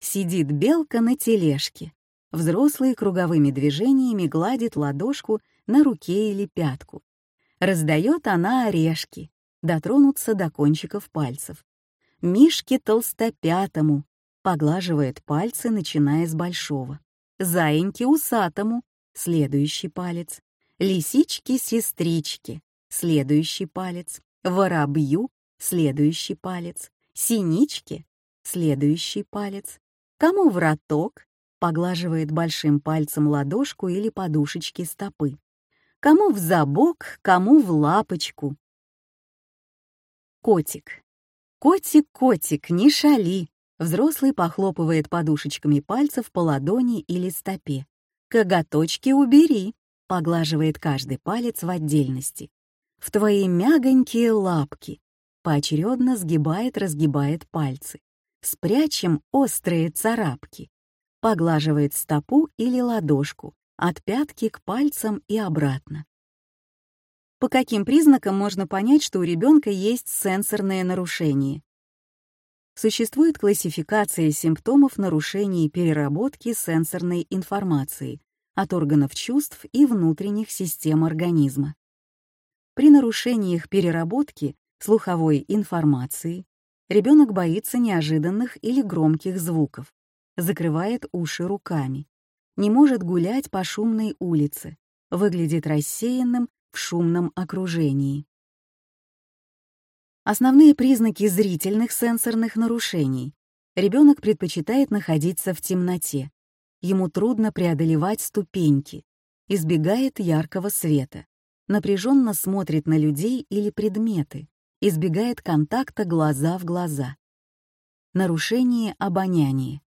Сидит белка на тележке. Взрослый круговыми движениями гладит ладошку на руке или пятку. Раздает она орешки, дотронуться до кончиков пальцев. Мишке толстопятому поглаживает пальцы, начиная с большого. Заиньке усатому — следующий палец. Лисичке-сестричке — следующий палец. Воробью — следующий палец. Синичке — следующий палец. Кому в роток поглаживает большим пальцем ладошку или подушечки стопы. Кому в забок, кому в лапочку. Котик. Котик, котик, не шали. Взрослый похлопывает подушечками пальцев по ладони или стопе. Коготочки убери, поглаживает каждый палец в отдельности. В твои мягонькие лапки. Поочередно сгибает-разгибает пальцы. Спрячем острые царапки поглаживает стопу или ладошку, от пятки к пальцам и обратно. По каким признакам можно понять, что у ребенка есть сенсорное нарушение? Существует классификация симптомов нарушений переработки сенсорной информации от органов чувств и внутренних систем организма. При нарушениях переработки слуховой информации ребенок боится неожиданных или громких звуков, закрывает уши руками, не может гулять по шумной улице, выглядит рассеянным, в шумном окружении. Основные признаки зрительных сенсорных нарушений. Ребенок предпочитает находиться в темноте. Ему трудно преодолевать ступеньки, избегает яркого света, напряженно смотрит на людей или предметы, избегает контакта глаза в глаза. Нарушение обоняния.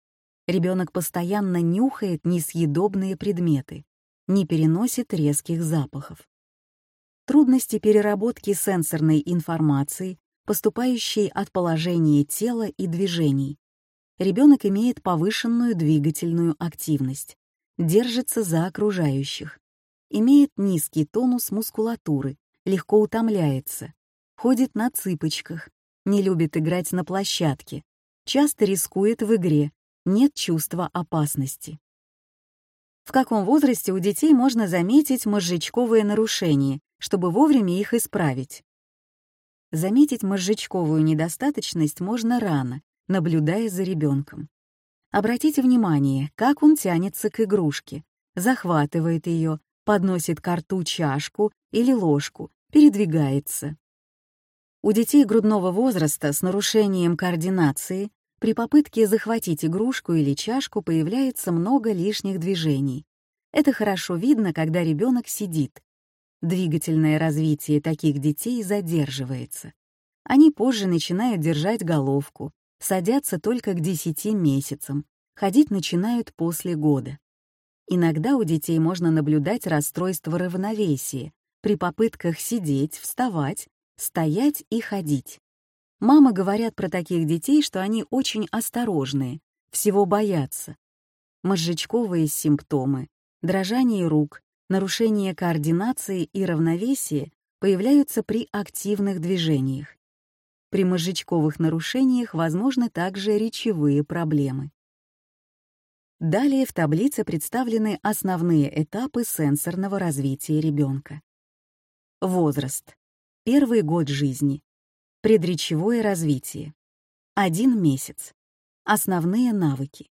Ребенок постоянно нюхает несъедобные предметы, не переносит резких запахов. Трудности переработки сенсорной информации, поступающей от положения тела и движений. Ребенок имеет повышенную двигательную активность, держится за окружающих, имеет низкий тонус мускулатуры, легко утомляется, ходит на цыпочках, не любит играть на площадке, часто рискует в игре, нет чувства опасности. В каком возрасте у детей можно заметить мозжечковые нарушения, чтобы вовремя их исправить? Заметить мозжечковую недостаточность можно рано, наблюдая за ребенком. Обратите внимание, как он тянется к игрушке, захватывает ее, подносит к рту чашку или ложку, передвигается. У детей грудного возраста с нарушением координации при попытке захватить игрушку или чашку появляется много лишних движений. Это хорошо видно, когда ребенок сидит. Двигательное развитие таких детей задерживается. Они позже начинают держать головку, садятся только к 10 месяцам, ходить начинают после года. Иногда у детей можно наблюдать расстройство равновесия при попытках сидеть, вставать, стоять и ходить. Мамы говорят про таких детей, что они очень осторожные, всего боятся. Мозжечковые симптомы, дрожание рук, нарушение координации и равновесия появляются при активных движениях. При мозжечковых нарушениях возможны также речевые проблемы. Далее в таблице представлены основные этапы сенсорного развития ребенка. Возраст. Первый год жизни. Предречевое развитие. Один месяц. Основные навыки.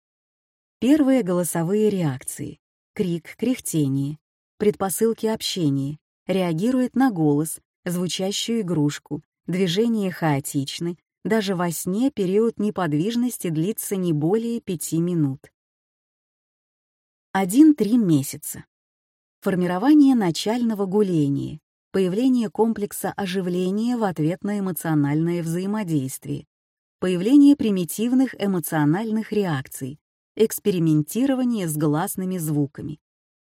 Первые голосовые реакции. Крик, кряхтение. Предпосылки общения. Реагирует на голос, звучащую игрушку. Движения хаотичны. Даже во сне период неподвижности длится не более пяти минут. 1-3 месяца. Формирование начального гуления появление комплекса оживления в ответ на эмоциональное взаимодействие, появление примитивных эмоциональных реакций, экспериментирование с гласными звуками.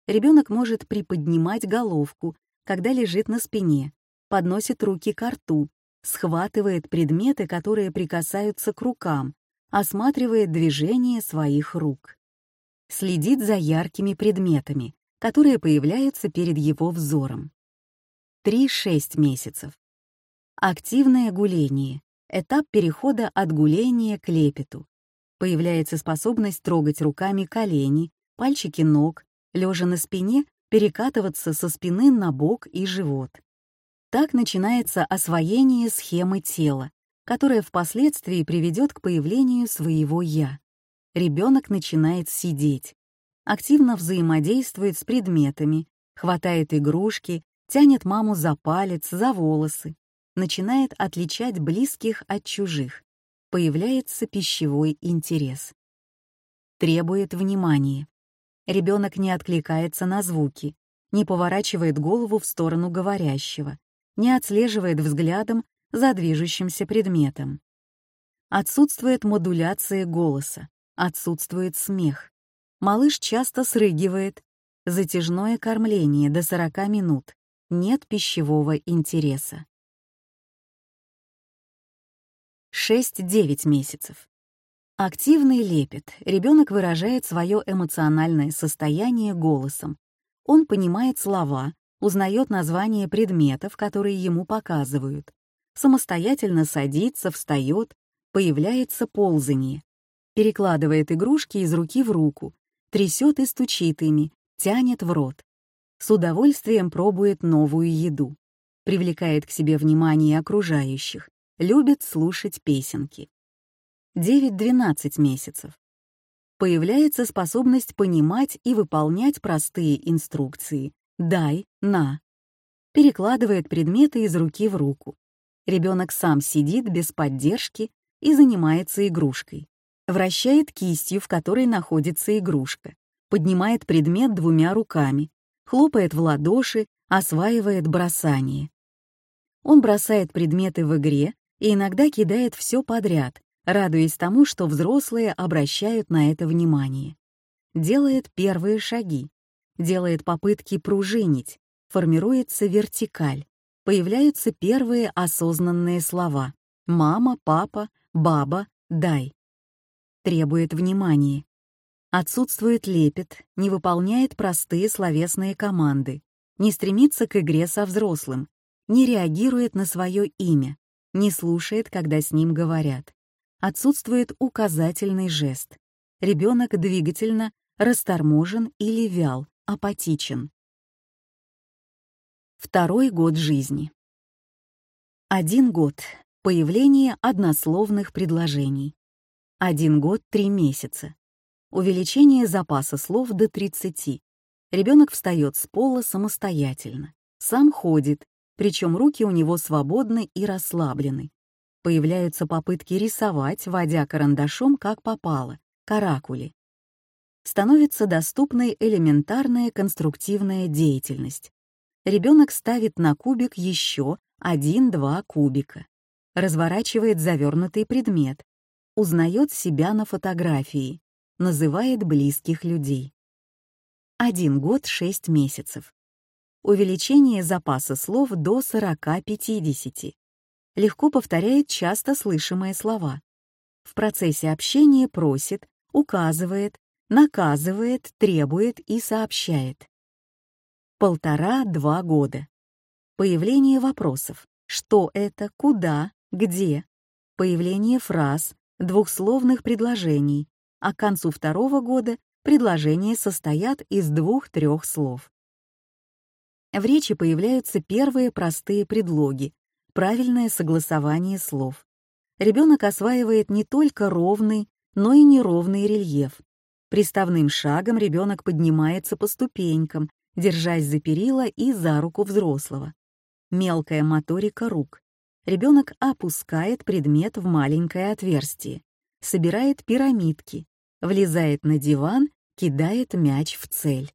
Ребенок может приподнимать головку, когда лежит на спине, подносит руки к рту, схватывает предметы, которые прикасаются к рукам, осматривает движение своих рук. Следит за яркими предметами, которые появляются перед его взором. 3-6 месяцев. Активное гуление — этап перехода от гуления к лепету. Появляется способность трогать руками колени, пальчики ног, лежа на спине, перекатываться со спины на бок и живот. Так начинается освоение схемы тела, которая впоследствии приведет к появлению своего «я». Ребенок начинает сидеть, активно взаимодействует с предметами, хватает игрушки, тянет маму за палец, за волосы, начинает отличать близких от чужих, появляется пищевой интерес. Требует внимания. Ребенок не откликается на звуки, не поворачивает голову в сторону говорящего, не отслеживает взглядом за движущимся предметом. Отсутствует модуляция голоса, отсутствует смех. Малыш часто срыгивает, затяжное кормление до 40 минут, нет пищевого интереса. 6-9 месяцев. Активный лепет. Ребенок выражает свое эмоциональное состояние голосом. Он понимает слова, узнает названия предметов, которые ему показывают. Самостоятельно садится, встает, появляется ползание. Перекладывает игрушки из руки в руку, трясет и стучит ими, тянет в рот с удовольствием пробует новую еду, привлекает к себе внимание окружающих, любит слушать песенки. 9-12 месяцев. Появляется способность понимать и выполнять простые инструкции «дай», «на». перекладывает предметы из руки в руку. Ребенок сам сидит без поддержки и занимается игрушкой. Вращает кистью, в которой находится игрушка. Поднимает предмет двумя руками. Хлопает в ладоши, осваивает бросание. Он бросает предметы в игре и иногда кидает все подряд, радуясь тому, что взрослые обращают на это внимание. Делает первые шаги, делает попытки пружинить, формируется вертикаль, появляются первые осознанные слова «мама», «папа», «баба», «дай». Требует внимания. Отсутствует лепет, не выполняет простые словесные команды, не стремится к игре со взрослым, не реагирует на свое имя, не слушает, когда с ним говорят. Отсутствует указательный жест. Ребенок двигательно расторможен или вял, апатичен. Второй год жизни. Один год. Появление однословных предложений. Один год три месяца. Увеличение запаса слов до 30. Ребенок встает с пола самостоятельно. Сам ходит, причем руки у него свободны и расслаблены. Появляются попытки рисовать, водя карандашом как попало, каракули. Становится доступной элементарная конструктивная деятельность. Ребенок ставит на кубик еще один-два кубика, разворачивает завернутый предмет, узнает себя на фотографии, называет близких людей. Один год шесть месяцев увеличение запаса слов до 40-50. Легко повторяет часто слышимые слова. В процессе общения просит, указывает, наказывает, требует и сообщает. Полтора-два года. Появление вопросов. Что это, куда, где. Появление фраз, двухсловных предложений, а к концу второго года предложения состоят из двух-трех слов. В речи появляются первые простые предлоги, правильное согласование слов. Ребенок осваивает не только ровный, но и неровный рельеф. Приставным шагом ребенок поднимается по ступенькам, держась за перила и за руку взрослого. Мелкая моторика рук. Ребенок опускает предмет в маленькое отверстие, собирает пирамидки, влезает на диван, кидает мяч в цель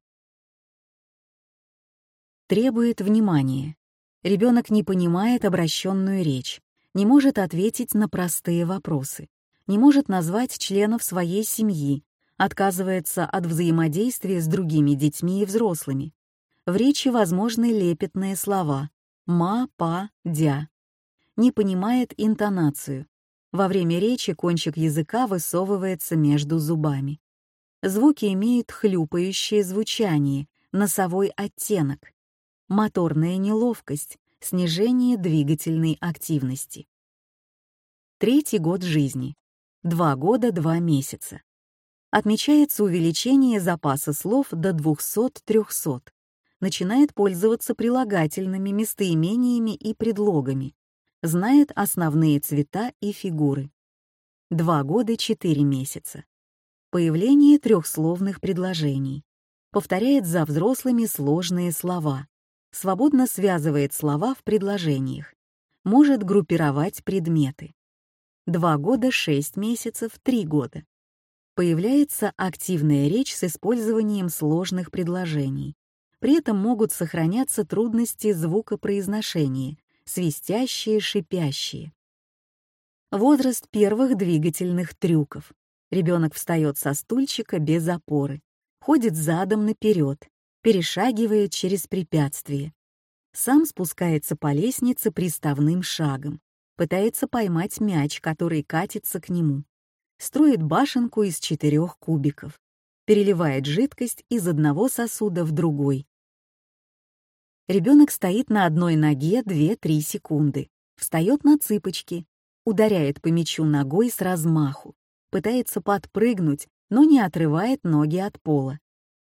требует внимания. Ребенок не понимает обращенную речь, не может ответить на простые вопросы, не может назвать членов своей семьи, отказывается от взаимодействия с другими детьми и взрослыми. В речи возможны лепетные слова «ма», «па», «дя». Не понимает интонацию. Во время речи кончик языка высовывается между зубами. Звуки имеют хлюпающее звучание, носовой оттенок моторная неловкость, снижение двигательной активности. Третий год жизни. Два года, два месяца. Отмечается увеличение запаса слов до 200-300. Начинает пользоваться прилагательными местоимениями и предлогами. Знает основные цвета и фигуры. Два года, четыре месяца. Появление трехсловных предложений. Повторяет за взрослыми сложные слова свободно связывает слова в предложениях, может группировать предметы. Два года, шесть месяцев, три года. Появляется активная речь с использованием сложных предложений. При этом могут сохраняться трудности звукопроизношения, свистящие, шипящие. Возраст первых двигательных трюков. Ребенок встает со стульчика без опоры, ходит задом наперед, перешагивает через препятствие. Сам спускается по лестнице приставным шагом, пытается поймать мяч, который катится к нему. Строит башенку из четырех кубиков, переливает жидкость из одного сосуда в другой. Ребенок стоит на одной ноге 2-3 секунды, встает на цыпочки, ударяет по мячу ногой с размаху, пытается подпрыгнуть, но не отрывает ноги от пола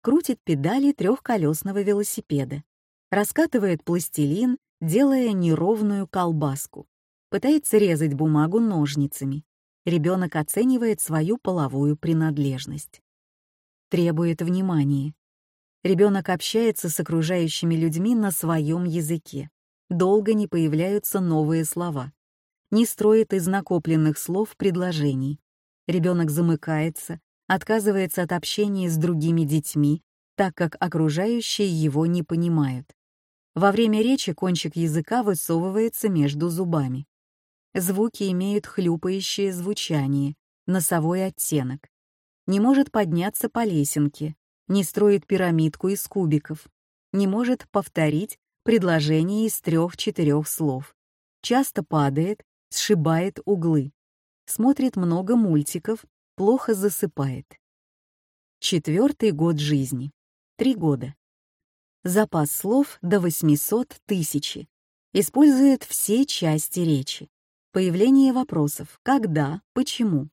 крутит педали трехколесного велосипеда, раскатывает пластилин, делая неровную колбаску, пытается резать бумагу ножницами. Ребенок оценивает свою половую принадлежность. Требует внимания. Ребенок общается с окружающими людьми на своем языке. Долго не появляются новые слова. Не строит из накопленных слов предложений. Ребенок замыкается, отказывается от общения с другими детьми, так как окружающие его не понимают. Во время речи кончик языка высовывается между зубами. Звуки имеют хлюпающее звучание, носовой оттенок. Не может подняться по лесенке, не строит пирамидку из кубиков, не может повторить предложение из трех-четырех слов, часто падает, сшибает углы, смотрит много мультиков, плохо засыпает. Четвертый год жизни. Три года. Запас слов до 800 тысячи. Использует все части речи. Появление вопросов «когда», «почему».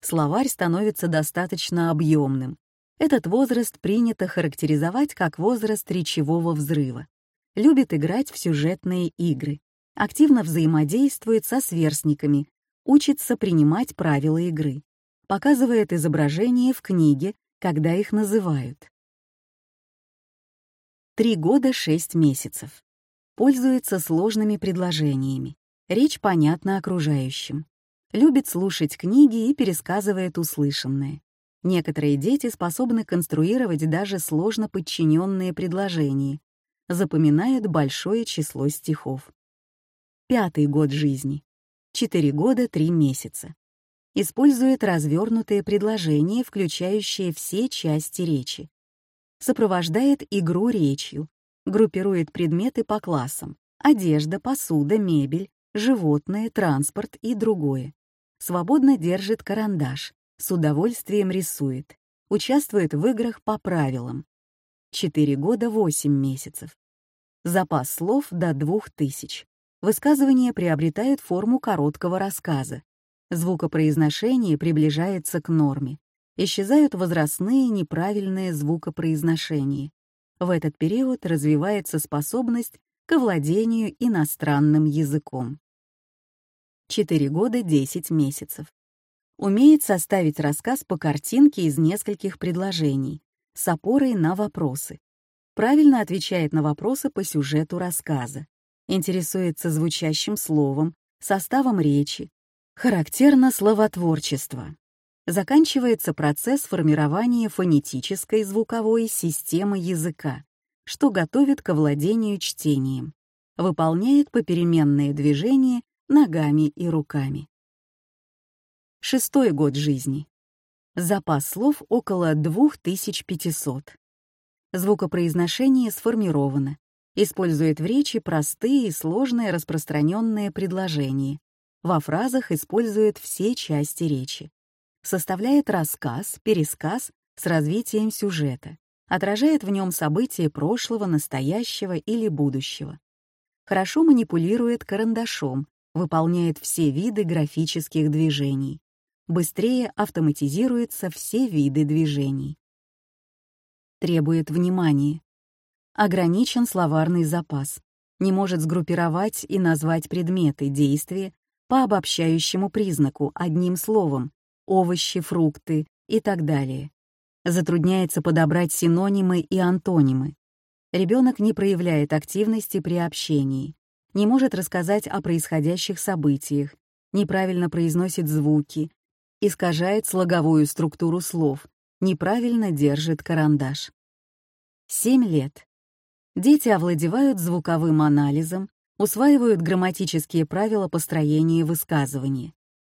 Словарь становится достаточно объемным. Этот возраст принято характеризовать как возраст речевого взрыва. Любит играть в сюжетные игры, активно взаимодействует со сверстниками, учится принимать правила игры, показывает изображения в книге, когда их называют. Три года шесть месяцев. Пользуется сложными предложениями. Речь понятна окружающим. Любит слушать книги и пересказывает услышанное. Некоторые дети способны конструировать даже сложно подчиненные предложения, запоминают большое число стихов. Пятый год жизни. Четыре года три месяца. Использует развернутые предложения, включающие все части речи. Сопровождает игру речью, группирует предметы по классам — одежда, посуда, мебель, животные, транспорт и другое. Свободно держит карандаш, с удовольствием рисует, участвует в играх по правилам. 4 года 8 месяцев. Запас слов до 2000. Высказывания приобретают форму короткого рассказа. Звукопроизношение приближается к норме. Исчезают возрастные неправильные звукопроизношения. В этот период развивается способность к овладению иностранным языком. 4 года 10 месяцев умеет составить рассказ по картинке из нескольких предложений с опорой на вопросы, правильно отвечает на вопросы по сюжету рассказа, интересуется звучащим словом, составом речи, характерно словотворчество. Заканчивается процесс формирования фонетической звуковой системы языка, что готовит к овладению чтением, выполняет попеременные движения ногами и руками. Шестой год жизни. Запас слов около 2500. Звукопроизношение сформировано. Использует в речи простые и сложные распространенные предложения. Во фразах использует все части речи. Составляет рассказ, пересказ с развитием сюжета. Отражает в нем события прошлого, настоящего или будущего. Хорошо манипулирует карандашом, выполняет все виды графических движений быстрее автоматизируются все виды движений. Требует внимания. Ограничен словарный запас. Не может сгруппировать и назвать предметы, действия по обобщающему признаку одним словом овощи, фрукты и так далее. Затрудняется подобрать синонимы и антонимы. Ребенок не проявляет активности при общении, не может рассказать о происходящих событиях, неправильно произносит звуки, искажает слоговую структуру слов, неправильно держит карандаш. 7 лет. Дети овладевают звуковым анализом, усваивают грамматические правила построения высказывания.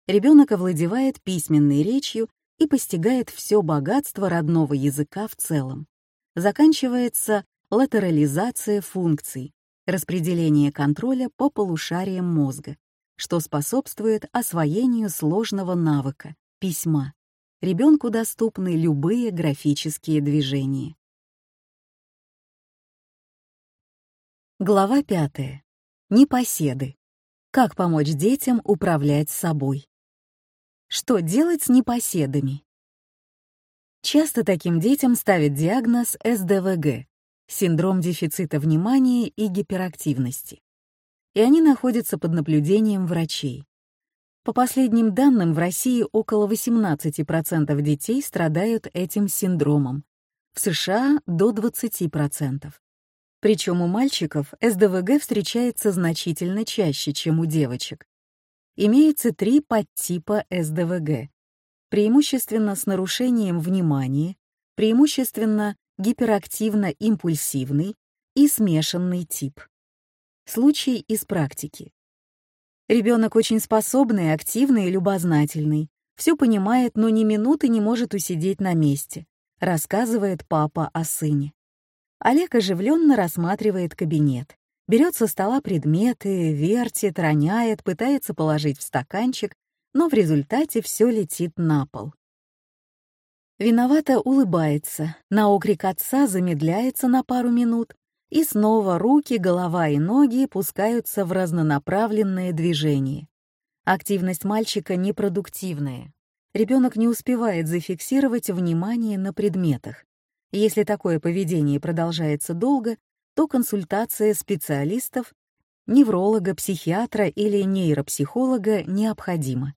Ребенок овладевает письменной речью и постигает все богатство родного языка в целом. Заканчивается латерализация функций, распределение контроля по полушариям мозга, что способствует освоению сложного навыка — письма. Ребенку доступны любые графические движения. Глава пятая. Непоседы. Как помочь детям управлять собой? Что делать с непоседами? Часто таким детям ставят диагноз СДВГ — синдром дефицита внимания и гиперактивности и они находятся под наблюдением врачей. По последним данным, в России около 18% детей страдают этим синдромом. в США до 20%. Причем у мальчиков СДВГ встречается значительно чаще, чем у девочек. Имеется три подтипа СДВГ. Преимущественно с нарушением внимания, преимущественно гиперактивно-импульсивный и смешанный тип. Случай из практики. Ребенок очень способный, активный и любознательный. Все понимает, но ни минуты не может усидеть на месте, рассказывает папа о сыне. Олег оживленно рассматривает кабинет. Берет со стола предметы, вертит, роняет, пытается положить в стаканчик, но в результате все летит на пол. Виновато улыбается, на окрик отца замедляется на пару минут, и снова руки, голова и ноги пускаются в разнонаправленные движения. Активность мальчика непродуктивная. Ребенок не успевает зафиксировать внимание на предметах. Если такое поведение продолжается долго, то консультация специалистов, невролога, психиатра или нейропсихолога необходима.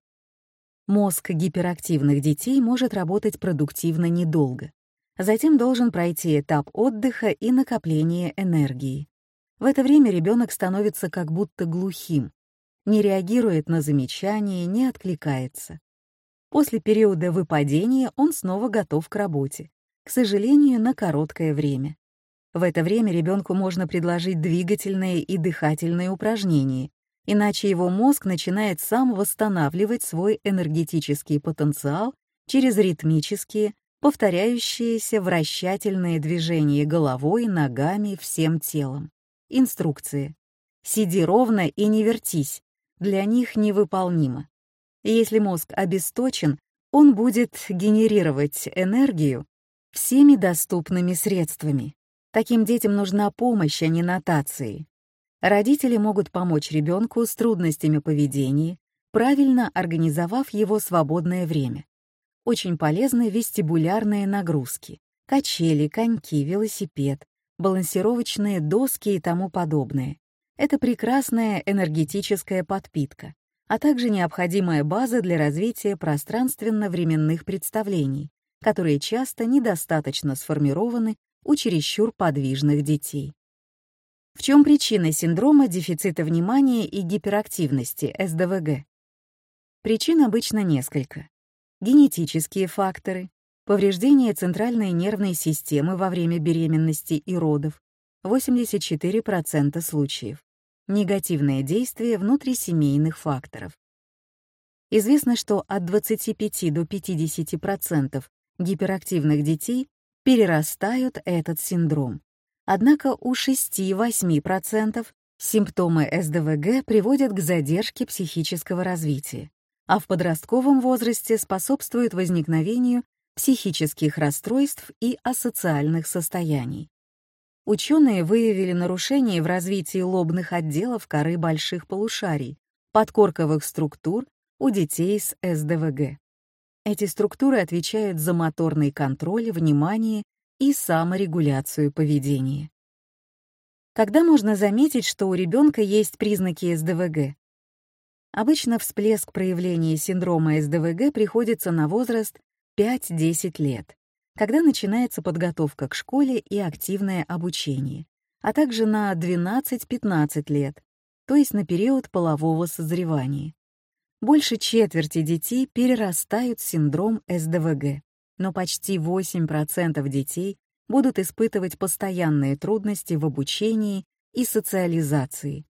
Мозг гиперактивных детей может работать продуктивно недолго. Затем должен пройти этап отдыха и накопления энергии. В это время ребенок становится как будто глухим, не реагирует на замечания, не откликается. После периода выпадения он снова готов к работе, к сожалению, на короткое время. В это время ребенку можно предложить двигательные и дыхательные упражнения, иначе его мозг начинает сам восстанавливать свой энергетический потенциал через ритмические, повторяющиеся вращательные движения головой, ногами, всем телом. Инструкции. Сиди ровно и не вертись. Для них невыполнимо. Если мозг обесточен, он будет генерировать энергию всеми доступными средствами. Таким детям нужна помощь, а не нотации. Родители могут помочь ребенку с трудностями поведения, правильно организовав его свободное время. Очень полезны вестибулярные нагрузки, качели, коньки, велосипед, балансировочные доски и тому подобное. Это прекрасная энергетическая подпитка, а также необходимая база для развития пространственно-временных представлений, которые часто недостаточно сформированы у чересчур подвижных детей. В чем причина синдрома дефицита внимания и гиперактивности СДВГ? Причин обычно несколько генетические факторы, повреждение центральной нервной системы во время беременности и родов, 84% случаев, негативное действие внутрисемейных факторов. Известно, что от 25 до 50% гиперактивных детей перерастают этот синдром. Однако у 6-8% симптомы СДВГ приводят к задержке психического развития а в подростковом возрасте способствует возникновению психических расстройств и асоциальных состояний. Ученые выявили нарушения в развитии лобных отделов коры больших полушарий, подкорковых структур у детей с СДВГ. Эти структуры отвечают за моторный контроль, внимание и саморегуляцию поведения. Когда можно заметить, что у ребенка есть признаки СДВГ? Обычно всплеск проявления синдрома СДВГ приходится на возраст 5-10 лет, когда начинается подготовка к школе и активное обучение, а также на 12-15 лет, то есть на период полового созревания. Больше четверти детей перерастают синдром СДВГ, но почти 8% детей будут испытывать постоянные трудности в обучении и социализации.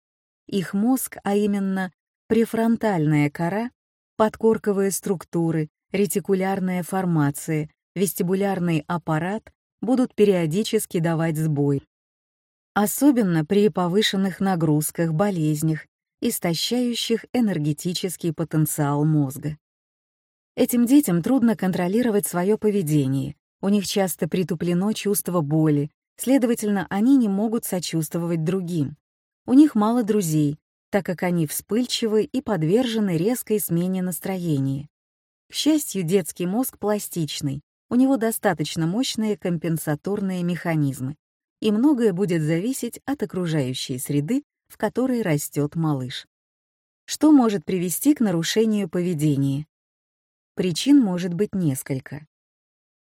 Их мозг, а именно префронтальная кора, подкорковые структуры, ретикулярная формация, вестибулярный аппарат будут периодически давать сбой. Особенно при повышенных нагрузках, болезнях, истощающих энергетический потенциал мозга. Этим детям трудно контролировать свое поведение, у них часто притуплено чувство боли, следовательно, они не могут сочувствовать другим. У них мало друзей, так как они вспыльчивы и подвержены резкой смене настроения. К счастью, детский мозг пластичный, у него достаточно мощные компенсаторные механизмы, и многое будет зависеть от окружающей среды, в которой растет малыш. Что может привести к нарушению поведения? Причин может быть несколько.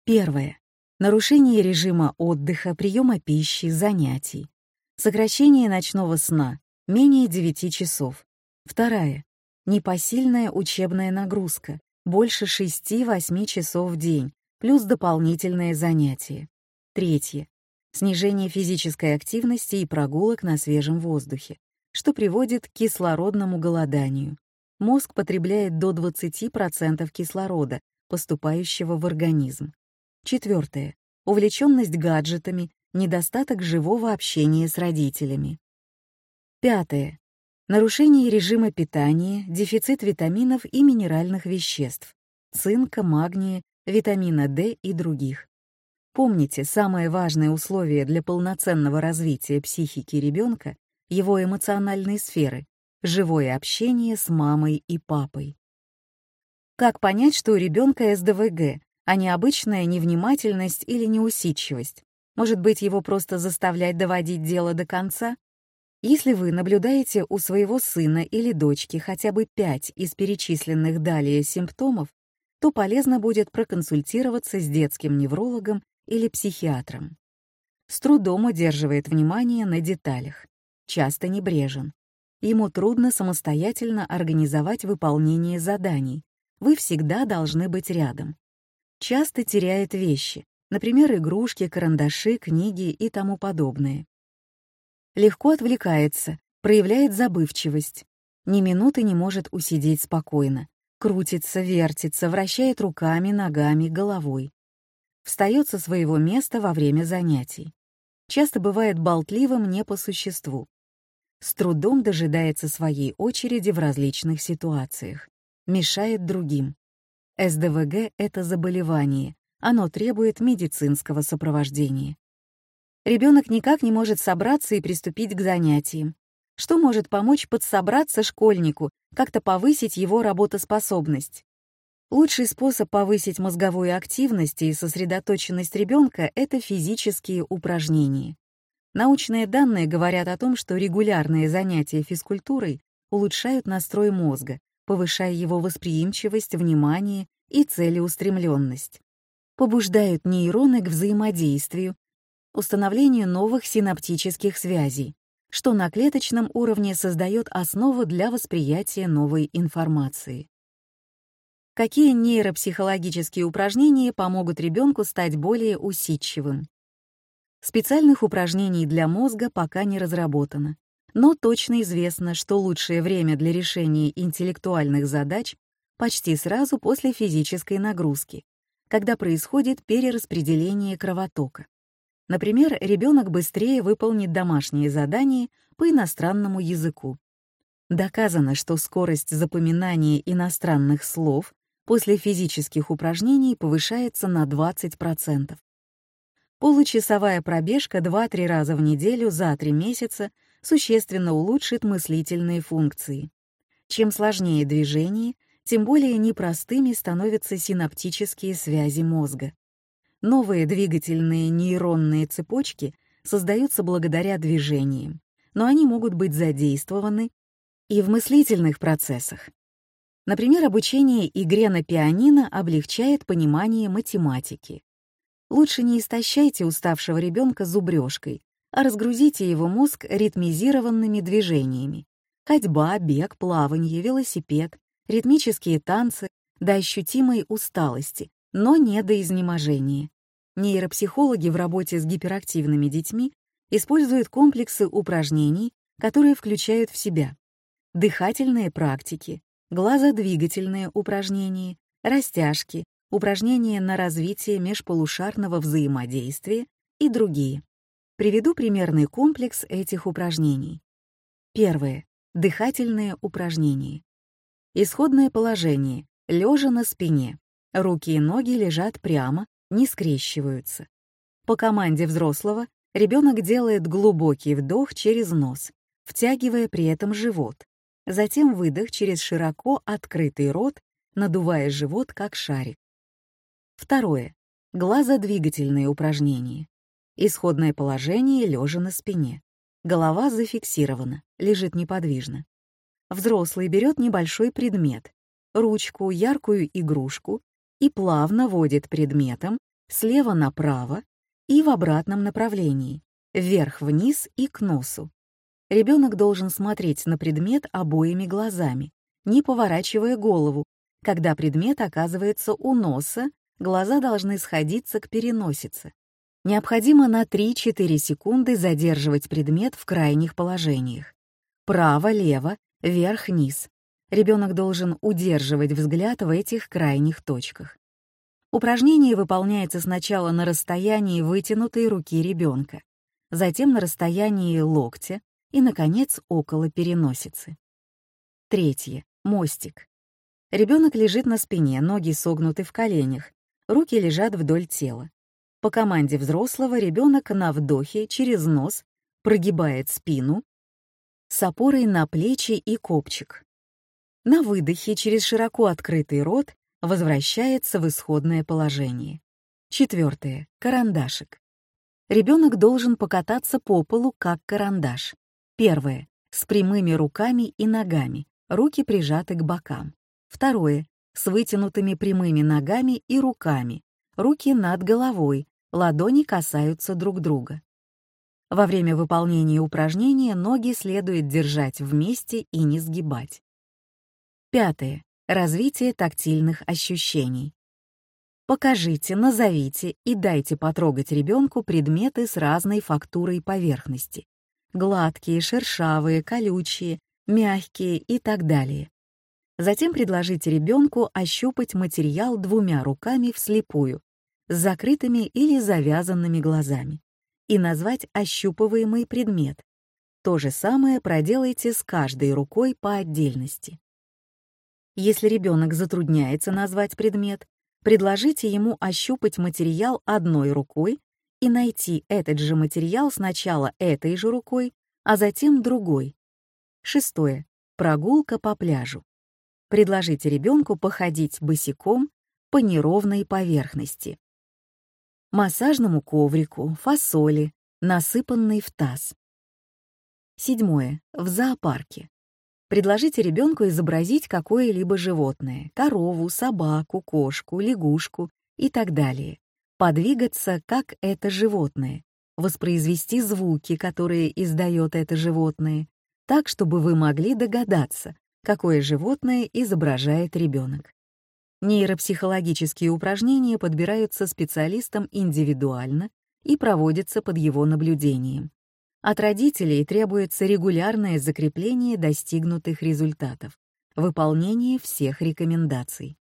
Первое. Нарушение режима отдыха, приема пищи, занятий. Сокращение ночного сна менее 9 часов. Вторая. Непосильная учебная нагрузка, больше 6-8 часов в день, плюс дополнительные занятия. Третье. Снижение физической активности и прогулок на свежем воздухе, что приводит к кислородному голоданию. Мозг потребляет до 20% кислорода, поступающего в организм. Четвертое. Увлеченность гаджетами, недостаток живого общения с родителями. Пятое. Нарушение режима питания, дефицит витаминов и минеральных веществ, цинка, магния, витамина D и других. Помните, самое важное условие для полноценного развития психики ребенка — его эмоциональной сферы — живое общение с мамой и папой. Как понять, что у ребенка СДВГ, а не обычная невнимательность или неусидчивость? Может быть, его просто заставлять доводить дело до конца? Если вы наблюдаете у своего сына или дочки хотя бы пять из перечисленных далее симптомов, то полезно будет проконсультироваться с детским неврологом или психиатром. С трудом удерживает внимание на деталях, часто небрежен. Ему трудно самостоятельно организовать выполнение заданий. Вы всегда должны быть рядом. Часто теряет вещи, например, игрушки, карандаши, книги и тому подобное легко отвлекается, проявляет забывчивость. Ни минуты не может усидеть спокойно. Крутится, вертится, вращает руками, ногами, головой. Встает со своего места во время занятий. Часто бывает болтливым не по существу. С трудом дожидается своей очереди в различных ситуациях. Мешает другим. СДВГ — это заболевание. Оно требует медицинского сопровождения. Ребенок никак не может собраться и приступить к занятиям. Что может помочь подсобраться школьнику, как-то повысить его работоспособность? Лучший способ повысить мозговую активность и сосредоточенность ребенка — это физические упражнения. Научные данные говорят о том, что регулярные занятия физкультурой улучшают настрой мозга, повышая его восприимчивость, внимание и целеустремленность. Побуждают нейроны к взаимодействию, установлению новых синаптических связей, что на клеточном уровне создает основу для восприятия новой информации. Какие нейропсихологические упражнения помогут ребенку стать более усидчивым? Специальных упражнений для мозга пока не разработано, но точно известно, что лучшее время для решения интеллектуальных задач почти сразу после физической нагрузки, когда происходит перераспределение кровотока. Например, ребенок быстрее выполнит домашние задания по иностранному языку. Доказано, что скорость запоминания иностранных слов после физических упражнений повышается на 20%. Получасовая пробежка 2-3 раза в неделю за 3 месяца существенно улучшит мыслительные функции. Чем сложнее движение, тем более непростыми становятся синаптические связи мозга. Новые двигательные нейронные цепочки создаются благодаря движениям, но они могут быть задействованы и в мыслительных процессах. Например, обучение игре на пианино облегчает понимание математики. Лучше не истощайте уставшего ребенка зубрежкой, а разгрузите его мозг ритмизированными движениями. Ходьба, бег, плавание, велосипед, ритмические танцы до ощутимой усталости, но не до изнеможения. Нейропсихологи в работе с гиперактивными детьми используют комплексы упражнений, которые включают в себя дыхательные практики, глазодвигательные упражнения, растяжки, упражнения на развитие межполушарного взаимодействия и другие. Приведу примерный комплекс этих упражнений. Первое. Дыхательные упражнения. Исходное положение. Лежа на спине. Руки и ноги лежат прямо, не скрещиваются. По команде взрослого ребенок делает глубокий вдох через нос, втягивая при этом живот. Затем выдох через широко открытый рот, надувая живот как шарик. Второе. Глазодвигательные упражнения. Исходное положение лежа на спине. Голова зафиксирована, лежит неподвижно. Взрослый берет небольшой предмет, ручку, яркую игрушку и плавно водит предметом, слева направо и в обратном направлении, вверх-вниз и к носу. Ребенок должен смотреть на предмет обоими глазами, не поворачивая голову. Когда предмет оказывается у носа, глаза должны сходиться к переносице. Необходимо на 3-4 секунды задерживать предмет в крайних положениях. Право-лево, вверх-вниз. Ребенок должен удерживать взгляд в этих крайних точках. Упражнение выполняется сначала на расстоянии вытянутой руки ребенка, затем на расстоянии локтя и, наконец, около переносицы. Третье. Мостик. Ребенок лежит на спине, ноги согнуты в коленях, руки лежат вдоль тела. По команде взрослого ребенок на вдохе через нос прогибает спину с опорой на плечи и копчик. На выдохе через широко открытый рот возвращается в исходное положение. Четвертое. Карандашик. Ребенок должен покататься по полу, как карандаш. Первое. С прямыми руками и ногами, руки прижаты к бокам. Второе. С вытянутыми прямыми ногами и руками, руки над головой, ладони касаются друг друга. Во время выполнения упражнения ноги следует держать вместе и не сгибать. Пятое. Развитие тактильных ощущений. Покажите, назовите и дайте потрогать ребенку предметы с разной фактурой поверхности. Гладкие, шершавые, колючие, мягкие и так далее. Затем предложите ребенку ощупать материал двумя руками вслепую, с закрытыми или завязанными глазами и назвать ощупываемый предмет. То же самое проделайте с каждой рукой по отдельности. Если ребенок затрудняется назвать предмет, предложите ему ощупать материал одной рукой и найти этот же материал сначала этой же рукой, а затем другой. Шестое. Прогулка по пляжу. Предложите ребенку походить босиком по неровной поверхности массажному коврику, фасоли, насыпанной в таз. Седьмое. В зоопарке. Предложите ребенку изобразить какое-либо животное — корову, собаку, кошку, лягушку и так далее. Подвигаться, как это животное. Воспроизвести звуки, которые издает это животное, так, чтобы вы могли догадаться, какое животное изображает ребенок. Нейропсихологические упражнения подбираются специалистом индивидуально и проводятся под его наблюдением. От родителей требуется регулярное закрепление достигнутых результатов, выполнение всех рекомендаций.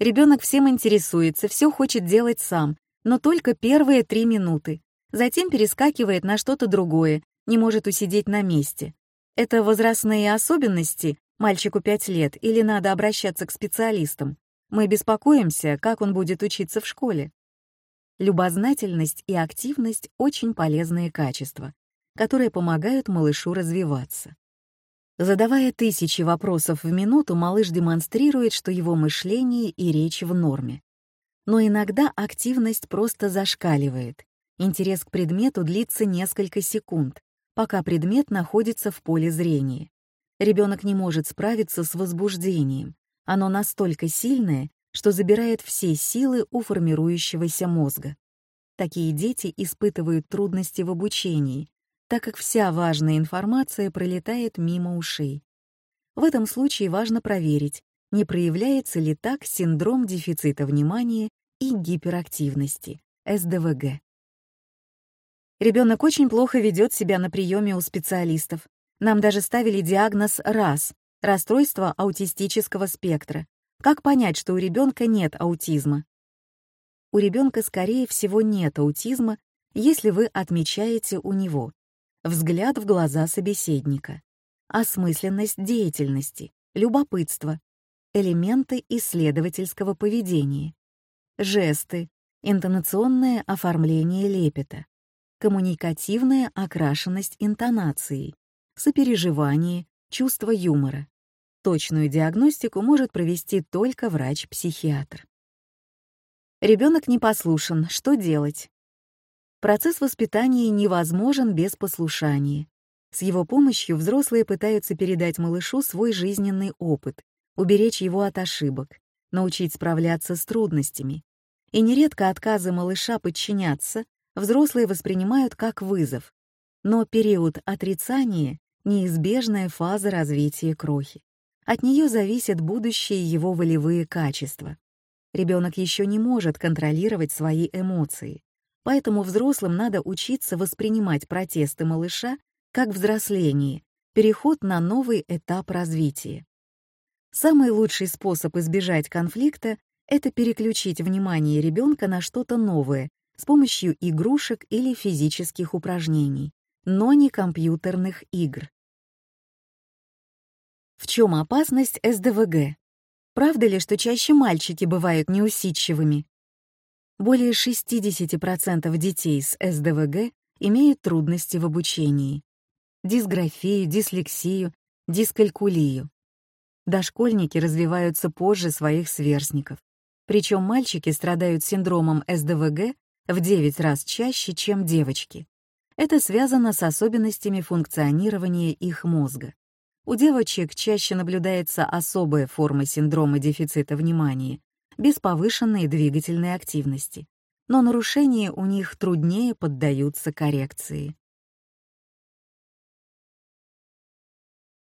Ребенок всем интересуется, все хочет делать сам, но только первые три минуты. Затем перескакивает на что-то другое, не может усидеть на месте. Это возрастные особенности Мальчику пять лет или надо обращаться к специалистам? Мы беспокоимся, как он будет учиться в школе. Любознательность и активность — очень полезные качества, которые помогают малышу развиваться. Задавая тысячи вопросов в минуту, малыш демонстрирует, что его мышление и речь в норме. Но иногда активность просто зашкаливает. Интерес к предмету длится несколько секунд, пока предмет находится в поле зрения. Ребенок не может справиться с возбуждением. Оно настолько сильное, что забирает все силы у формирующегося мозга. Такие дети испытывают трудности в обучении, так как вся важная информация пролетает мимо ушей. В этом случае важно проверить, не проявляется ли так синдром дефицита внимания и гиперактивности, СДВГ. Ребенок очень плохо ведет себя на приеме у специалистов, нам даже ставили диагноз РАС — расстройство аутистического спектра. Как понять, что у ребенка нет аутизма? У ребенка, скорее всего, нет аутизма, если вы отмечаете у него взгляд в глаза собеседника, осмысленность деятельности, любопытство, элементы исследовательского поведения, жесты, интонационное оформление лепета, коммуникативная окрашенность интонацией, сопереживание, чувство юмора. Точную диагностику может провести только врач-психиатр. Ребенок не послушан, что делать? Процесс воспитания невозможен без послушания. С его помощью взрослые пытаются передать малышу свой жизненный опыт, уберечь его от ошибок, научить справляться с трудностями. и нередко отказы малыша подчиняться взрослые воспринимают как вызов. Но период отрицания — неизбежная фаза развития крохи. От нее зависят будущие его волевые качества. Ребенок еще не может контролировать свои эмоции, поэтому взрослым надо учиться воспринимать протесты малыша как взросление, переход на новый этап развития. Самый лучший способ избежать конфликта — это переключить внимание ребенка на что-то новое с помощью игрушек или физических упражнений, но не компьютерных игр. В чем опасность СДВГ? Правда ли, что чаще мальчики бывают неусидчивыми? Более 60% детей с СДВГ имеют трудности в обучении. Дисграфию, дислексию, дискалькулию. Дошкольники развиваются позже своих сверстников. Причем мальчики страдают синдромом СДВГ в 9 раз чаще, чем девочки. Это связано с особенностями функционирования их мозга. У девочек чаще наблюдается особая форма синдрома дефицита внимания, без повышенной двигательной активности, но нарушения у них труднее поддаются коррекции.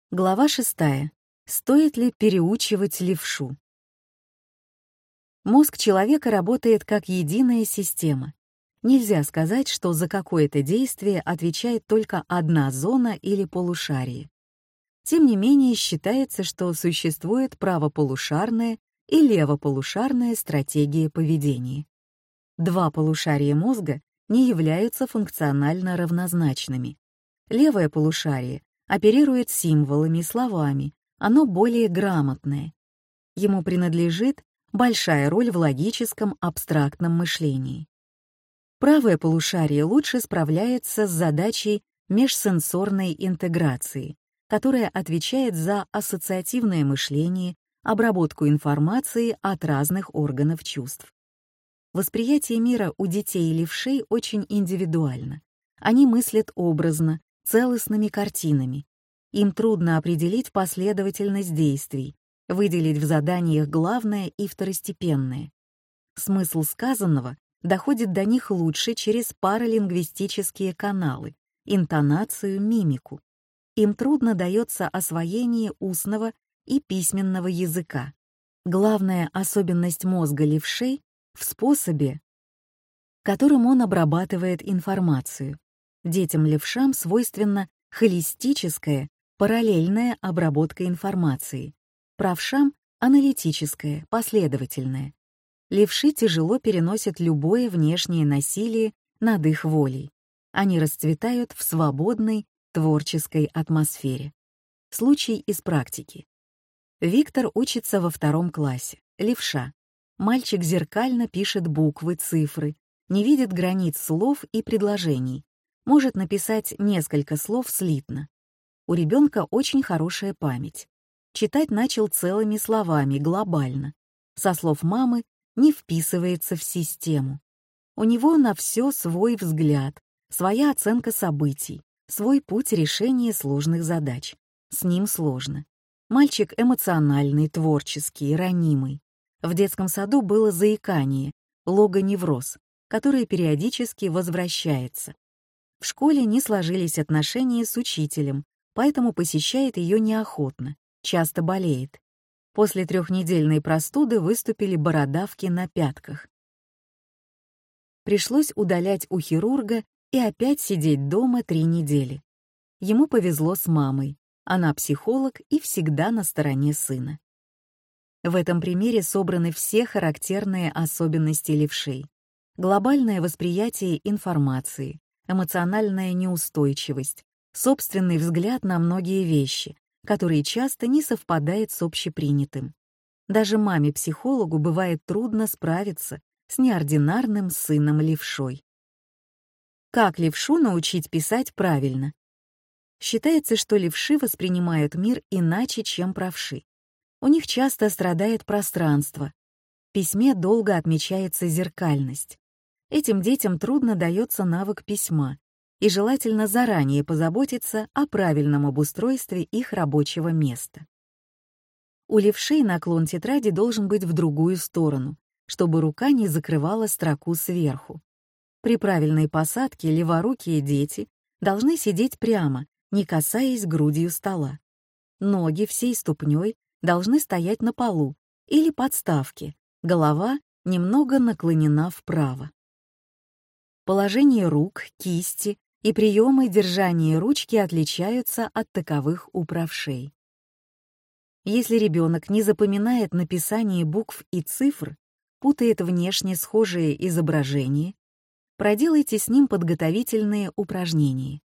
Глава 6. Стоит ли переучивать левшу? Мозг человека работает как единая система. Нельзя сказать, что за какое-то действие отвечает только одна зона или полушарие. Тем не менее, считается, что существует правополушарная и левополушарная стратегия поведения. Два полушария мозга не являются функционально равнозначными. Левое полушарие оперирует символами, словами, оно более грамотное. Ему принадлежит большая роль в логическом абстрактном мышлении. Правое полушарие лучше справляется с задачей межсенсорной интеграции, которая отвечает за ассоциативное мышление, обработку информации от разных органов чувств. Восприятие мира у детей левшей очень индивидуально. Они мыслят образно, целостными картинами. Им трудно определить последовательность действий, выделить в заданиях главное и второстепенное. Смысл сказанного доходит до них лучше через паралингвистические каналы, интонацию, мимику им трудно дается освоение устного и письменного языка. Главная особенность мозга левшей в способе, которым он обрабатывает информацию. Детям-левшам свойственна холистическая, параллельная обработка информации, правшам — аналитическая, последовательная. Левши тяжело переносят любое внешнее насилие над их волей. Они расцветают в свободной, творческой атмосфере. Случай из практики. Виктор учится во втором классе. Левша. Мальчик зеркально пишет буквы, цифры, не видит границ слов и предложений, может написать несколько слов слитно. У ребенка очень хорошая память. Читать начал целыми словами, глобально. Со слов мамы не вписывается в систему. У него на все свой взгляд, своя оценка событий, свой путь решения сложных задач. С ним сложно. Мальчик эмоциональный, творческий, ранимый. В детском саду было заикание, логоневроз, который периодически возвращается. В школе не сложились отношения с учителем, поэтому посещает ее неохотно, часто болеет. После трехнедельной простуды выступили бородавки на пятках. Пришлось удалять у хирурга и опять сидеть дома три недели. Ему повезло с мамой. Она психолог и всегда на стороне сына. В этом примере собраны все характерные особенности левшей. Глобальное восприятие информации, эмоциональная неустойчивость, собственный взгляд на многие вещи, которые часто не совпадают с общепринятым. Даже маме-психологу бывает трудно справиться с неординарным сыном левшой. Как левшу научить писать правильно? Считается, что левши воспринимают мир иначе, чем правши. У них часто страдает пространство. В письме долго отмечается зеркальность. Этим детям трудно дается навык письма, и желательно заранее позаботиться о правильном обустройстве их рабочего места. У левшей наклон тетради должен быть в другую сторону, чтобы рука не закрывала строку сверху. При правильной посадке леворукие дети должны сидеть прямо, не касаясь грудью стола. Ноги всей ступней должны стоять на полу или подставке, голова немного наклонена вправо. Положение рук, кисти и приемы держания ручки отличаются от таковых у правшей. Если ребенок не запоминает написание букв и цифр, путает внешне схожие изображения, проделайте с ним подготовительные упражнения.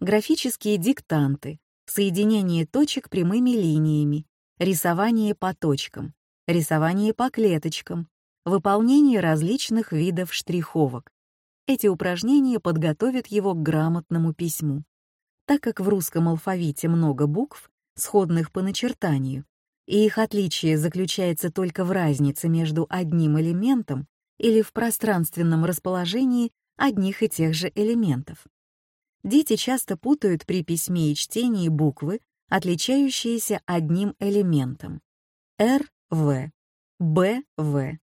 Графические диктанты, соединение точек прямыми линиями, рисование по точкам, рисование по клеточкам, выполнение различных видов штриховок. Эти упражнения подготовят его к грамотному письму. Так как в русском алфавите много букв, сходных по начертанию, и их отличие заключается только в разнице между одним элементом или в пространственном расположении одних и тех же элементов. Дети часто путают при письме и чтении буквы, отличающиеся одним элементом. Р, В, Б, В,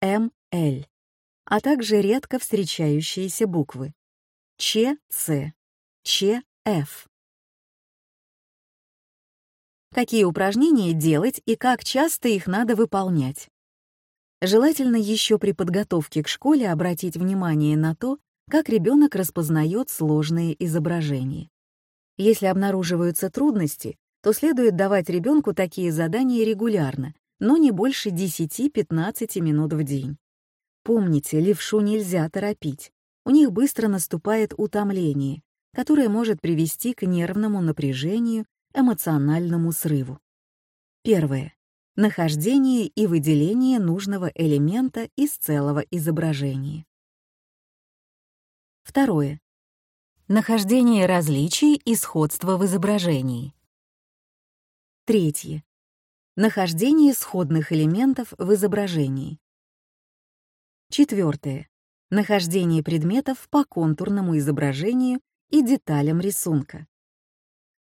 М, Л, а также редко встречающиеся буквы Ч, Ц, Ч, Ф. Какие упражнения делать и как часто их надо выполнять? Желательно еще при подготовке к школе обратить внимание на то, как ребенок распознает сложные изображения. Если обнаруживаются трудности, то следует давать ребенку такие задания регулярно, но не больше 10-15 минут в день. Помните, левшу нельзя торопить. У них быстро наступает утомление, которое может привести к нервному напряжению, эмоциональному срыву. Первое. Нахождение и выделение нужного элемента из целого изображения. Второе. Нахождение различий и сходства в изображении. Третье. Нахождение сходных элементов в изображении. Четвертое. Нахождение предметов по контурному изображению и деталям рисунка.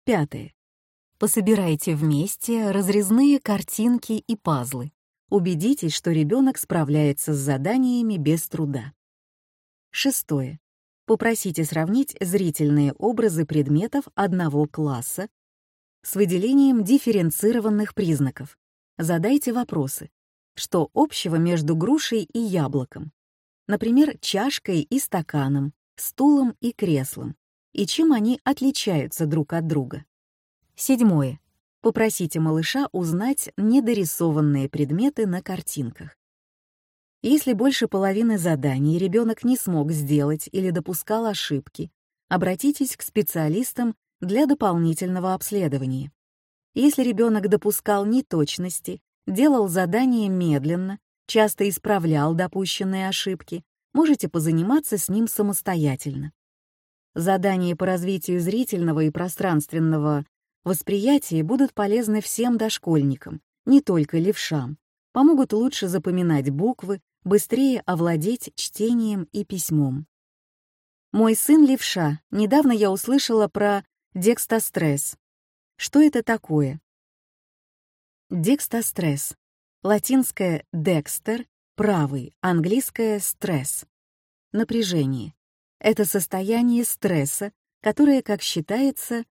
Пятое. Пособирайте вместе разрезные картинки и пазлы. Убедитесь, что ребенок справляется с заданиями без труда. Шестое. Попросите сравнить зрительные образы предметов одного класса с выделением дифференцированных признаков. Задайте вопросы. Что общего между грушей и яблоком? Например, чашкой и стаканом, стулом и креслом. И чем они отличаются друг от друга? Седьмое. Попросите малыша узнать недорисованные предметы на картинках. Если больше половины заданий ребенок не смог сделать или допускал ошибки, обратитесь к специалистам для дополнительного обследования. Если ребенок допускал неточности, делал задание медленно, часто исправлял допущенные ошибки, можете позаниматься с ним самостоятельно. Задания по развитию зрительного и пространственного восприятия будут полезны всем дошкольникам, не только левшам, помогут лучше запоминать буквы, быстрее овладеть чтением и письмом. Мой сын левша. Недавно я услышала про декстостресс. Что это такое? Декстостресс. Латинское «декстер» — правый, английское «стресс». Напряжение. Это состояние стресса, которое, как считается,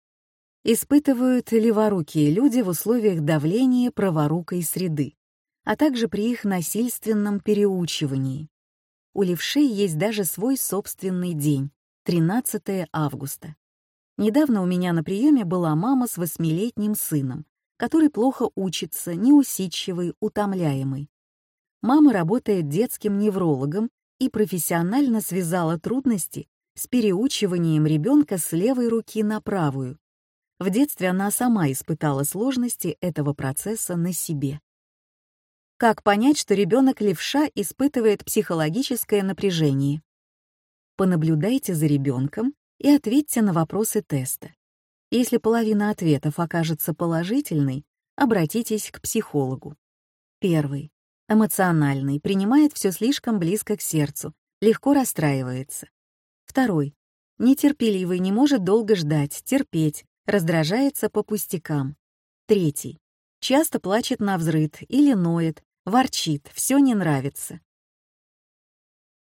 испытывают леворукие люди в условиях давления праворукой среды а также при их насильственном переучивании. У левшей есть даже свой собственный день — 13 августа. Недавно у меня на приеме была мама с восьмилетним сыном, который плохо учится, неусидчивый, утомляемый. Мама работает детским неврологом и профессионально связала трудности с переучиванием ребенка с левой руки на правую. В детстве она сама испытала сложности этого процесса на себе. Как понять, что ребенок левша испытывает психологическое напряжение? Понаблюдайте за ребенком и ответьте на вопросы теста. Если половина ответов окажется положительной, обратитесь к психологу. Первый. Эмоциональный, принимает все слишком близко к сердцу, легко расстраивается. Второй. Нетерпеливый, не может долго ждать, терпеть, раздражается по пустякам. Третий. Часто плачет на взрыд или ноет, ворчит, все не нравится.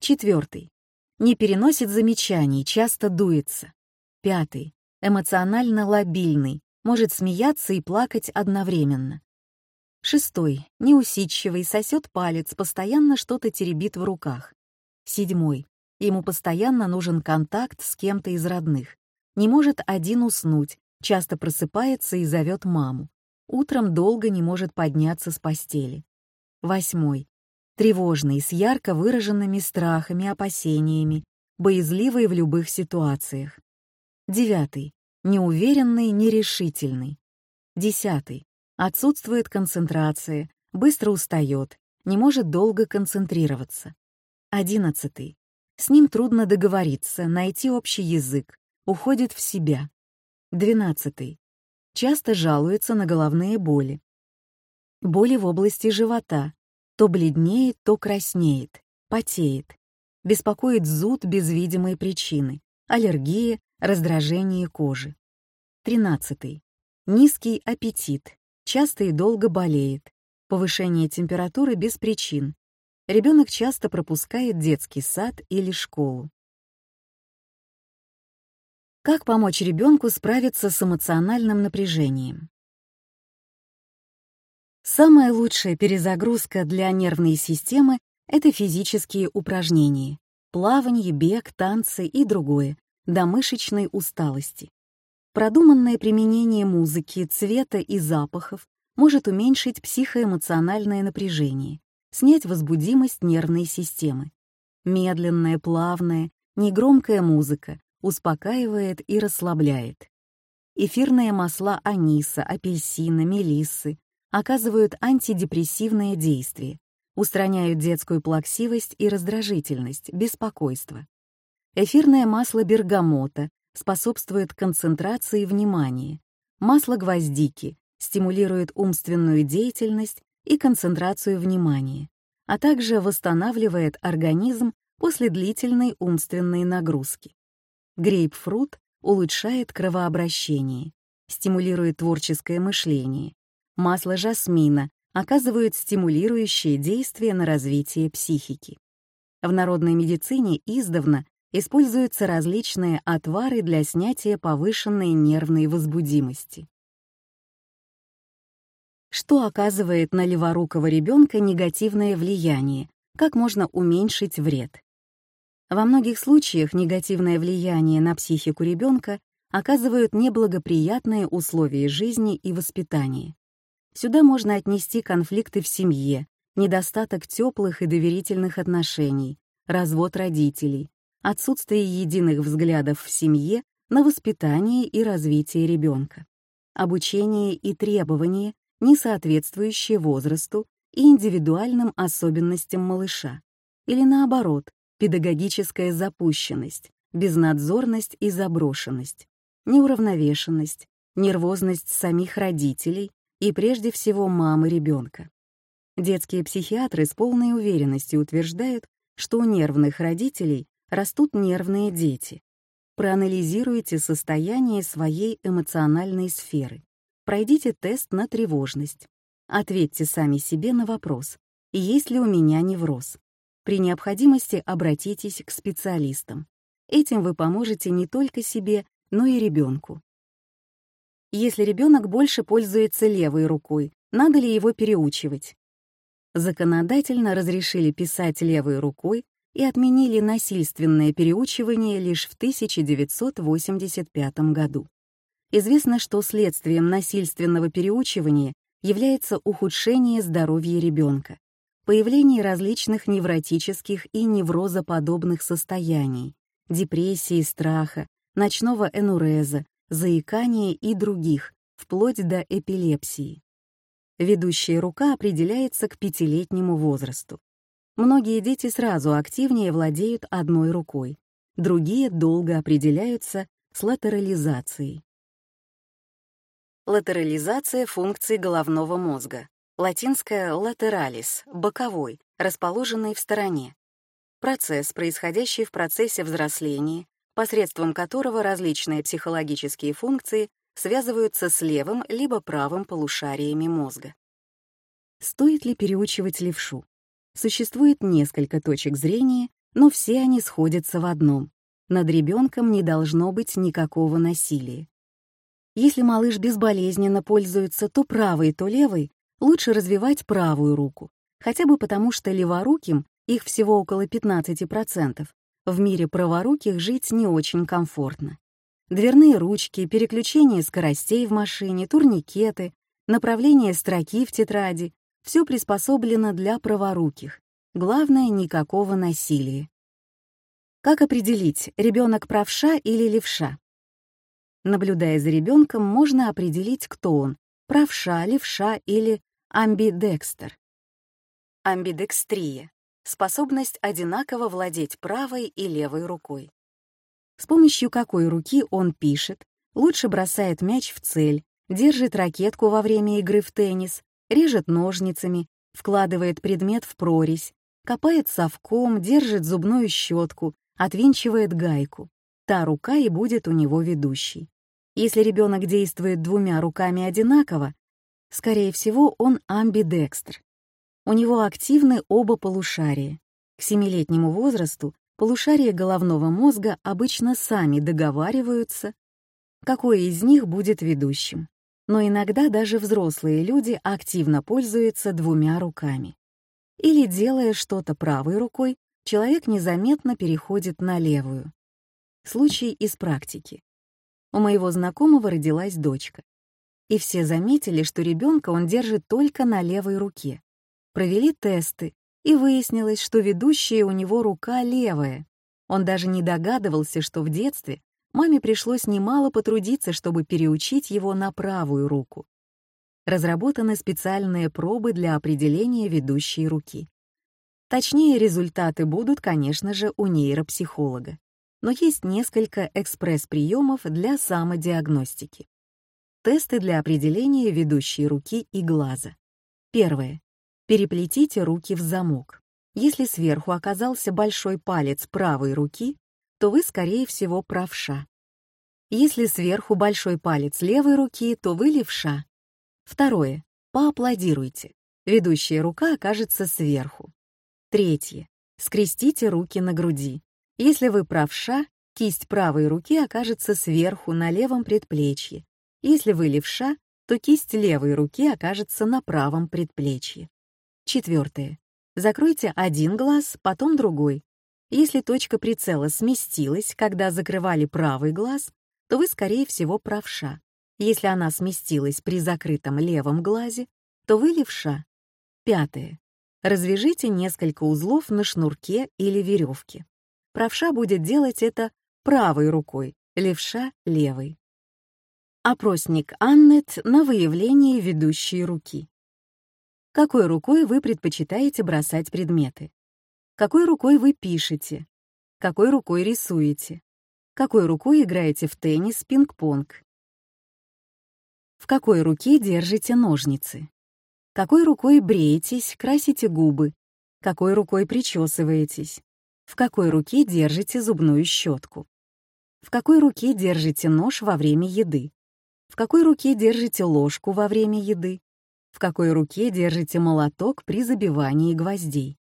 Четвертый. Не переносит замечаний, часто дуется. Пятый. Эмоционально лобильный, может смеяться и плакать одновременно. Шестой. Неусидчивый, сосет палец, постоянно что-то теребит в руках. Седьмой. Ему постоянно нужен контакт с кем-то из родных. Не может один уснуть, часто просыпается и зовет маму. Утром долго не может подняться с постели. Восьмой. Тревожный, с ярко выраженными страхами, опасениями, боязливый в любых ситуациях. Девятый. Неуверенный, нерешительный. Десятый. Отсутствует концентрация, быстро устает, не может долго концентрироваться. Одиннадцатый. С ним трудно договориться, найти общий язык, уходит в себя. Двенадцатый. Часто жалуется на головные боли. Боли в области живота. То бледнеет, то краснеет, потеет. Беспокоит зуд без видимой причины, аллергия, раздражение кожи. Тринадцатый. Низкий аппетит, часто и долго болеет, повышение температуры без причин. Ребенок часто пропускает детский сад или школу. Как помочь ребенку справиться с эмоциональным напряжением? Самая лучшая перезагрузка для нервной системы — это физические упражнения, плавание, бег, танцы и другое, до мышечной усталости. Продуманное применение музыки, цвета и запахов может уменьшить психоэмоциональное напряжение, снять возбудимость нервной системы. Медленная, плавная, негромкая музыка успокаивает и расслабляет. Эфирные масла аниса, апельсина, мелиссы оказывают антидепрессивное действие, устраняют детскую плаксивость и раздражительность, беспокойство. Эфирное масло бергамота способствует концентрации внимания. Масло гвоздики стимулирует умственную деятельность и концентрацию внимания, а также восстанавливает организм после длительной умственной нагрузки. Грейпфрут улучшает кровообращение, стимулирует творческое мышление. Масло жасмина оказывает стимулирующее действие на развитие психики. В народной медицине издавна используются различные отвары для снятия повышенной нервной возбудимости. Что оказывает на леворукого ребенка негативное влияние? Как можно уменьшить вред? Во многих случаях негативное влияние на психику ребенка оказывают неблагоприятные условия жизни и воспитания. Сюда можно отнести конфликты в семье, недостаток теплых и доверительных отношений, развод родителей, отсутствие единых взглядов в семье на воспитание и развитие ребенка, обучение и требования, не соответствующие возрасту и индивидуальным особенностям малыша, или наоборот, педагогическая запущенность, безнадзорность и заброшенность, неуравновешенность, нервозность самих родителей и прежде всего мамы ребенка. Детские психиатры с полной уверенностью утверждают, что у нервных родителей растут нервные дети. Проанализируйте состояние своей эмоциональной сферы. Пройдите тест на тревожность. Ответьте сами себе на вопрос, есть ли у меня невроз. При необходимости обратитесь к специалистам. Этим вы поможете не только себе, но и ребенку. Если ребенок больше пользуется левой рукой, надо ли его переучивать? Законодательно разрешили писать левой рукой и отменили насильственное переучивание лишь в 1985 году. Известно, что следствием насильственного переучивания является ухудшение здоровья ребенка, появление различных невротических и неврозоподобных состояний, депрессии, страха, ночного энуреза, заикания и других, вплоть до эпилепсии. Ведущая рука определяется к пятилетнему возрасту. Многие дети сразу активнее владеют одной рукой, другие долго определяются с латерализацией. Латерализация функций головного мозга. Латинское «lateralис» — боковой, расположенный в стороне. Процесс, происходящий в процессе взросления, посредством которого различные психологические функции связываются с левым либо правым полушариями мозга. Стоит ли переучивать левшу? Существует несколько точек зрения но все они сходятся в одном. Над ребенком не должно быть никакого насилия. Если малыш безболезненно пользуется то правой, то левой, лучше развивать правую руку, хотя бы потому, что леворуким, их всего около 15%, в мире праворуких жить не очень комфортно. Дверные ручки, переключение скоростей в машине, турникеты, направление строки в тетради — все приспособлено для праворуких. Главное — никакого насилия. Как определить, ребенок правша или левша? Наблюдая за ребенком, можно определить, кто он — правша, левша или амбидекстер. Амбидекстрия — способность одинаково владеть правой и левой рукой. С помощью какой руки он пишет, лучше бросает мяч в цель, держит ракетку во время игры в теннис, режет ножницами, вкладывает предмет в прорезь, копает совком, держит зубную щетку, отвинчивает гайку. Та рука и будет у него ведущей. Если ребенок действует двумя руками одинаково, скорее всего, он амбидекстр. У него активны оба полушария. К семилетнему возрасту полушария головного мозга обычно сами договариваются, какое из них будет ведущим. Но иногда даже взрослые люди активно пользуются двумя руками. Или, делая что-то правой рукой, человек незаметно переходит на левую. Случай из практики у моего знакомого родилась дочка. И все заметили, что ребенка он держит только на левой руке. Провели тесты, и выяснилось, что ведущая у него рука левая. Он даже не догадывался, что в детстве маме пришлось немало потрудиться, чтобы переучить его на правую руку. Разработаны специальные пробы для определения ведущей руки. Точнее, результаты будут, конечно же, у нейропсихолога но есть несколько экспресс-приемов для самодиагностики. Тесты для определения ведущей руки и глаза. Первое. Переплетите руки в замок. Если сверху оказался большой палец правой руки, то вы, скорее всего, правша. Если сверху большой палец левой руки, то вы левша. Второе. Поаплодируйте. Ведущая рука окажется сверху. Третье. Скрестите руки на груди. Если вы правша, кисть правой руки окажется сверху на левом предплечье. Если вы левша, то кисть левой руки окажется на правом предплечье. Четвертое. Закройте один глаз, потом другой. Если точка прицела сместилась, когда закрывали правый глаз, то вы, скорее всего, правша. Если она сместилась при закрытом левом глазе, то вы левша. Пятое. Развяжите несколько узлов на шнурке или веревке. Правша будет делать это правой рукой, левша — левой. Опросник Аннет на выявление ведущей руки. Какой рукой вы предпочитаете бросать предметы? Какой рукой вы пишете? Какой рукой рисуете? Какой рукой играете в теннис, пинг-понг? В какой руке держите ножницы? Какой рукой бреетесь, красите губы? Какой рукой причесываетесь? В какой руке держите зубную щетку? В какой руке держите нож во время еды? В какой руке держите ложку во время еды? В какой руке держите молоток при забивании гвоздей?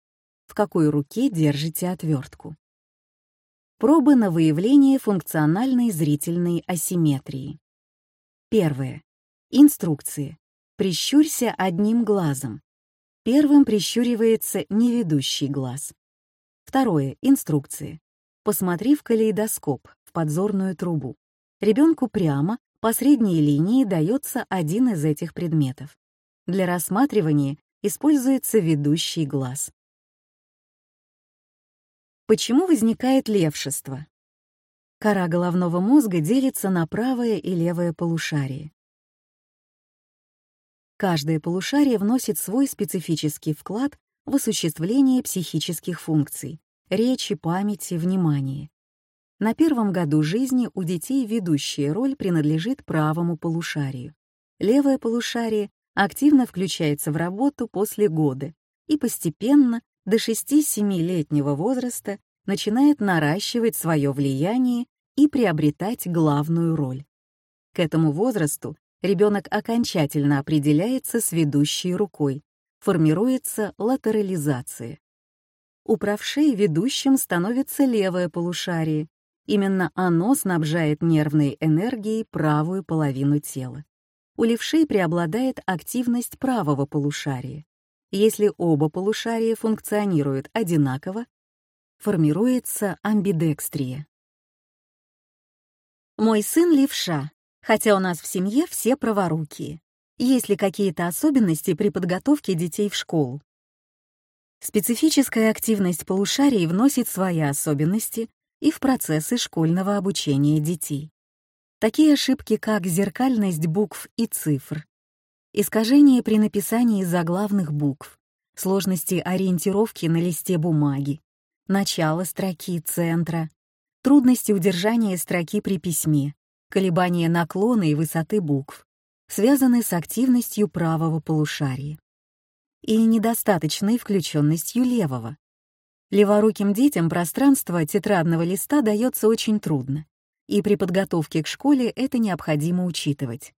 В какой руке держите отвертку? Пробы на выявление функциональной зрительной асимметрии. Первое. Инструкции. Прищурься одним глазом. Первым прищуривается неведущий глаз. Второе. Инструкции. Посмотри в калейдоскоп, в подзорную трубу. Ребенку прямо по средней линии дается один из этих предметов. Для рассматривания используется ведущий глаз. Почему возникает левшество? Кора головного мозга делится на правое и левое полушарие. Каждое полушарие вносит свой специфический вклад в осуществлении психических функций — речи, памяти, внимания. На первом году жизни у детей ведущая роль принадлежит правому полушарию. Левое полушарие активно включается в работу после года и постепенно до 6-7-летнего возраста начинает наращивать свое влияние и приобретать главную роль. К этому возрасту ребенок окончательно определяется с ведущей рукой, формируется латерализация. У правшей ведущим становится левое полушарие. Именно оно снабжает нервной энергией правую половину тела. У левшей преобладает активность правого полушария. Если оба полушария функционируют одинаково, формируется амбидекстрия. Мой сын левша, хотя у нас в семье все праворукие. Есть ли какие-то особенности при подготовке детей в школу? Специфическая активность полушарий вносит свои особенности и в процессы школьного обучения детей. Такие ошибки, как зеркальность букв и цифр, искажение при написании заглавных букв, сложности ориентировки на листе бумаги, начало строки центра, трудности удержания строки при письме, колебания наклона и высоты букв, связаны с активностью правого полушария и недостаточной включенностью левого. Леворуким детям пространство тетрадного листа дается очень трудно, и при подготовке к школе это необходимо учитывать.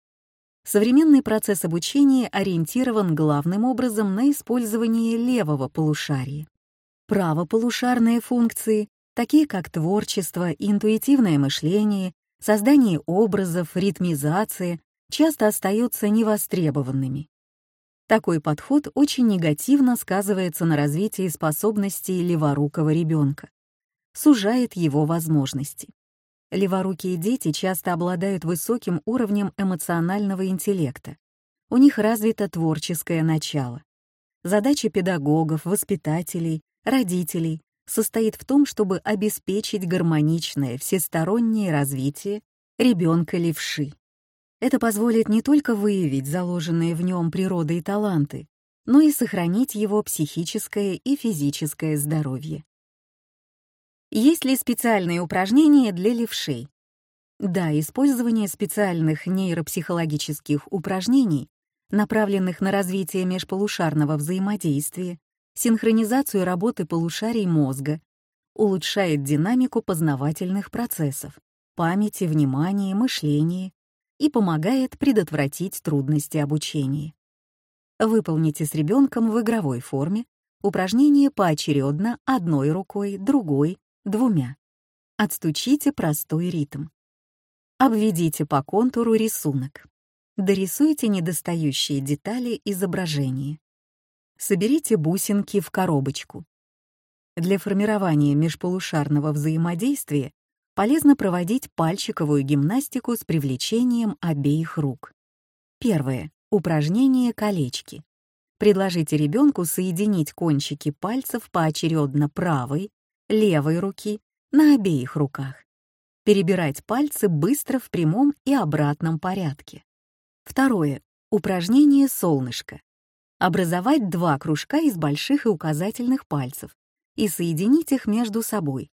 Современный процесс обучения ориентирован главным образом на использование левого полушария. Правополушарные функции, такие как творчество, интуитивное мышление, создание образов, ритмизация, часто остаются невостребованными. Такой подход очень негативно сказывается на развитии способностей леворукого ребенка, сужает его возможности. Леворукие дети часто обладают высоким уровнем эмоционального интеллекта. У них развито творческое начало. Задача педагогов, воспитателей, родителей состоит в том, чтобы обеспечить гармоничное, всестороннее развитие ребенка левши. Это позволит не только выявить заложенные в нем природой таланты, но и сохранить его психическое и физическое здоровье. Есть ли специальные упражнения для левшей? Да, использование специальных нейропсихологических упражнений, направленных на развитие межполушарного взаимодействия, синхронизацию работы полушарий мозга, улучшает динамику познавательных процессов, памяти, внимания, мышления, и помогает предотвратить трудности обучения. Выполните с ребенком в игровой форме упражнение поочередно одной рукой, другой, двумя. Отстучите простой ритм. Обведите по контуру рисунок. Дорисуйте недостающие детали изображения. Соберите бусинки в коробочку. Для формирования межполушарного взаимодействия полезно проводить пальчиковую гимнастику с привлечением обеих рук. Первое. Упражнение колечки. Предложите ребенку соединить кончики пальцев поочередно правой, левой руки на обеих руках. Перебирать пальцы быстро в прямом и обратном порядке. Второе. Упражнение «Солнышко». Образовать два кружка из больших и указательных пальцев и соединить их между собой.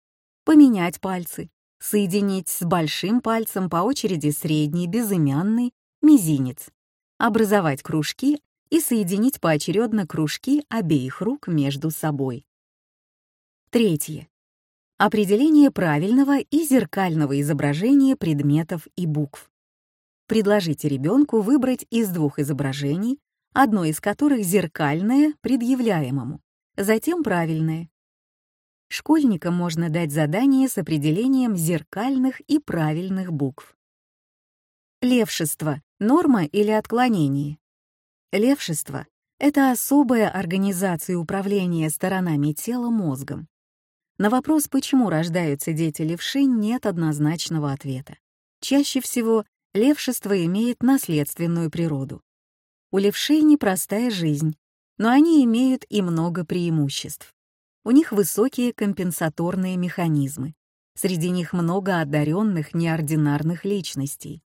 Поменять пальцы, соединить с большим пальцем по очереди средний, безымянный, мизинец, образовать кружки и соединить поочередно кружки обеих рук между собой. Третье. Определение правильного и зеркального изображения предметов и букв. Предложите ребенку выбрать из двух изображений, одно из которых зеркальное предъявляемому, затем правильное, школьникам можно дать задание с определением зеркальных и правильных букв. Левшество — норма или отклонение? Левшество — это особая организация управления сторонами тела мозгом. На вопрос, почему рождаются дети левши, нет однозначного ответа. Чаще всего левшество имеет наследственную природу. У левшей непростая жизнь, но они имеют и много преимуществ. У них высокие компенсаторные механизмы. Среди них много одаренных неординарных личностей.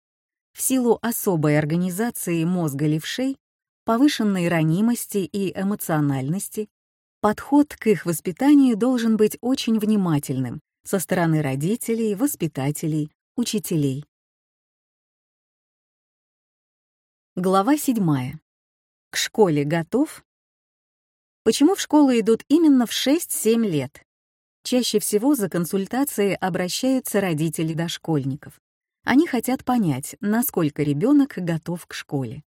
В силу особой организации мозга левшей, повышенной ранимости и эмоциональности, подход к их воспитанию должен быть очень внимательным со стороны родителей, воспитателей, учителей. Глава 7. К школе готов? Почему в школу идут именно в 6-7 лет? Чаще всего за консультацией обращаются родители дошкольников. Они хотят понять, насколько ребенок готов к школе.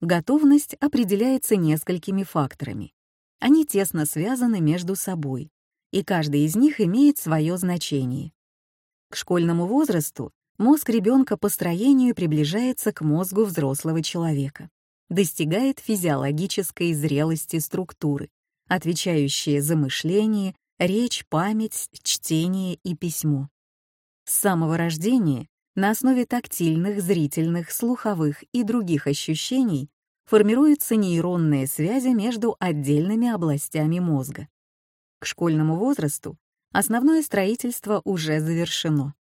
Готовность определяется несколькими факторами. Они тесно связаны между собой и каждый из них имеет свое значение. К школьному возрасту мозг ребенка по строению приближается к мозгу взрослого человека, достигает физиологической зрелости структуры, отвечающие за мышление, речь, память, чтение и письмо. С самого рождения на основе тактильных, зрительных, слуховых и других ощущений формируются нейронные связи между отдельными областями мозга. К школьному возрасту основное строительство уже завершено.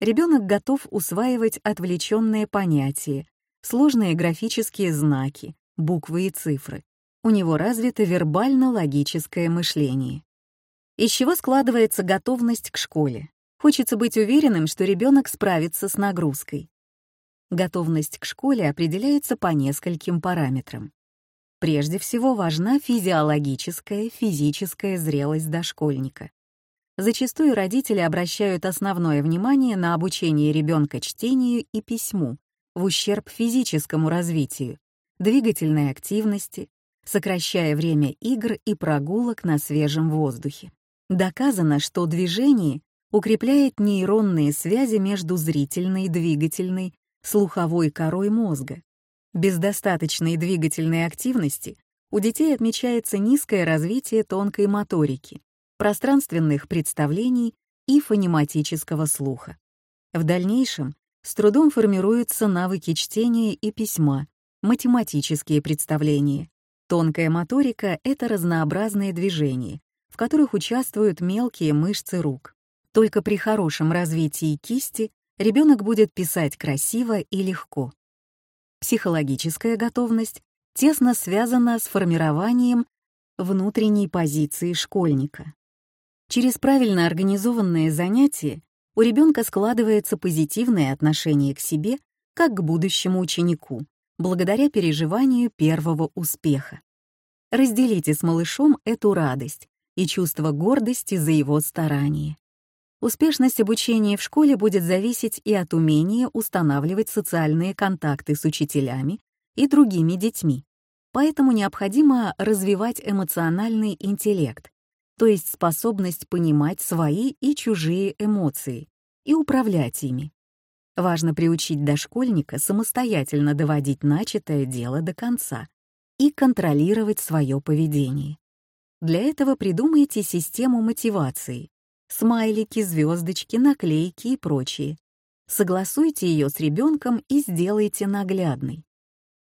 Ребенок готов усваивать отвлеченные понятия, сложные графические знаки, буквы и цифры. У него развито вербально-логическое мышление. Из чего складывается готовность к школе? Хочется быть уверенным, что ребенок справится с нагрузкой. Готовность к школе определяется по нескольким параметрам. Прежде всего важна физиологическая, физическая зрелость дошкольника. Зачастую родители обращают основное внимание на обучение ребенка чтению и письму в ущерб физическому развитию, двигательной активности, сокращая время игр и прогулок на свежем воздухе. Доказано, что движение укрепляет нейронные связи между зрительной, двигательной, слуховой корой мозга. Без достаточной двигательной активности у детей отмечается низкое развитие тонкой моторики, пространственных представлений и фонематического слуха. В дальнейшем с трудом формируются навыки чтения и письма, математические представления. Тонкая моторика — это разнообразные движения, в которых участвуют мелкие мышцы рук. Только при хорошем развитии кисти ребенок будет писать красиво и легко. Психологическая готовность тесно связана с формированием внутренней позиции школьника. Через правильно организованные занятия у ребенка складывается позитивное отношение к себе как к будущему ученику, благодаря переживанию первого успеха. Разделите с малышом эту радость и чувство гордости за его старания. Успешность обучения в школе будет зависеть и от умения устанавливать социальные контакты с учителями и другими детьми. Поэтому необходимо развивать эмоциональный интеллект, то есть способность понимать свои и чужие эмоции и управлять ими. Важно приучить дошкольника самостоятельно доводить начатое дело до конца и контролировать свое поведение. Для этого придумайте систему мотивации. Смайлики, звездочки, наклейки и прочее. Согласуйте ее с ребенком и сделайте наглядной.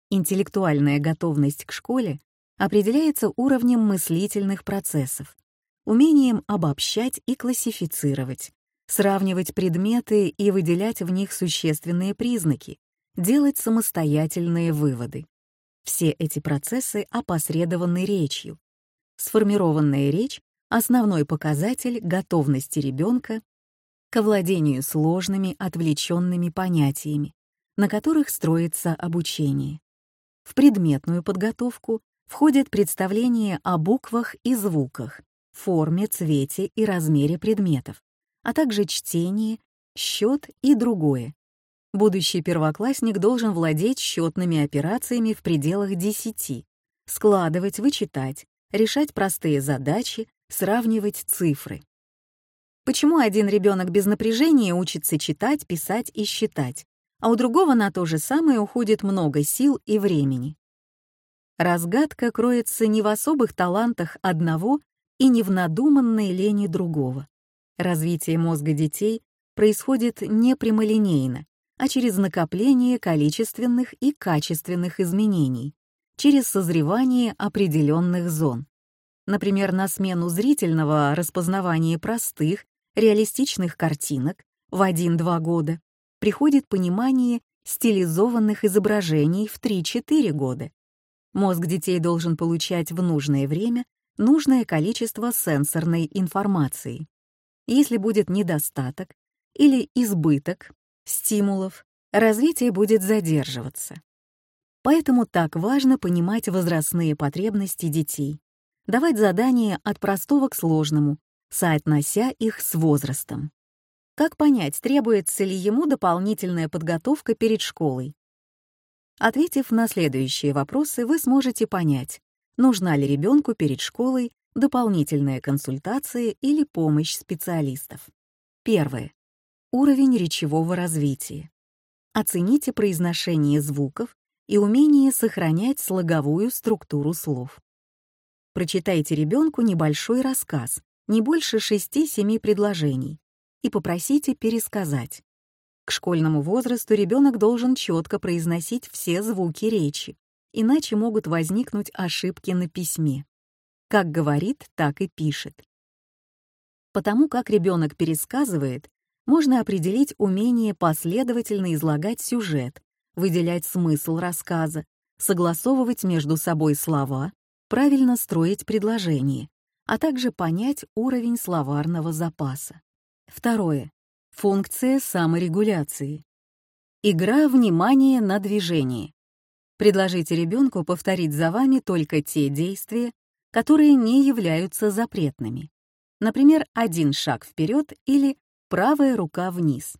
Интеллектуальная готовность к школе определяется уровнем мыслительных процессов, умением обобщать и классифицировать, сравнивать предметы и выделять в них существенные признаки, делать самостоятельные выводы. Все эти процессы опосредованы речью, Сформированная речь — основной показатель готовности ребенка к овладению сложными отвлеченными понятиями, на которых строится обучение. В предметную подготовку входит представление о буквах и звуках, форме, цвете и размере предметов, а также чтение, счет и другое. Будущий первоклассник должен владеть счетными операциями в пределах 10, складывать, вычитать, решать простые задачи, сравнивать цифры. Почему один ребенок без напряжения учится читать, писать и считать, а у другого на то же самое уходит много сил и времени? Разгадка кроется не в особых талантах одного и не в надуманной лени другого. Развитие мозга детей происходит не прямолинейно, а через накопление количественных и качественных изменений, через созревание определенных зон. Например, на смену зрительного распознавания простых, реалистичных картинок в 1-2 года приходит понимание стилизованных изображений в 3-4 года. Мозг детей должен получать в нужное время нужное количество сенсорной информации. Если будет недостаток или избыток стимулов, развитие будет задерживаться. Поэтому так важно понимать возрастные потребности детей, давать задания от простого к сложному, соотнося их с возрастом. Как понять, требуется ли ему дополнительная подготовка перед школой? Ответив на следующие вопросы, вы сможете понять, нужна ли ребенку перед школой дополнительная консультация или помощь специалистов. Первое. Уровень речевого развития. Оцените произношение звуков и умение сохранять слоговую структуру слов. Прочитайте ребенку небольшой рассказ, не больше 6-7 предложений, и попросите пересказать. К школьному возрасту ребенок должен четко произносить все звуки речи, иначе могут возникнуть ошибки на письме. Как говорит, так и пишет. Потому как ребенок пересказывает, можно определить умение последовательно излагать сюжет, выделять смысл рассказа, согласовывать между собой слова, правильно строить предложение, а также понять уровень словарного запаса. Второе. Функция саморегуляции. Игра внимания на движение. Предложите ребенку повторить за вами только те действия, которые не являются запретными. Например, один шаг вперед или правая рука вниз.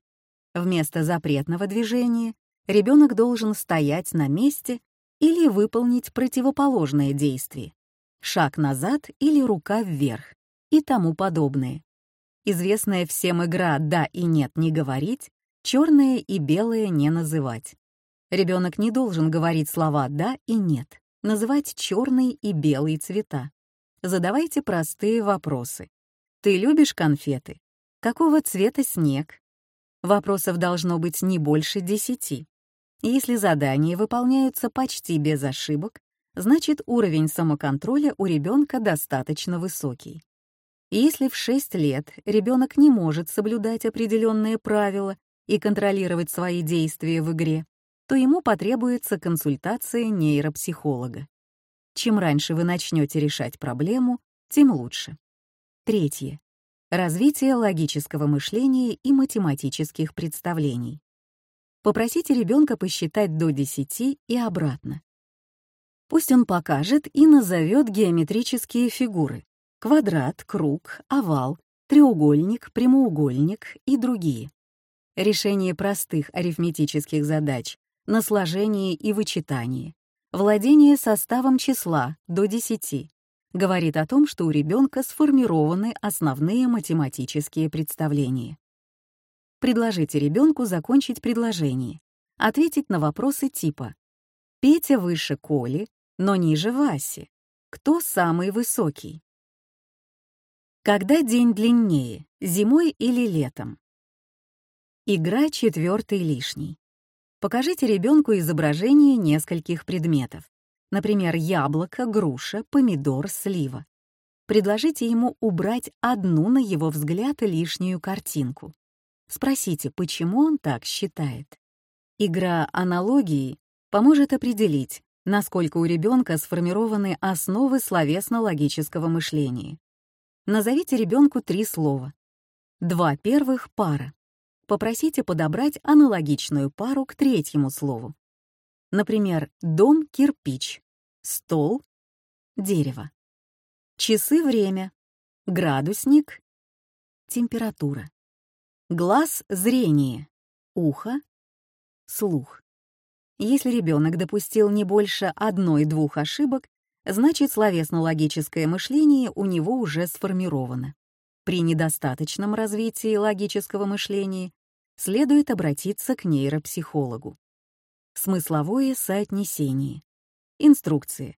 Вместо запретного движения ребенок должен стоять на месте или выполнить противоположное действие — шаг назад или рука вверх и тому подобное. Известная всем игра «да» и «нет» не говорить, черное и белое не называть. Ребенок не должен говорить слова «да» и «нет», называть черный и белый цвета. Задавайте простые вопросы. Ты любишь конфеты? Какого цвета снег? Вопросов должно быть не больше десяти. Если задания выполняются почти без ошибок, значит уровень самоконтроля у ребенка достаточно высокий. Если в 6 лет ребенок не может соблюдать определенные правила и контролировать свои действия в игре, то ему потребуется консультация нейропсихолога. Чем раньше вы начнете решать проблему, тем лучше. Третье. Развитие логического мышления и математических представлений. Попросите ребенка посчитать до 10 и обратно. Пусть он покажет и назовет геометрические фигуры — квадрат, круг, овал, треугольник, прямоугольник и другие. Решение простых арифметических задач на сложение и вычитание, владение составом числа до 10 говорит о том, что у ребенка сформированы основные математические представления. Предложите ребенку закончить предложение, ответить на вопросы типа «Петя выше Коли, но ниже Васи. Кто самый высокий?» Когда день длиннее, зимой или летом? Игра четвертый лишний. Покажите ребенку изображение нескольких предметов. Например, яблоко, груша, помидор, слива. Предложите ему убрать одну, на его взгляд, лишнюю картинку. Спросите, почему он так считает. Игра аналогии поможет определить, насколько у ребенка сформированы основы словесно-логического мышления. Назовите ребенку три слова. Два первых — пара попросите подобрать аналогичную пару к третьему слову. Например, дом — кирпич, стол — дерево, часы — время, градусник — температура, глаз — зрение, ухо — слух. Если ребенок допустил не больше одной-двух ошибок, значит словесно-логическое мышление у него уже сформировано. При недостаточном развитии логического мышления следует обратиться к нейропсихологу. Смысловое соотнесение. Инструкции.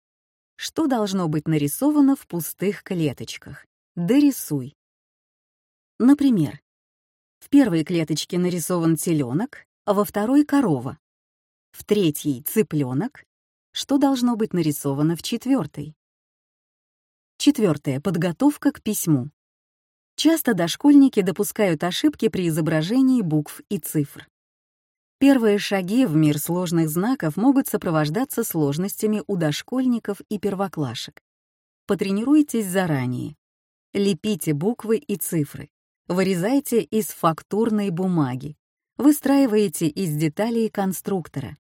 Что должно быть нарисовано в пустых клеточках? Дорисуй. Например, в первой клеточке нарисован теленок, а во второй — корова. В третьей — цыпленок. Что должно быть нарисовано в четвертой? Четвертое. Подготовка к письму. Часто дошкольники допускают ошибки при изображении букв и цифр. Первые шаги в мир сложных знаков могут сопровождаться сложностями у дошкольников и первоклашек. Потренируйтесь заранее. Лепите буквы и цифры. Вырезайте из фактурной бумаги. Выстраивайте из деталей конструктора.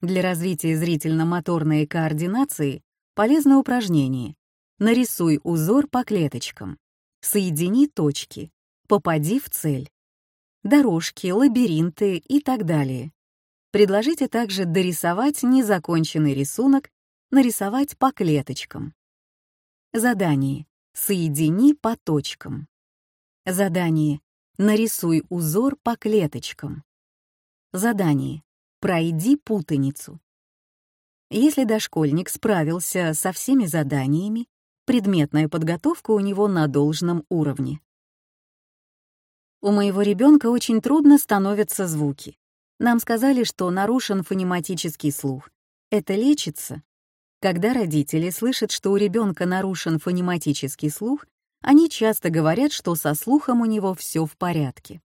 Для развития зрительно-моторной координации полезно упражнение. Нарисуй узор по клеточкам. Соедини точки, попади в цель. Дорожки, лабиринты и так далее. Предложите также дорисовать незаконченный рисунок, нарисовать по клеточкам. Задание. Соедини по точкам. Задание. Нарисуй узор по клеточкам. Задание. Пройди путаницу. Если дошкольник справился со всеми заданиями, предметная подготовка у него на должном уровне. У моего ребенка очень трудно становятся звуки. Нам сказали, что нарушен фонематический слух. Это лечится? Когда родители слышат, что у ребенка нарушен фонематический слух, они часто говорят, что со слухом у него все в порядке.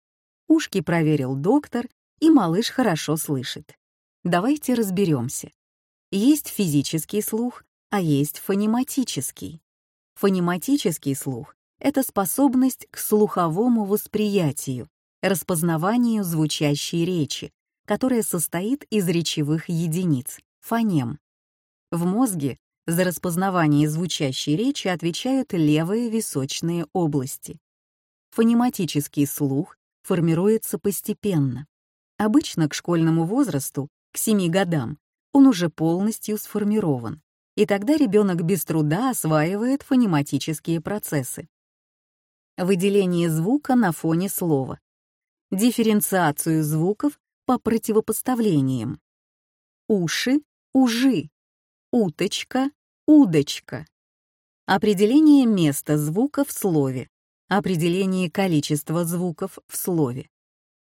Ушки проверил доктор, и малыш хорошо слышит. Давайте разберемся. Есть физический слух, а есть фонематический. Фонематический слух — это способность к слуховому восприятию, распознаванию звучащей речи, которая состоит из речевых единиц, фонем. В мозге за распознавание звучащей речи отвечают левые височные области. Фонематический слух формируется постепенно. Обычно к школьному возрасту, к 7 годам, он уже полностью сформирован, и тогда ребенок без труда осваивает фонематические процессы. Выделение звука на фоне слова. Дифференциацию звуков по противопоставлениям. Уши — ужи. Уточка — удочка. Определение места звука в слове. Определение количества звуков в слове.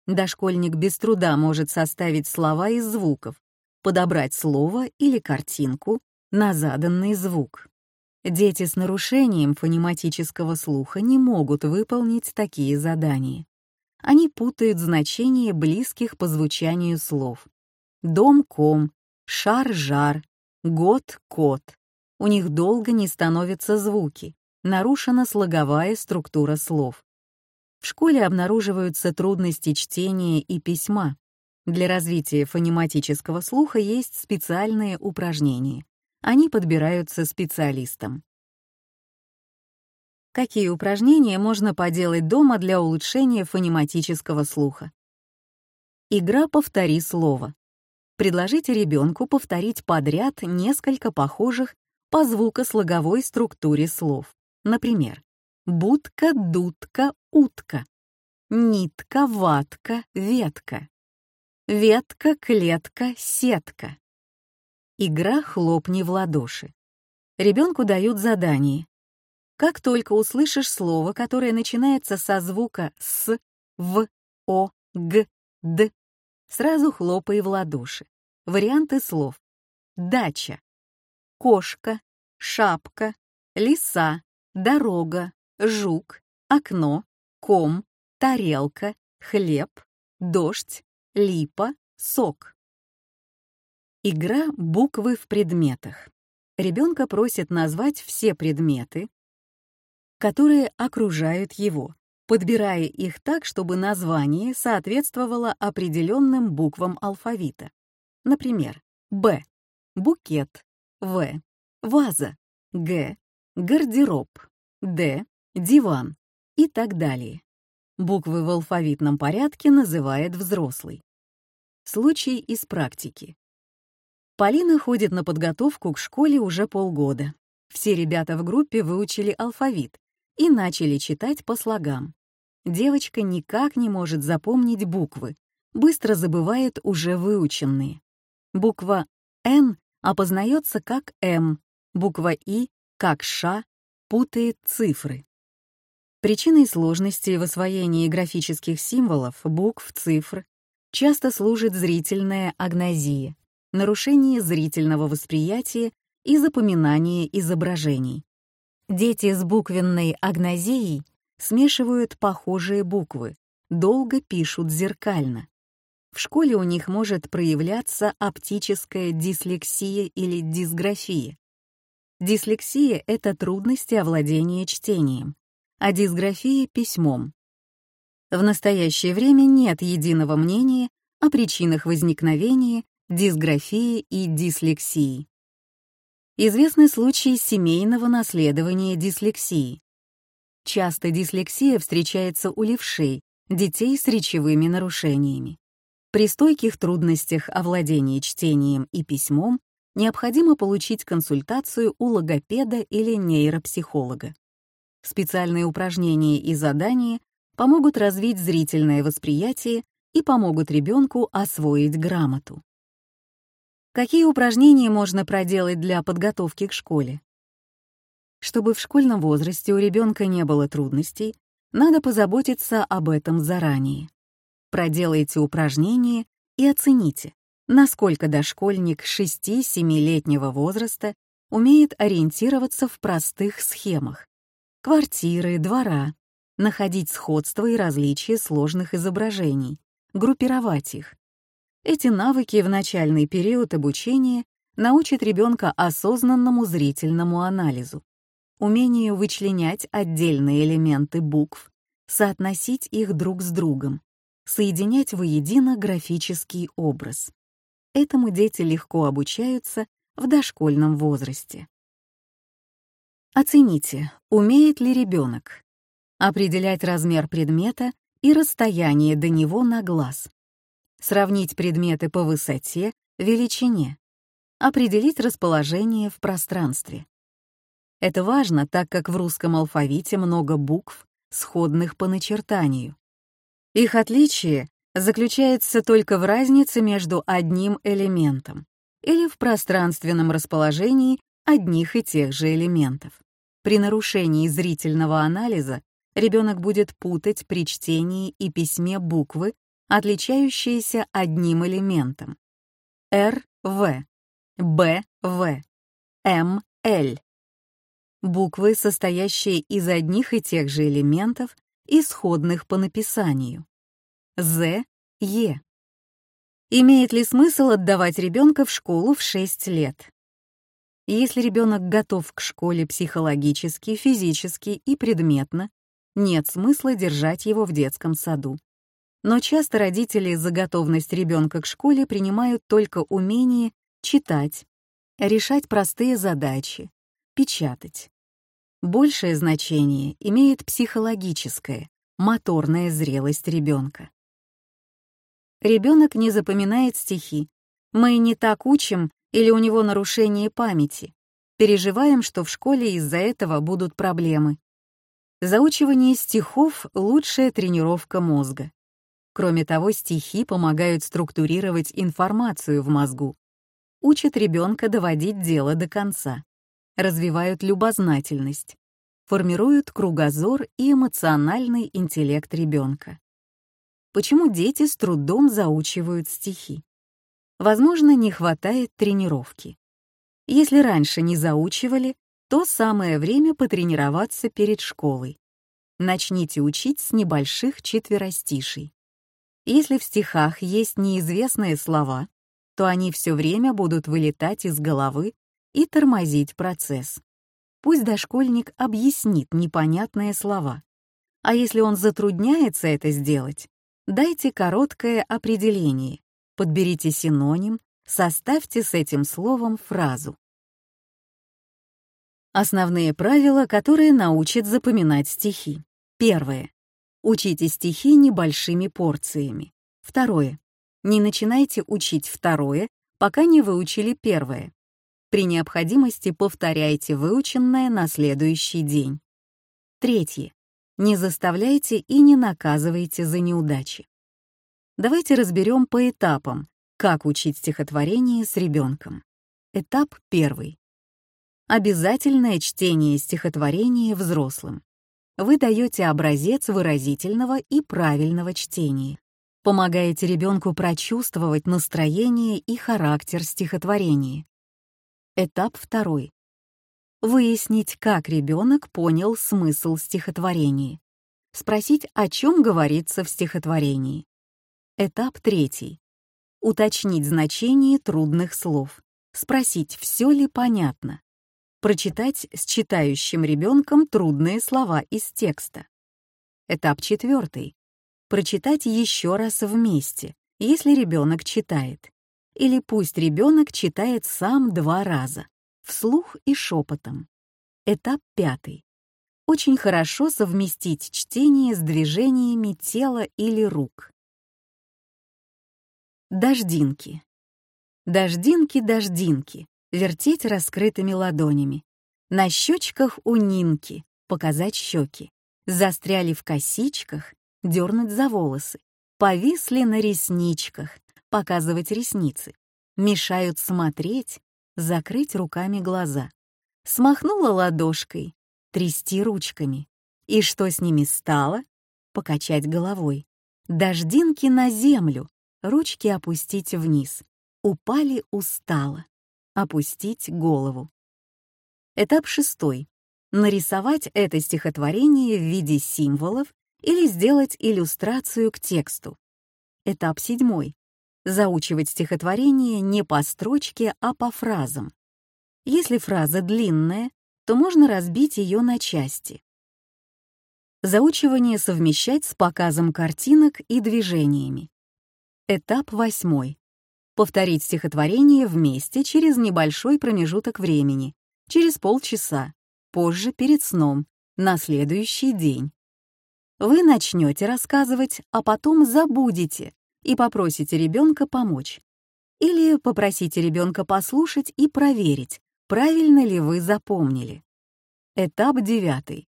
Дошкольник без труда может составить слова из звуков, подобрать слово или картинку на заданный звук. Дети с нарушением фонематического слуха не могут выполнить такие задания. Они путают значения близких по звучанию слов. Дом-ком, шар-жар, год-кот. У них долго не становятся звуки, нарушена слоговая структура слов. В школе обнаруживаются трудности чтения и письма, для развития фонематического слуха есть специальные упражнения. Они подбираются специалистам. Какие упражнения можно поделать дома для улучшения фонематического слуха? Игра «Повтори слово». Предложите ребенку повторить подряд несколько похожих по звукослоговой структуре слов. Например, будка, дудка, утка, нитка, ватка, ветка. Ветка, клетка, сетка. Игра «Хлопни в ладоши». Ребенку дают задание. Как только услышишь слово, которое начинается со звука «с», «в», «о», «г», «д», сразу хлопай в ладоши. Варианты слов. Дача, кошка, шапка, лиса, дорога, жук, окно, ком, тарелка, хлеб, дождь, липа, сок. Игра «Буквы в предметах». Ребенка просят назвать все предметы, которые окружают его, подбирая их так, чтобы название соответствовало определенным буквам алфавита. Например, Б — букет, В — ваза, Г — гардероб, Д — диван и так далее. Буквы в алфавитном порядке называет взрослый. Случай из практики. Полина ходит на подготовку к школе уже полгода. Все ребята в группе выучили алфавит и начали читать по слогам. Девочка никак не может запомнить буквы, быстро забывает уже выученные. Буква «Н» опознается как «М», буква «И» как «Ш», путает цифры. Причиной сложности в освоении графических символов, букв, цифр часто служит зрительная агнозия, нарушение зрительного восприятия и запоминания изображений. Дети с буквенной агнозией смешивают похожие буквы, долго пишут зеркально. В школе у них может проявляться оптическая дислексия или дисграфия. Дислексия — это трудности овладения чтением а дисграфия — письмом. В настоящее время нет единого мнения о причинах возникновения дисграфии и дислексии. Известны случаи семейного наследования дислексии. Часто дислексия встречается у левшей, детей с речевыми нарушениями. При стойких трудностях овладения чтением и письмом необходимо получить консультацию у логопеда или нейропсихолога. Специальные упражнения и задания помогут развить зрительное восприятие и помогут ребенку освоить грамоту. Какие упражнения можно проделать для подготовки к школе? Чтобы в школьном возрасте у ребенка не было трудностей, надо позаботиться об этом заранее. Проделайте упражнения и оцените, насколько дошкольник 6-7-летнего возраста умеет ориентироваться в простых схемах. Квартиры, двора, находить сходства и различия сложных изображений, группировать их. Эти навыки в начальный период обучения научат ребенка осознанному зрительному анализу, умению вычленять отдельные элементы букв, соотносить их друг с другом, соединять воедино графический образ. Этому дети легко обучаются в дошкольном возрасте. Оцените, умеет ли ребенок определять размер предмета и расстояние до него на глаз, сравнить предметы по высоте, величине, определить расположение в пространстве. Это важно, так как в русском алфавите много букв, сходных по начертанию. Их отличие заключается только в разнице между одним элементом или в пространственном расположении одних и тех же элементов. При нарушении зрительного анализа ребенок будет путать при чтении и письме буквы, отличающиеся одним элементом. Р, В, Б, В, М, Л. Буквы, состоящие из одних и тех же элементов, исходных по написанию. З, Е. Имеет ли смысл отдавать ребенка в школу в 6 лет? Если ребенок готов к школе психологически, физически и предметно, нет смысла держать его в детском саду. Но часто родители за готовность ребенка к школе принимают только умение читать, решать простые задачи, печатать. Большее значение имеет психологическая, моторная зрелость ребенка. Ребенок не запоминает стихи. Мы не так учим или у него нарушение памяти. Переживаем, что в школе из-за этого будут проблемы. Заучивание стихов — лучшая тренировка мозга. Кроме того, стихи помогают структурировать информацию в мозгу, учат ребенка доводить дело до конца, развивают любознательность, формируют кругозор и эмоциональный интеллект ребенка. Почему дети с трудом заучивают стихи? Возможно, не хватает тренировки. Если раньше не заучивали, то самое время потренироваться перед школой. Начните учить с небольших четверостишей. Если в стихах есть неизвестные слова, то они все время будут вылетать из головы и тормозить процесс. Пусть дошкольник объяснит непонятные слова. А если он затрудняется это сделать, дайте короткое определение, подберите синоним, составьте с этим словом фразу. Основные правила, которые научат запоминать стихи. Первое. Учите стихи небольшими порциями. Второе. Не начинайте учить второе, пока не выучили первое. При необходимости повторяйте выученное на следующий день. Третье. Не заставляйте и не наказывайте за неудачи. Давайте разберем по этапам, как учить стихотворение с ребенком. Этап первый. Обязательное чтение стихотворения взрослым. Вы даете образец выразительного и правильного чтения. Помогаете ребенку прочувствовать настроение и характер стихотворения. Этап второй. Выяснить, как ребенок понял смысл стихотворения. Спросить, о чем говорится в стихотворении. Этап третий. Уточнить значение трудных слов. Спросить, все ли понятно. Прочитать с читающим ребенком трудные слова из текста. Этап четвертый. Прочитать еще раз вместе, если ребенок читает. Или пусть ребенок читает сам два раза, вслух и шепотом. Этап пятый. Очень хорошо совместить чтение с движениями тела или рук. Дождинки. Дождинки, дождинки, вертеть раскрытыми ладонями. На щечках у Нинки показать щеки, застряли в косичках, дернуть за волосы, повисли на ресничках, показывать ресницы, мешают смотреть, закрыть руками глаза. Смахнула ладошкой, трясти ручками. И что с ними стало? Покачать головой. Дождинки на землю, ручки опустить вниз. Упали устало. Опустить голову. Этап шестой. Нарисовать это стихотворение в виде символов или сделать иллюстрацию к тексту. Этап седьмой. Заучивать стихотворение не по строчке, а по фразам. Если фраза длинная, то можно разбить ее на части. Заучивание совмещать с показом картинок и движениями. Этап восьмой. Повторить стихотворение вместе через небольшой промежуток времени, через полчаса, позже перед сном, на следующий день. Вы начнете рассказывать, а потом забудете и попросите ребенка помочь. Или попросите ребенка послушать и проверить, правильно ли вы запомнили. Этап девятый.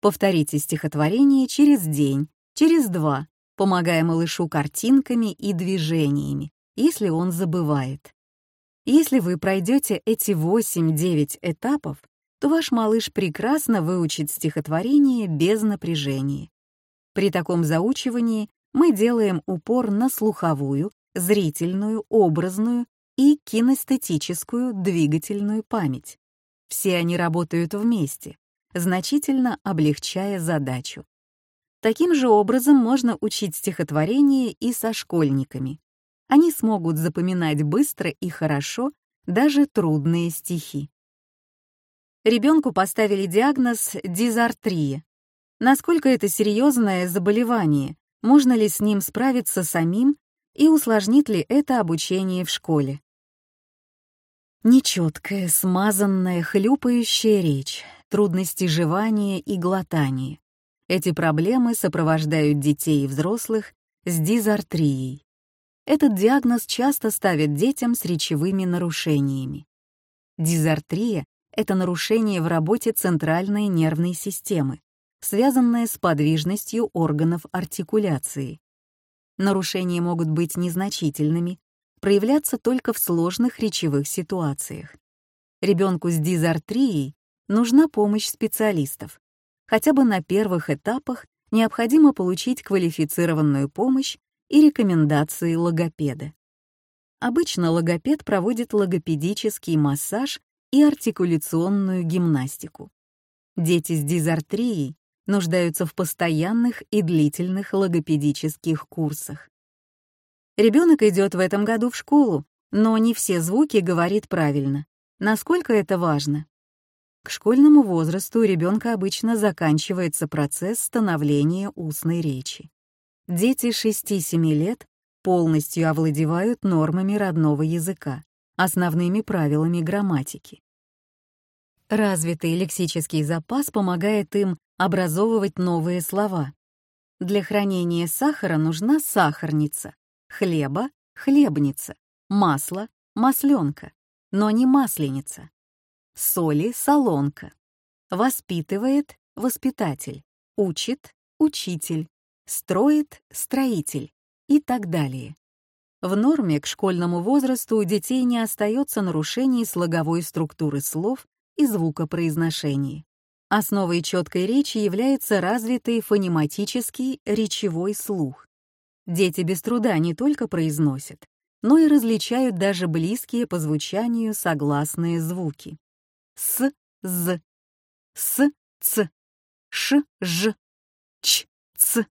Повторите стихотворение через день, через два, помогая малышу картинками и движениями, если он забывает. Если вы пройдете эти 8-9 этапов, то ваш малыш прекрасно выучит стихотворение без напряжения. При таком заучивании мы делаем упор на слуховую, зрительную, образную и кинестетическую двигательную память. Все они работают вместе, значительно облегчая задачу. Таким же образом можно учить стихотворение и со школьниками. Они смогут запоминать быстро и хорошо даже трудные стихи. Ребенку поставили диагноз дизартрия. Насколько это серьезное заболевание, можно ли с ним справиться самим и усложнит ли это обучение в школе. Нечеткая, смазанная, хлюпающая речь, трудности жевания и глотания. Эти проблемы сопровождают детей и взрослых с дизартрией. Этот диагноз часто ставят детям с речевыми нарушениями. Дизартрия — это нарушение в работе центральной нервной системы, связанное с подвижностью органов артикуляции. Нарушения могут быть незначительными, проявляться только в сложных речевых ситуациях. Ребенку с дизартрией нужна помощь специалистов. Хотя бы на первых этапах необходимо получить квалифицированную помощь и рекомендации логопеда. Обычно логопед проводит логопедический массаж и артикуляционную гимнастику. Дети с дизартрией нуждаются в постоянных и длительных логопедических курсах. Ребенок идет в этом году в школу, но не все звуки говорит правильно. Насколько это важно? К школьному возрасту у ребенка обычно заканчивается процесс становления устной речи. Дети 6-7 лет полностью овладевают нормами родного языка, основными правилами грамматики. Развитый лексический запас помогает им образовывать новые слова. Для хранения сахара нужна сахарница, хлеба — хлебница, масла — масленка, но не масленица, соли — солонка, воспитывает — воспитатель, учит — учитель, строит — строитель и так далее. В норме к школьному возрасту у детей не остается нарушений слоговой структуры слов и звукопроизношения. Основой четкой речи является развитый фонематический речевой слух. Дети без труда не только произносят, но и различают даже близкие по звучанию согласные звуки. С, з, с, ц, ш, ж, ч, ц,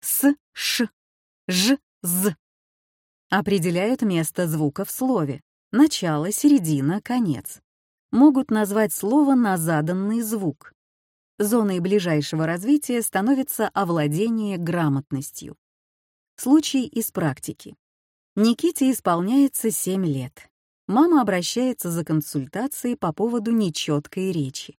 с, ш, ж, з. Определяют место звука в слове, начало, середина, конец. Могут назвать слово на заданный звук. Зоной ближайшего развития становится овладение грамотностью. Случай из практики. Никите исполняется 7 лет. Мама обращается за консультацией по поводу нечеткой речи.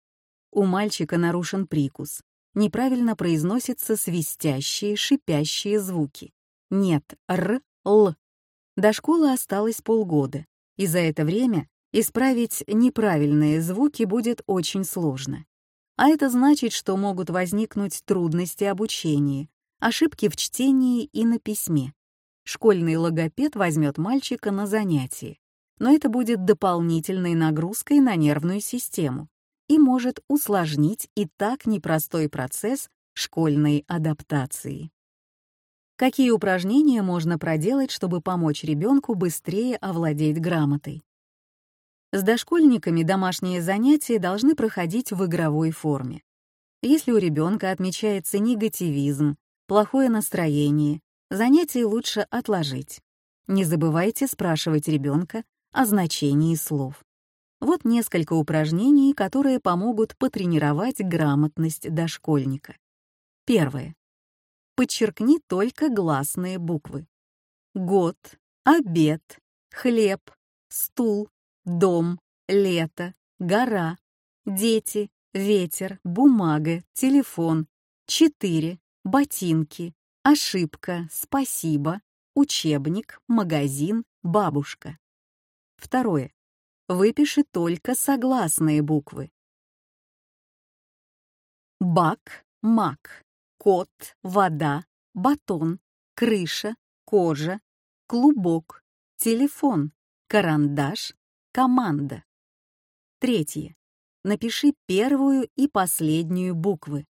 У мальчика нарушен прикус. Неправильно произносятся свистящие, шипящие звуки. Нет р, л. До школы осталось полгода, и за это время исправить неправильные звуки будет очень сложно. А это значит, что могут возникнуть трудности обучения, ошибки в чтении и на письме. Школьный логопед возьмет мальчика на занятие, но это будет дополнительной нагрузкой на нервную систему и может усложнить и так непростой процесс школьной адаптации. Какие упражнения можно проделать, чтобы помочь ребенку быстрее овладеть грамотой? С дошкольниками домашние занятия должны проходить в игровой форме. Если у ребенка отмечается негативизм, плохое настроение, занятие лучше отложить. Не забывайте спрашивать ребенка о значении слов. Вот несколько упражнений, которые помогут потренировать грамотность дошкольника. Первое. Подчеркни только гласные буквы. Год, обед, хлеб, стул, дом, лето, гора, дети, ветер, бумага, телефон, четыре, ботинки, ошибка, спасибо, учебник, магазин, бабушка. Второе. Выпиши только согласные буквы. Бак, мак, кот, вода, батон, крыша, кожа, клубок, телефон, карандаш, команда. Третье. Напиши первую и последнюю буквы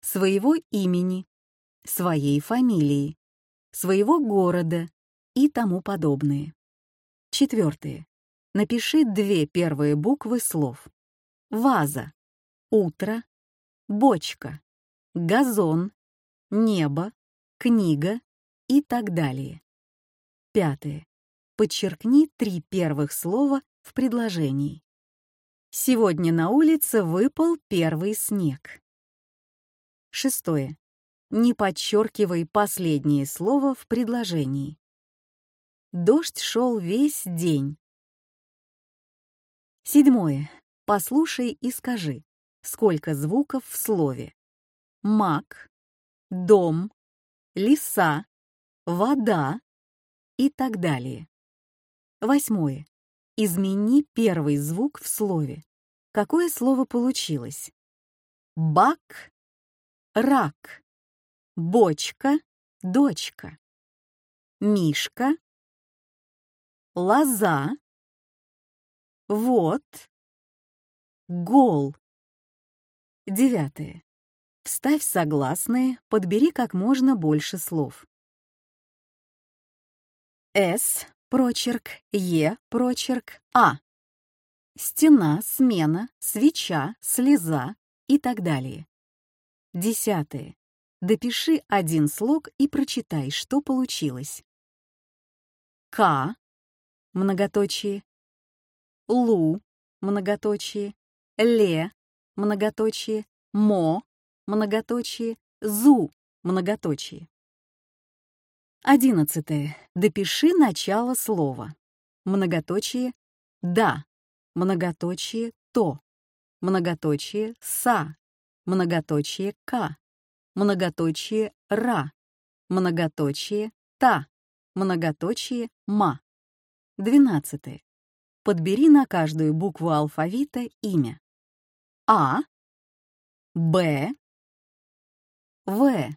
своего имени, своей фамилии, своего города и тому подобное. Четвертое. Напиши две первые буквы слов. Ваза, утро, бочка, газон, небо, книга и так далее. Пятое. Подчеркни три первых слова в предложении. Сегодня на улице выпал первый снег. Шестое. Не подчеркивай последнее слово в предложении. Дождь шел весь день. Седьмое. Послушай и скажи, сколько звуков в слове. Мак, дом, леса, вода и так далее. Восьмое. Измени первый звук в слове. Какое слово получилось? Бак, рак, бочка, дочка, мишка, лоза, вот, гол. Девятое. Вставь согласные, подбери как можно больше слов. С прочерк, Е, прочерк, А. Стена, смена, свеча, слеза и так далее. Десятое. Допиши один слог и прочитай, что получилось. К, многоточие, Лу, многоточие, Ле, многоточие, Мо, многоточие, Зу, многоточие. Одиннадцатое. Допиши начало слова. Многоточие «да», многоточие «то», многоточие «са», многоточие «к», многоточие «ра», многоточие «та», многоточие «ма». Двенадцатое. Подбери на каждую букву алфавита имя. А, Б, В.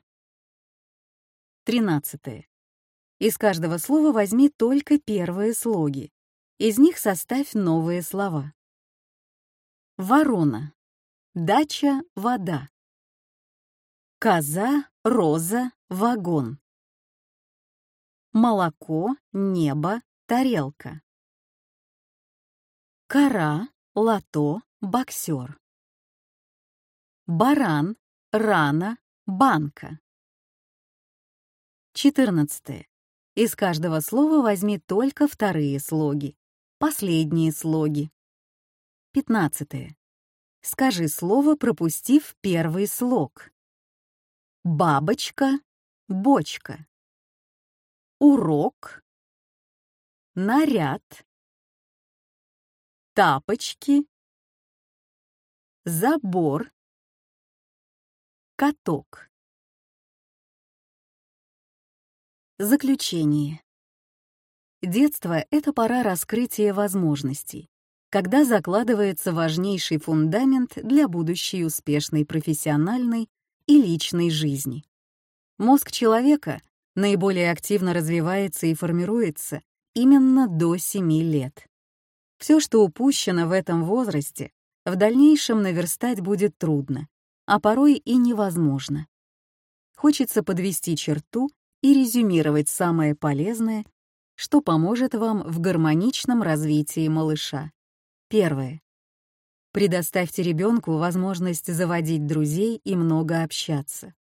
Тринадцатое. Из каждого слова возьми только первые слоги. Из них составь новые слова. Ворона. Дача, вода. Коза, роза, вагон. Молоко, небо, тарелка. Кора, лото, боксер. Баран, рана, банка. 14. Из каждого слова возьми только вторые слоги, последние слоги. 15. Скажи слово, пропустив первый слог. Бабочка, бочка. Урок, наряд, тапочки, забор, каток. Заключение. Детство — это пора раскрытия возможностей. когда закладывается важнейший фундамент для будущей успешной профессиональной и личной жизни. Мозг человека наиболее активно развивается и формируется именно до 7 лет. Все, что упущено в этом возрасте, в дальнейшем наверстать будет трудно, а порой и невозможно. Хочется подвести черту и резюмировать самое полезное, что поможет вам в гармоничном развитии малыша. Первое. Предоставьте ребенку возможность заводить друзей и много общаться.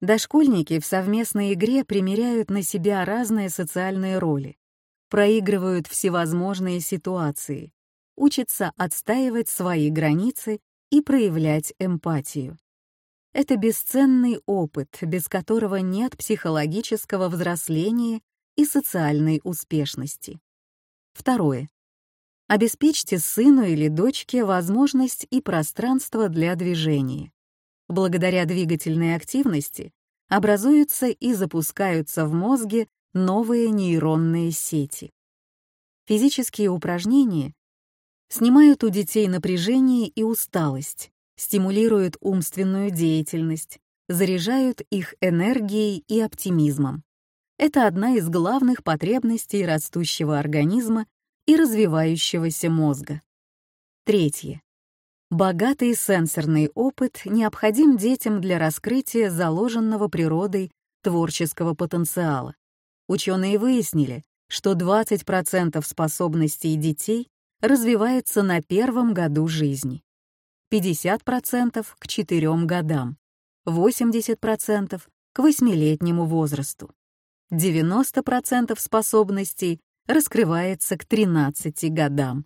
Дошкольники в совместной игре примеряют на себя разные социальные роли, проигрывают всевозможные ситуации, учатся отстаивать свои границы и проявлять эмпатию. Это бесценный опыт, без которого нет психологического взросления и социальной успешности. Второе. Обеспечьте сыну или дочке возможность и пространство для движения. Благодаря двигательной активности образуются и запускаются в мозге новые нейронные сети. Физические упражнения снимают у детей напряжение и усталость, стимулируют умственную деятельность, заряжают их энергией и оптимизмом. Это одна из главных потребностей растущего организма и развивающегося мозга. Третье. Богатый сенсорный опыт необходим детям для раскрытия заложенного природой творческого потенциала. Ученые выяснили, что 20% способностей детей развивается на первом году жизни, 50% к 4 годам, 80% к 8-летнему возрасту, 90% способностей раскрывается к 13 годам.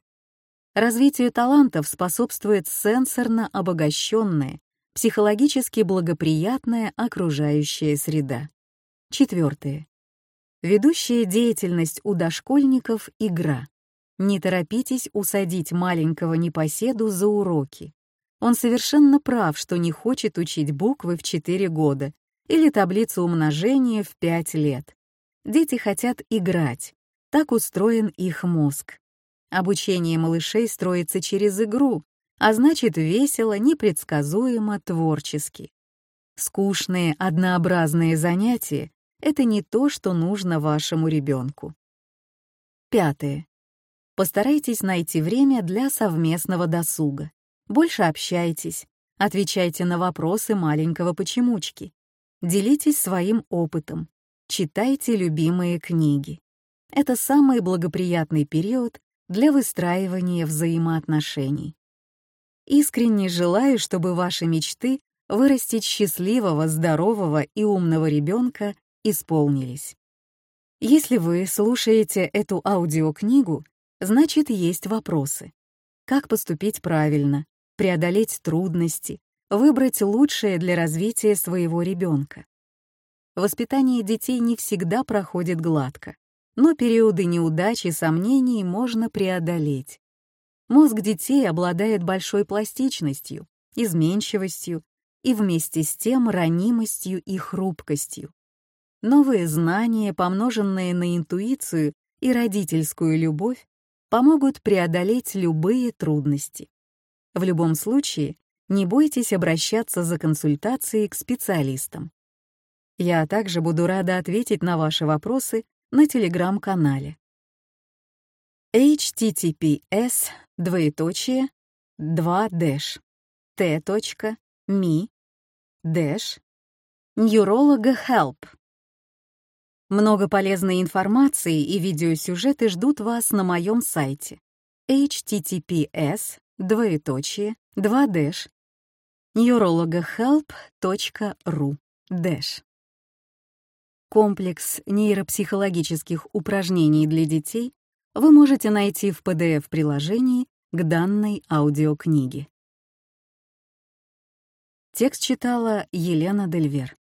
Развитию талантов способствует сенсорно обогащенная, психологически благоприятная окружающая среда. Четвертое. Ведущая деятельность у дошкольников — игра. Не торопитесь усадить маленького непоседу за уроки. Он совершенно прав, что не хочет учить буквы в 4 года или таблицу умножения в 5 лет. Дети хотят играть, так устроен их мозг. Обучение малышей строится через игру, а значит весело, непредсказуемо, творчески. Скучные, однообразные занятия — это не то, что нужно вашему ребенку. Пятое. Постарайтесь найти время для совместного досуга. Больше общайтесь, отвечайте на вопросы маленького почемучки, делитесь своим опытом, читайте любимые книги. Это самый благоприятный период для выстраивания взаимоотношений. Искренне желаю, чтобы ваши мечты вырастить счастливого, здорового и умного ребенка исполнились. Если вы слушаете эту аудиокнигу, значит, есть вопросы. Как поступить правильно, преодолеть трудности, выбрать лучшее для развития своего ребенка. Воспитание детей не всегда проходит гладко но периоды неудач и сомнений можно преодолеть. Мозг детей обладает большой пластичностью, изменчивостью и вместе с тем ранимостью и хрупкостью. Новые знания, помноженные на интуицию и родительскую любовь, помогут преодолеть любые трудности. В любом случае, не бойтесь обращаться за консультацией к специалистам. Я также буду рада ответить на ваши вопросы на телеграм-канале. https двоеточие 2 дэш t.me дэш Neurologa Help. Много полезной информации и видеосюжеты ждут вас на моем сайте https двоеточие 2 дэш neurologahelp.ru дэш Комплекс нейропсихологических упражнений для детей вы можете найти в PDF-приложении к данной аудиокниге. Текст читала Елена Дельвер.